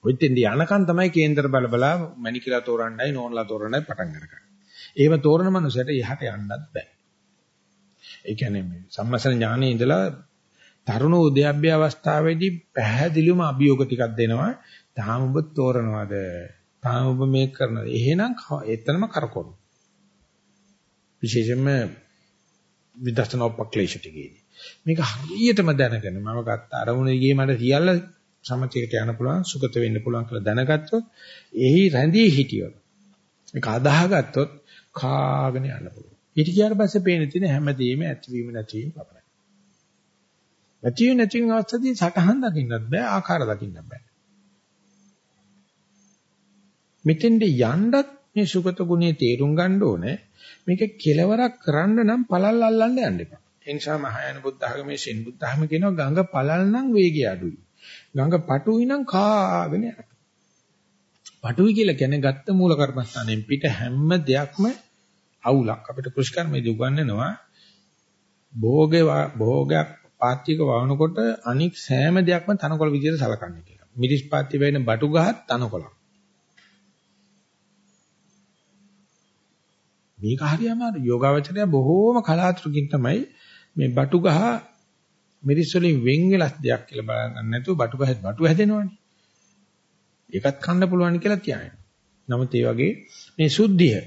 ඔයිතෙන්දී යනකම් තමයි කේන්දර බල බලා මණිකලා තෝරන්නයි නෝනලා තෝරන්නයි පටන් ගන්න. එහෙම තෝරන මනුස්සයට යහට යන්නත් බෑ. ඒ කියන්නේ මේ සම්මසන ඥානයේ ඉඳලා තරුණ උද්‍යප්පය අවස්ථාවේදී පැහැදිලිවම අභියෝග ටිකක් දෙනවා. තාම ඔබ තෝරනවාද? තාම ඔබ මේක කරනවාද? එහෙනම් එතනම කරකවන. විශේෂයෙන්ම විදර්ශනා උපක්ලේශ ටිකේදී. මේක හරියටම දැනගෙන මම ගත්ත අරමුණේ ගියේ මට සියල්ල සමචයකට යන්න පුළුවන් සුගත වෙන්න පුළුවන් කියලා දැනගත්තොත් එහි රැඳී හිටියොත් මේක අදාහගත්තොත් කාගෙන යන්න පුළුවන්. ඊට ගියාට පස්සේ පේන තියෙන හැමදේම ඇතිවීම නැතිවීම පමණයි. ඇතිවීම නැතිවීම අවස්ථාවේ සටහන් දකින්නත් බෑ ආකාර දකින්නත් බෑ. මෙතෙන්ද යන්නත් මේ සුගත ගුණේ තේරුම් ගන්න ඕනේ. මේක කෙලවරක් කරන්න නම් පළල් අල්ලන්න යන්න එපා. ඒ නිසා මහායාන බුද්ධ ආගමේ සෙන් බුද්ධ ආගම කියනවා ගඟ පළල් නම් වේගය අඩුයි. ගඟ පටුයි නම් කාගෙන යනවා. පටුයි කියලා කියන්නේ ගත්ත මූල කර්මස්ථානයෙන් පිට හැම දෙයක්ම අවුලක් අපිට කෘෂිකර්මයේදී උගන්වනවා භෝගේ භෝගයක් පාත්‍යික වවනකොට අනික් සෑම දෙයක්ම තනකොළ විදිහට සලකන්නේ කියලා. මිරිස් පාත්‍ය වෙන බටු ගහත් තනකොළක්. මේක හරියම යෝගාවචරය බොහෝම කලාතුරකින් තමයි මේ බටු ගහ මිරිස් වලින් වෙන් වෙලස් දෙයක් කියලා බලන්න නැතුව බටු ගහෙත් බටු හැදෙනවනේ. ඒකත් කන්න පුළුවන් කියලා කියන්නේ. නමුත් ඒ වගේ මේ සුද්ධිය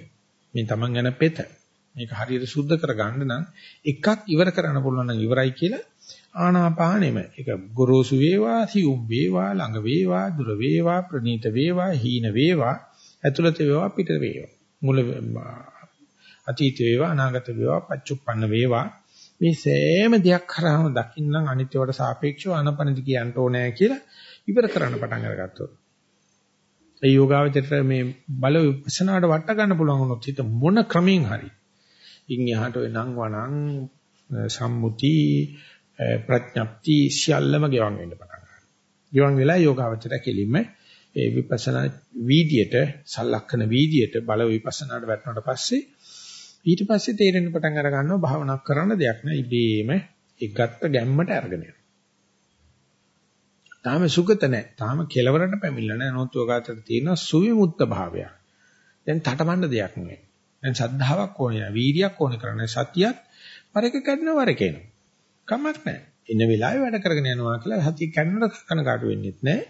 මේ Taman යන පෙත මේක හරියට සුද්ධ කරගන්න නම් එකක් ඉවර කරන්න පුළුවන් නම් ඉවරයි කියලා ආනාපානෙම. ඒක ගොරෝසු වේවා සියුම් වේවා ළඟ වේවා දුර වේවා ප්‍රනීත වේවා හීන වේවා ඇතුළත වේවා පිට වේවා. මුල අතීත වේවා අනාගත වේවා පච්චුප්පන්න වේවා. මේ සෑම දෙයක් කරාම දකින්නම් අනිත්‍යවට සාපේක්ෂව අනපනදි කියන්න ඕනේ කියලා ඉවර කරන්න පටන් අරගත්තොත්. ඒ යෝගාවචරයට මේ බල විපස්සනාට වට ගන්න පුළුවන් වුණොත් හිත මොන ක්‍රමෙන් හරි. ඉන් එහාට ඔය නම් වණන් සම්මුති ප්‍රඥප්ති සියල්ලම ගෙවන් වෙන්න පටන් ගන්නවා. ගෙවන් වෙලා යෝගාවචරය කෙලින්ම ඒ විපස්සනා වීදියට සලක්කන වීදියට බල විපස්සනාට වැටුණාට පස්සේ ඊට පස්සේ තේරෙන්න පටන් අර ගන්නවා භාවනා කරන්න දෙයක් නෑ ඉබේම ඒ ගත්ත ගැම්මට අරගෙන යනවා. තාම සුගත නැහැ. තාම කෙලවරට පැමිණලා නැහැ. නෝත් යෝගාචර තියෙන සුවිමුක්ත භාවය. දැන් තටමඬ දෙයක් නෙවෙයි. දැන් සද්ධාාවක් ඕනේ නැහැ. වීර්යයක් ඕනේ කරන්නේ. සතියක් වරක කඩන වරක එනවා. කමක් නැහැ. ඉන්න වෙලාවේ වැඩ කරගෙන යනවා කියලා සතිය කඩනට කනකාට වෙන්නෙත් නැහැ.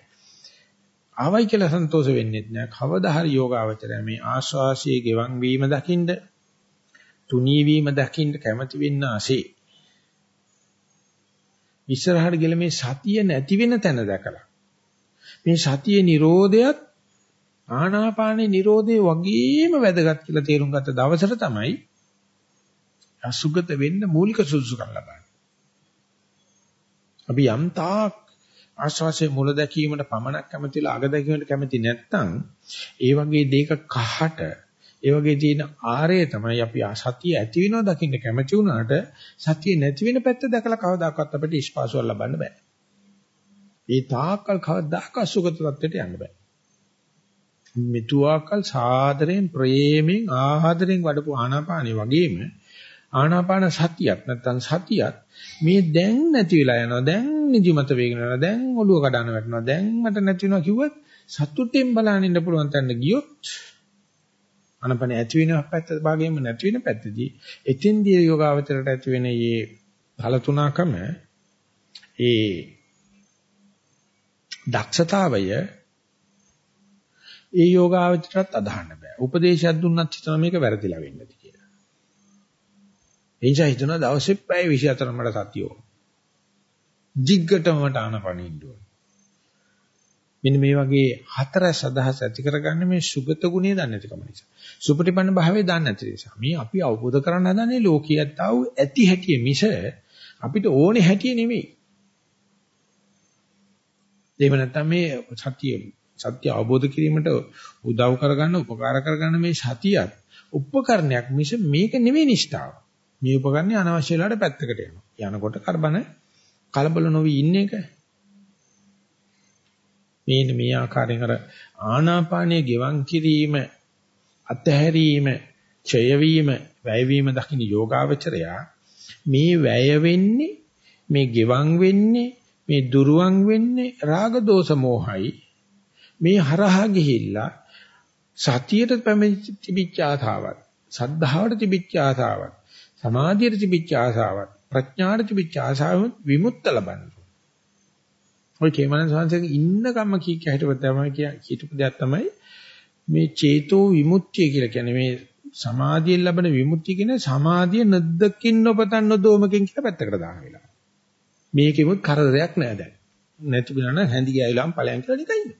ආවයි කියලා සන්තෝෂ වෙන්නේ නැහැ. කවදා හරි යෝගාවචරය මේ ආස්වාසියේ ගෙවන් වීම දකින්ද තුනී වීම දකින්න කැමති වෙන්න ASCII. ඉස්සරහට ගිල මේ සතිය නැති වෙන තැන දැකලා මේ සතියේ Nirodhayat ආනාපානේ Nirodhe වගේම වැදගත් කියලා තේරුම් ගත්ත දවසට තමයි අසුගත වෙන්න මූලික සුසුකම් ලබන්නේ. අපි යම් තාක් ආශ්වාසයේ මුල දැකීමට පමණක් කැමතිලා අග දැකීමට කැමති නැත්නම් ඒ වගේ දෙයක කහට ඒ වගේ තියෙන ආරය තමයි අපි සතිය ඇති වෙනවා දකින්න කැමති වුණාට සතිය නැති වෙන පැත්ත දැකලා කවදාකවත් අපිට ස්පාසුවක් ලබන්න බෑ. ඒ තාක්කල් කවදාකවත් සුගත තත්ත්වයට යන්න බෑ. මෙතුආකල් සාදරයෙන් ප්‍රේමයෙන් ආහදරයෙන් වඩපු ආනාපානිය වගේම ආනාපාන සතියක් නැත්තම් සතියක් මේ දැන් නැති වෙලා යනවා දැන් නිදිමත වේගෙන යනවා දැන් ඔළුව කඩන වැටෙනවා දැන් මට නැති වෙනවා කිව්වත් සතුටින් බලන්න ඉන්න පුළුවන් තැනට ගියොත් අනපන ඇති වෙන පැත්ත භාගයෙන්ම නැති වෙන පැත්තදී එතෙන්දී යෝගාවචරයට ඇති වෙන මේ ඵල තුනකම ඒ දක්ෂතාවය ඒ යෝගාවචරයට අදහන්න බෑ. උපදේශයක් දුන්නත් හිතන මේක වැරදිලා වෙන්නද කියලා. එනිසා හිතන දවසේ පැය 24 මට සතියෝ. jiggatම මට ආනපනින්න ඕන. මෙන්න මේ වගේ හතරස් අදහස් ඇති කරගන්න මේ සුගත ගුණය දන්නේ නැතිකම නිසා. සුපටිපන්න භාවයේ දන්නේ නැති නිසා. මේ අපි අවබෝධ කරගන්න හදන්නේ ලෝකියත් ආව ඇති හැටිය මිස අපිට ඕනේ හැටිය නෙමෙයි. එහෙම නැත්නම් මේ සත්‍ය සත්‍ය අවබෝධ කිරීමට උදව් කරගන්න උපකාර කරගන්න මේ සතියත් උපකරණයක් මිස මේක නෙමෙයි නිෂ්ඨාව. මේ උපකරණේ අනවශ්‍ය වෙලාවට පැත්තකට යනවා. යනකොට කරබන කලබල නොවි ඉන්න එක. මේ මේ ආකාරයෙන් අර ආනාපානයේ ගෙවන් කිරීම අතහැරීම ඡය වීම වැය වීම දකින්න යෝගාවචරයා මේ වැය වෙන්නේ මේ ගෙවන් වෙන්නේ මේ දුරුවන් වෙන්නේ රාග දෝෂ මොහයි මේ හරහා ගිහිල්ලා සතියට පැමිණිච්ච ආසාවක් සද්ධාවට තිබිච්ච ආසාවක් සමාධියට තිබිච්ච ආසාවක් ප්‍රඥාවට තිබිච්ච ආසාවෙන් විමුක්ත ලබන්න. ඔය කේමන සංසයෙන් ඉන්න කම්ම කී කැහිටව තමයි කියපු දෙයක් තමයි මේ චේතෝ විමුක්තිය කියලා කියන්නේ මේ සමාධියෙන් ලැබෙන විමුක්තිය කියන සමාධිය නැද්දකින් නොපතන් නොදෝමකින් කියලා පැත්තකට දාන වෙලාව. මේකෙමුත් කරදරයක් නෑ දැන්. නැති වෙනා නම් හැඳි ගෑවිලාම් ඵලයන් කියලා නිකන් ඉන්න.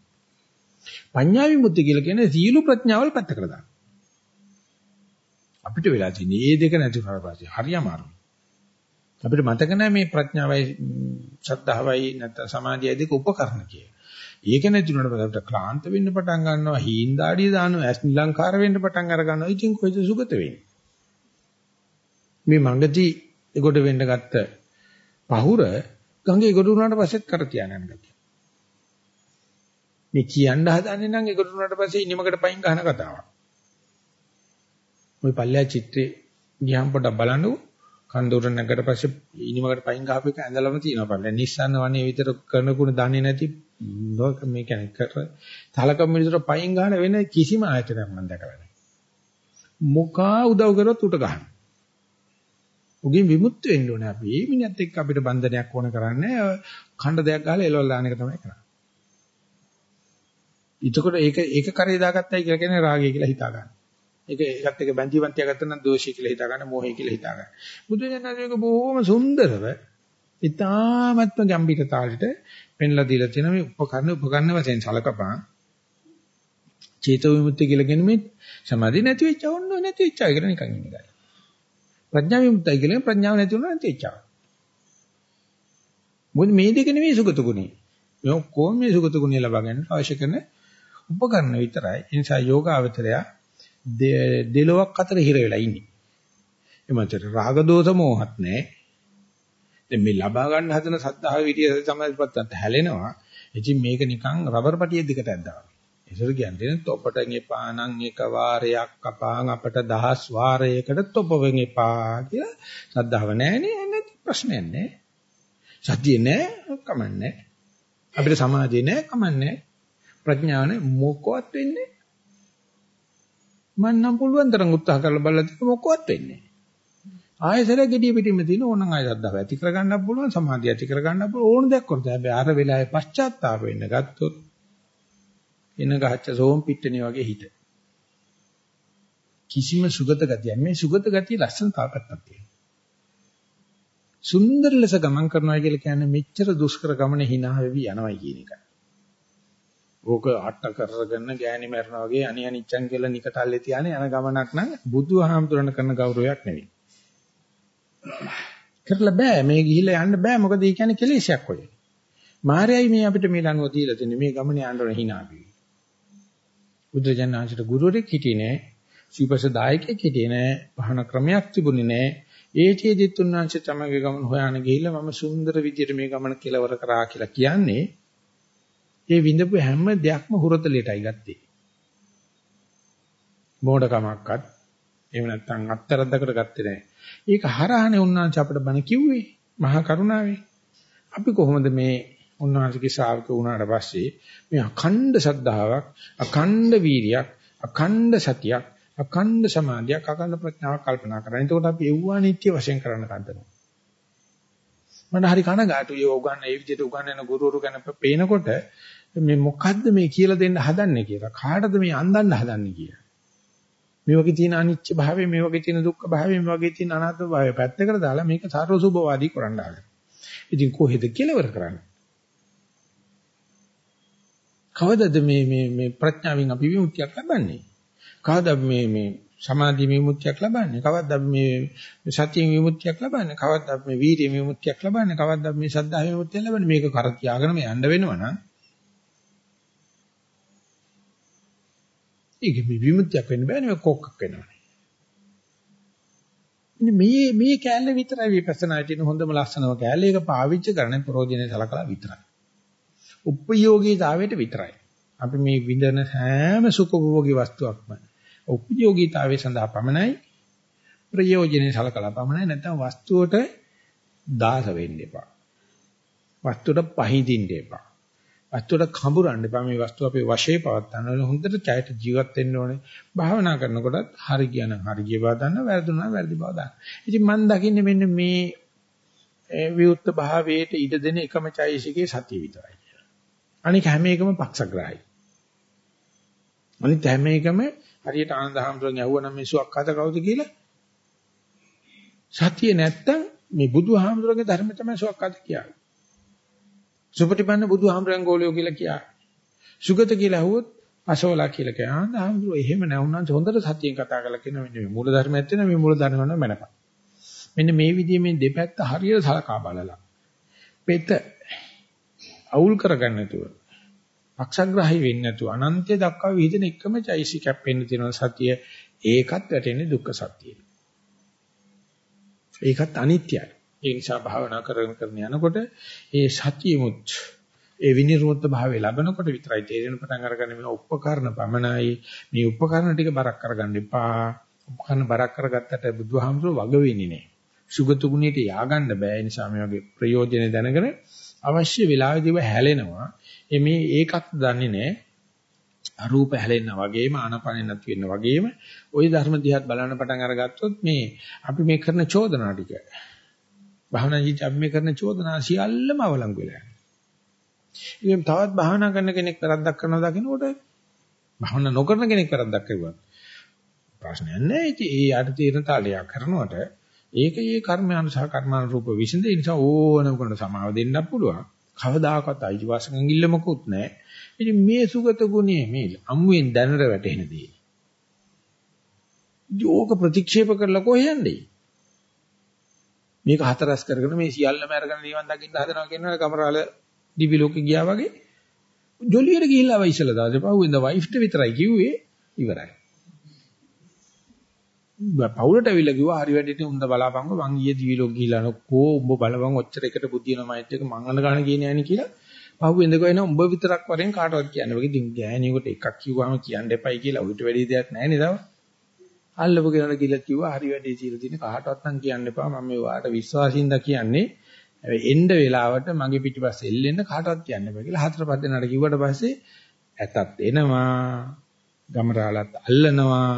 පඤ්ඤා විමුක්තිය කියලා කියන්නේ සීල ප්‍රඥාවල් පැත්තකට දාන. අපිට වෙලා තියෙන්නේ මේ දෙක නැති වුණාට පස්සේ හරි අමාරුයි. අපිට මතක නැහැ මේ ප්‍රඥාවයි ශ්‍රද්ධාවයි නැත්නම් සමාධියයි දෙක උපකරණ කිය. ඒක නැති වුණාට පස්සේ අපිට ක්ලාන්ත වෙන්න පටන් ගන්නවා, හීන්දාඩිය දානවා, ඇස් නිලංකාර වෙන්න පටන් අර ගන්නවා. ඉතින් කොයිද සුගත වෙන්නේ? මේ මඟදී ඒකට වෙන්න ගත්ත පහුර ගඟේ ගොඩ වුණාට පස්සෙත් කර තියාගෙන ගතිය. මේ කියන්න හදන්නේ නම් ඒකට වුණාට පස්සේ ඉනිමකට පයින් ගන්න කතාවක්. ওই පල්ලෑ චිත්‍රේ ගියම් පොඩක් බලන්නකෝ කන්දෝර නැගකට පස්සේ ඉනිමකට පයින් ගහපු එක ඇඳලම තියෙනවා පල්ලෑ. නිස්සන්න වනේ විතර කරනකුණ දන්නේ නැති මේ කියන්නේ කර තලකම් මිනිතර පයින් ගන්න වෙන කිසිම ආයතනයක් මම දැකලා නැහැ. මොකා උදව් කරොත් උට ගන්න. උගෙන් විමුක්ත වෙන්න ඕනේ අපි. මේ මිනිහත් එක්ක අපිට බන්ධනයක් ඕන කරන්නේ ඛණ්ඩ දෙයක් ගහලා එලවලා දාන එක තමයි කරන්නේ. එතකොට ඒක ඒක කරේ දාගත්තයි කියලා කියන්නේ රාගය කියලා හිතා ගන්න. ඒක ඒකත් එක බැඳිවන්තිය ගත්තා නම් දෝෂය කියලා හිතා ගන්න, මෝහය කියලා හිතා ගන්න. බුදුජානක බොහොම සුන්දරව ඉතාමත්ම ගැඹිර තාලෙට පෙන්ලා දීලා තියෙන මේ උපකරණ උපකරණ වශයෙන් සලකපන්. චේතෝ විමුක්තිය කියලා කියන්නේ සමාධිය නැති වෙච්ච ඕන නැති වෙච්ච අය කියලා නිකන් ඉන්න එකයි. ප්‍රඥා විමුක්තිය කියලා ප්‍රඥාව නැති වුණා නැති වෙච්ච. මොකද මේ දෙක නෙවෙයි සුගත ගුණේ. මේ ඔක්කොම මේ සුගත ගුණය ලබා ගන්න අවශ්‍ය කරන උපකරණ විතරයි. ඒ නිසා යෝගාවචරය දෙලොවක් අතර හිර වෙලා ඉන්නේ. එමන්තර රාග දෝෂ මොහත් නැහැ. දැන් මේ ලබා ගන්න හදන සද්ධාව විදිය සමාධිපත්තත් හැලෙනවා. ඉතින් මේක නිකන් රබර් පටිය දිකට ඇද්දා. ඒසර කියන්නේ තොපට එපා නම් එක වාරයක් කපාන් අපට දහස් වාරයකට තොප වෙන් එපා කියලා සද්ධාව නැහැනේ නැති ප්‍රශ්නයක් නැහැ. සතිය නැහැ කමන්නේ. අපිට සමාධිය නැහැ කමන්නේ. ප්‍රඥාන මොකවත් වෙන්නේ මම නම් පුළුවන් තරම් උත්සාහ කරලා බලලා තියෙන මොකවත් වෙන්නේ ආයසර gediy පිටින්ම තියෙන ඕනනම් ආය සද්දාව ඇති කරගන්නත් පුළුවන් සමාධිය ඇති කරගන්නත් පුළුවන් ඕන දෙයක් කරත හැබැයි අර වෙලාවේ පශ්චාත්තාප වෙන්න ගත්තොත් එන ගහච්ච සෝම් පිට්ටනිය වගේ හිත. කිසිම සුගත ගතියක් මේ සුගත ගතිය ලස්සන තාපත්තක් තියෙනවා. සුන්දර ලෙස ගමන් කරනවා කියලා කියන්නේ මෙච්චර දුෂ්කර ගමනේ hina වෙවි යනවයි කියන එකයි. ඕක අට කරගෙන ගෑණි මරනවා වගේ අනි අනිච්චන් කියලා නිකටල්ලේ තියානේ යන ගමනක් නම් බුදුහාමුදුරණ කරන ගෞරවයක් නෙවෙයි. කරලා බෑ මේ ගිහිල්ලා යන්න බෑ මොකද ඒ කියන්නේ කෙලෙසයක් ඔය. මායයි මේ අපිට මේ ලනුව දීලා තියෙන්නේ මේ ගමනේ යන්න ඕන hina වෙවි. බුදුජානනාංශට ගුරුවරෙක් හිටියේ නෑ. සීපස දායකයෙක් හිටියේ නෑ. පහන ක්‍රමයක් තිබුණේ නෑ. ඒ චේදිත් උන්වංශ තමගේ ගමන හොයාන ගිහිල්ලා මම සුන්දර විදියට මේ ගමන කෙලවර කරා කියලා කියන්නේ ඒ විඳපු හැම දෙයක්ම හුරතලයටයි ගත්තේ. මෝඩකමක්වත් එහෙම නැත්නම් අත්තරද්දකට ගත්තේ නැහැ. ඒක හරහානේ උන්වංශ අපිට බණ කිව්වේ මහා කරුණාවේ. අපි කොහොමද මේ උන්වහන්සේගේ ශ්‍රාවක වුණාට පස්සේ මේ අඛණ්ඩ ශ්‍රද්ධාවක්, අඛණ්ඩ වීරියක්, අඛණ්ඩ සතියක්, අඛණ්ඩ සමාධියක්, අඛණ්ඩ ප්‍රඥාවක් කල්පනා කරන්නේ. එතකොට අපි එව්වා නිත්‍ය වශයෙන් කරන්න කන්දනවා. මට හරි කනගාටුයි උගන්න ඒ විදිහට උගන්නන ගුරුවරු ගැන පේනකොට මේ මොකද්ද මේ කියලා දෙන්න හදන්නේ කියලා. කාටද මේ අන්දන්න හදන්නේ කියලා. මේ වගේ තියෙන අනිච්ච භාවය, මේ වගේ තියෙන දුක්ඛ භාවය, මේ වගේ තියෙන අනාත්ම භාවය පැත්තකට දාලා මේක සාරෝසුභවාදී කරන්න හදනවා. ඉතින් කොහෙද කෙලවර කරන්නේ? කවදද මේ මේ මේ ප්‍රඥාවෙන් අපි විමුක්තියක් ලබන්නේ? කවදද මේ මේ සමාධි විමුක්තියක් ලබන්නේ? කවද්ද මේ සතිය විමුක්තියක් ලබන්නේ? කවද්ද මේ වීර්ය විමුක්තියක් ලබන්නේ? කවද්ද මේ සද්ධා විමුක්තිය ලබන්නේ? මේක කර තියාගෙන මේ යන්න වෙනවනම් ඒක විමුක්තියක් වෙන්න බෑනේ මේ කොක්කක් වෙනවනේ. ඉතින් මේ මේ කැලේ විතරයි විපස්සනායේ තියෙන හොඳම ලක්ෂණම කැලේ ඒක පාවිච්චි කරන්නේ ප්‍රෝජනේ සලකලා විතරයි. උපයෝගීතාවයට විතරයි. අපි මේ විඳන හැම සුඛභෝගී වස්තුවක්ම උපයෝගීතාවය සඳහා පමණයි ප්‍රයෝජනේ සලකලා පමණයි නැත්නම් වස්තුවට දාස වෙන්න එපා. වස්තුවට පහඳින්න එපා. වස්තුවට කඹරන්න එපා. මේ වස්තුව අපේ වශයේ පවත්වන්න ඕනේ. හොඳට ඡයයට ජීවත් වෙන්න ඕනේ. භාවනා කරනකොටත් හරි කියන හරි කිය බව දන්න, වැරදුනා වැරදි බව දන්න. ඉතින් මම දකින්නේ මෙන්න මේ විවුර්ත භාවයට ඉඩ දෙන එකම චෛසිකේ සතිය විතරයි කියලා. අනික හැම එකම පක්ෂග්‍රාහී. අනිත් හැම එකම හරියට ආනන්ද හැමෝටම ඇහුවනම් මේ සුවක්කාත කවුද කියලා සතිය නැත්තම් මේ බුදුහාමුදුරගේ ධර්ම තමයි සුවක්කාත කියන්නේ. සුපටිපන්න බුදුහාමුදුරන් ගෝලියෝ කියලා කියා. සුගත කියලා අහුවොත් අසෝලා කියලා කියනවා. ආනන්ද හැමෝටම එහෙම නැවුනන් හොඳට සතියෙන් කතා කරලා කියනවා මෙන්න මේ මූල ධර්මයක් තියෙනවා මේ මූල ධර්ම වල මැනපන්. මෙන්න මේ විදිහේ මේ දෙපැත්ත හරියට සලකා බලලා. පෙත අවුල් කරගන්න නැතුව අක්ෂග්‍රහයි වෙන්නේ නැතුව අනන්තය දක්වා විහිදෙන එකම චෛසිකයක් වෙන්න තියෙනවා සතිය ඒකත් වැටෙන්නේ දුක්ඛ සත්‍යය. ඒකත් අනිත්‍යයි. ඒ නිසා භාවනා කරගෙන කරන යනකොට ඒ සතියමුත් ඒ විනිරෝධ භාවය ලැබනකොට විතරයි තේරෙන පටන් අරගන්නේ මේ උපකරණ පමණයි. මේ උපකරණ ටික බරක් කරගන්න එපා. උපකරණ බරක් කරගත්තට බුදුහාමුදුර වග වෙන්නේ නැහැ සුගතු ගුණයට ය아가න්න බෑ. ඒ නිසා මේ වගේ ප්‍රයෝජන දැනගෙන අවශ්‍ය වෙලාවෙදීව හැලෙනවා. මේ ඒකත් දන්නේ නැහැ අරූප හැලෙන්නා වගේම ආනපනෙ නැති වෙනා වගේම ওই ධර්ම දිහත් බලන්න පටන් අරගත්තොත් මේ අපි මේ කරන චෝදනා ටික භාවනා ජීවිතය අපි මේ කරන චෝදනා සියල්ලම අවලංගු වෙලා යනවා. ඉතින් තවත් භාවනා කරන කෙනෙක් වැරද්දක් කරනවා දකින්නකොට භාවනා නොකරන කෙනෙක් වැරද්දක් කරුවා. ප්‍රශ්නයක් නැහැ. ඉතින් ඒ යට තියෙන තාලයක් කරනකොට ඒක ඒ කර්මානුසහ කර්මානුරූප විසඳ ඒ නිසා ඕනම කෙනෙකුට සමාව දෙන්නත් පුළුවන්. කවදාකවත් අයිතිවාසිකම් ඉල්ලමකුත් නැහැ. ඉතින් මේ සුගත ගුණය මේ අමුවෙන් දැනට වැටෙන දේ. යෝග ප්‍රතික්ෂේප කරලා කොහෙන්ද? මේක හතරස් කරගෙන මේ සියල්ලම අරගෙන නිවන් දකින්න හදනවා කියනවා කමරාල දිවි ලෝකෙ ගියා වගේ. ජොලියට ගිහිල්ලා වයිසලා දාලා පහුවෙන්ද වයිෆ්ට විතරයි කිව්වේ ඉවරයි. පවුලට ඇවිල්ලා කිව්වා හරි වැඩේට උන්ද බලාපංකො මං ඊයේ දිවි ලෝක ගිහිල්ලා නෝ උඹ බලපං ඔච්චර එකට බුද්ධියනමයිත් එක මං අන ගන්න කියන්නේ නැහැ කියලා පහුවෙන්ද කොහෙන උඹ විතරක් වරෙන් කාටවත් කියන්නේ. ඔගේ ඉතින් ගෑණියෙකුට එකක් කිව්වම කියන්න එපයි කියලා උවිත වැඩි දෙයක් නැහැ නේද? අල්ලපු කෙනාට කියලා කිව්වා හරි වැඩේ කියලා තියෙන කාටවත් නම් කියන්න එපා. මම මේ වාට විශ්වාසින්ද කියන්නේ. හැබැයි එන්න වෙලාවට මගේ පිටිපස්සේ එල්ලෙන්න කාටවත් කියන්න එපා කියලා හතර පහ දෙනාට කිව්වට පස්සේ ඇතත් එනවා. ගමරාලත් අල්ලනවා.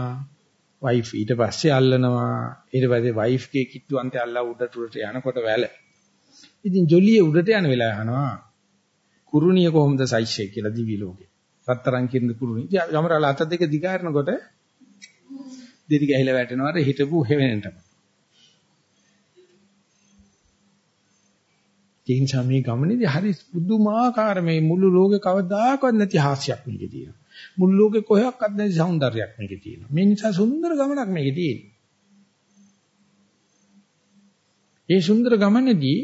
වයිෆ් ඊට පස්සේ අල්ලනවා. ඊට පස්සේ වයිෆ්ගේ කිට්ටු අන්තය අල්ලා උඩට උඩට යනකොට වැල. ඉතින් ජොලියේ උඩට යන වෙලාව යනවා. කුරුණිය කොහොමද සයිස් එක කියලා දිවි ලෝකේ. රත්තරන් කිරින්ද කුරුණි. ඉතින් ගමරාල අත දෙක දිගාරනකොට දෙදි ගහිලා වැටෙනවා අර හිටපු හැවෙනටම. ඒ නිසා මේ ගමනේදී හරි පුදුමාකාර මේ මුළු ලෝකේ කවදාකවත් නැති හාස්‍යයක් මේකේ තියෙනවා. මුළු ලෝකේ කොහෙවත් නැති సౌందර්යයක් මේකේ තියෙනවා. මේ නිසා සුන්දර ගමනක් මේකේ තියෙනවා. ඒ සුන්දර ගමනේදී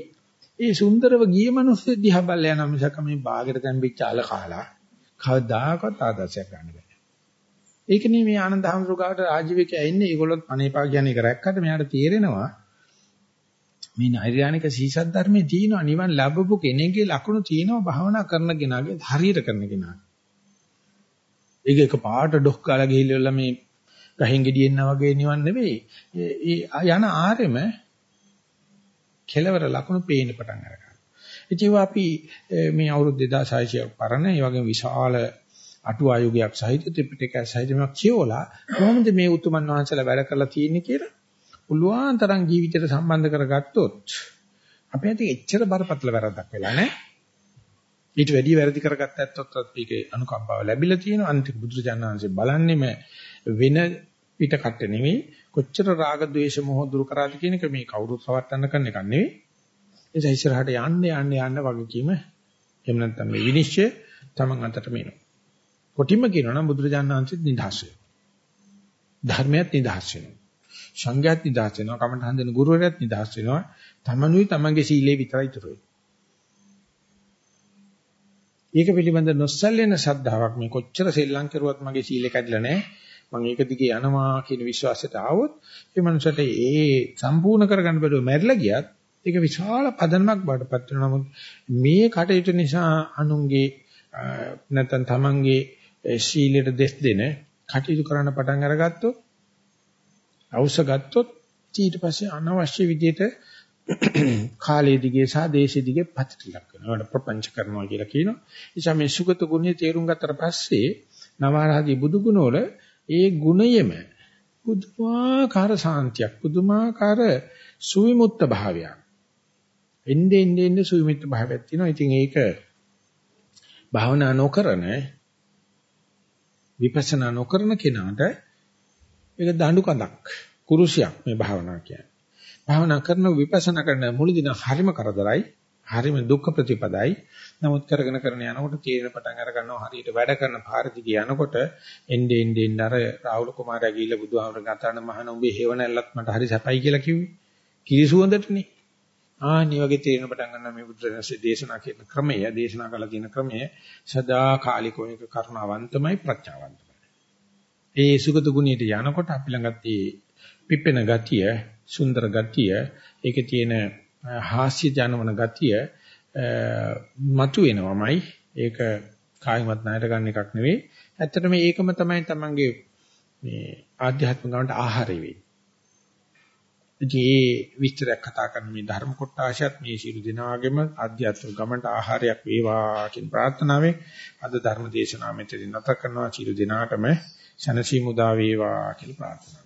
ඒ සුන්දරව ගිය මිනිස්සු දිහා බලලා යන මිසක මේ බාගෙට තැම්පිච්ච අල කාලා කවදාකවත් ආදර්ශයක් ගන්න බෑ. ඒකනේ මේ ආනන්ද හැමරුගාට ආජීවකයා ඉන්නේ ඒගොල්ලොත් අනේපා කියන එක රැක්කට මෙයාට තේරෙනවා මේ නෛර්යානික සීසත් ධර්මයේ තියෙනවා නිවන් ලැබපු කෙනෙක්ගේ ලකුණු තියෙනවා භාවනා කරන කෙනාගේ හරියට කරන කෙනා. ඒක එක පාට ඩොක් කාලා ගිහිල්ලා මේ ගහින් ගෙඩියෙන්න වගේ නිවන් නෙවෙයි. ඒ යන ආරෙම කෙලවර ලකුණු පේන්න පටන් අරගන්නවා. ඉතින් අපි මේ අවුරුදු 2600ක් පරණ ඒ වගේ විශාල අටුවායුගයක් සහිත ත්‍රිපිටකයක් සහිත මේවා කියවලා කොහොමද මේ උතුමන් වහන්සේලා වැඩ කරලා තියෙන්නේ කියලා පුළුවන් තරම් ජීවිතයට සම්බන්ධ කරගත්තොත් අපේ ඇති එච්චර බරපතල වැරද්දක් වෙලා නැහැ. ඊට වැඩි වැරදි කරගත්ත ඇත්තොත් ඒකේ අනුකම්පාව ලැබිලා තියෙනවා. අන්තිම බුදුරජාණන් වහන්සේ බලන්නෙම වෙන පිට කට්ට නෙවෙයි කොච්චර රාග ద్వේෂ මොහ දුරු කරාද කියන එක මේ කවුරුත් සවට්ටන්න කරන එකක් නෙවෙයි. ඒ නිසා ඉස්සරහට යන්න යන්න යන්න වගකීම එහෙම නැත්නම් මේ විනිශ්චය තමන් අතට මේනවා. කොටිම කියනවා නම් බුදුරජාණන් වහන්සේ නිදහස් වෙනවා. ධර්මයක් නිදහස් වෙනවා. සංඝයාත් නිදහස් වෙනවා. කමට හඳින ගුරුවරයාත් නිදහස් වෙනවා. තමනුයි තමන්ගේ සීලේ විතරයි ඉතුරු වෙන්නේ. ඒක පිළිබඳ නොසැලෙන ශ්‍රද්ධාවක් මේ කොච්චර සෙල්ලම් කරුවත් මගේ සීලය කැඩිලා නැහැ. මම ඒක දිගේ යනවා කියන විශ්වාසයට ආවොත් ඒ මනුස්සයට ඒ සම්පූර්ණ කරගන්න බැරුව මැරිලා ගියත් ඒක විශාල පදනමක් බාටපත් වෙනවා. නමුත් මේ කටයුතු නිසා අනුන්ගේ නැත්නම් තමන්ගේ ශීලයට දෙස් දෙන කටයුතු කරන්න පටන් අරගත්තොත් අවශ්‍ය ගත්තොත් ඊට පස්සේ අනවශ්‍ය විදිහට කාලයේ දිගේ සහ දේශයේ දිගේ පතිතිලක් වෙනවා. ඒකට ප්‍රපංච කරනවා කියලා කියනවා. එනිසා මේ සුගත ගුණය තේරුම් ගත්තට පස්සේ නවආරාදී බුදු ගුණවල ඒ ගුණයෙම පුදුමාකාර සාන්තියක් පුදුමාකාර සුවිමුක්ත භාවයක්. එnde ende ende සුවිමුක්ත භාවයක් තියෙනවා. ඉතින් ඒක භාවනා නොකරන විපස්සනා නොකරන කෙනාට ඒක දඬු කඳක් කුරුසියක් මේ භාවනා කියන්නේ. භාවනා කරන විපස්සනා කරන මුලදී නම් හරිම කරදරයි, හරිම දුක්ඛ ප්‍රතිපදයි. නමුත් කරගෙන කරන යනකොට තීරණ පටන් අර ගන්නවා හරියට වැඩ කරන පාරදී යනකොට එnde ende ende අර රාහුල කුමාරයා ගිහිල්ලා බුදුහාමර ගතන මහණ උඹේ හේව නැල්ලත් මට හරි සැපයි කියලා කිව්වේ. කිරිසුවඳටනේ. ආනි වගේ තේරෙන පටන් ගන්නවා මේ බුදුරජාණන්සේ දේශනා කරන ක්‍රමය, දේශනා කළ තියෙන ක්‍රමය සදා කාලිකව එක කරුණාවන්තමයි ප්‍රඥාවන්තමයි. ඒ සුගත ගුණයට යනකොට අපි ළඟත් ඒ පිපෙන ගතිය, සුන්දර ගතිය, ඒකේ තියෙන හාස්‍ය ජනවන ගතිය මතු වෙනවමයි. ඒක කායිමත් ණයට ගන්න එකක් නෙවෙයි. ඇත්තටම ඒකම තමයි තමන්ගේ මේ ආධ්‍යාත්මික ගමන්ට ආහාරය වෙන්නේ. ඉතින් විස්තරයක් කතා කරන මේ ධර්ම කොටාශයත් මේ සියලු දෙනාගේම ආධ්‍යාත්මික ගමන්ට ආහාරයක් වේවා කියන ප්‍රාර්ථනාවෙන් අද ධර්ම දේශනාව මෙතනින් නැත කරනවා. සියලු දෙනාටම ශනසි මුදා වේවා කියලා ප්‍රාර්ථනා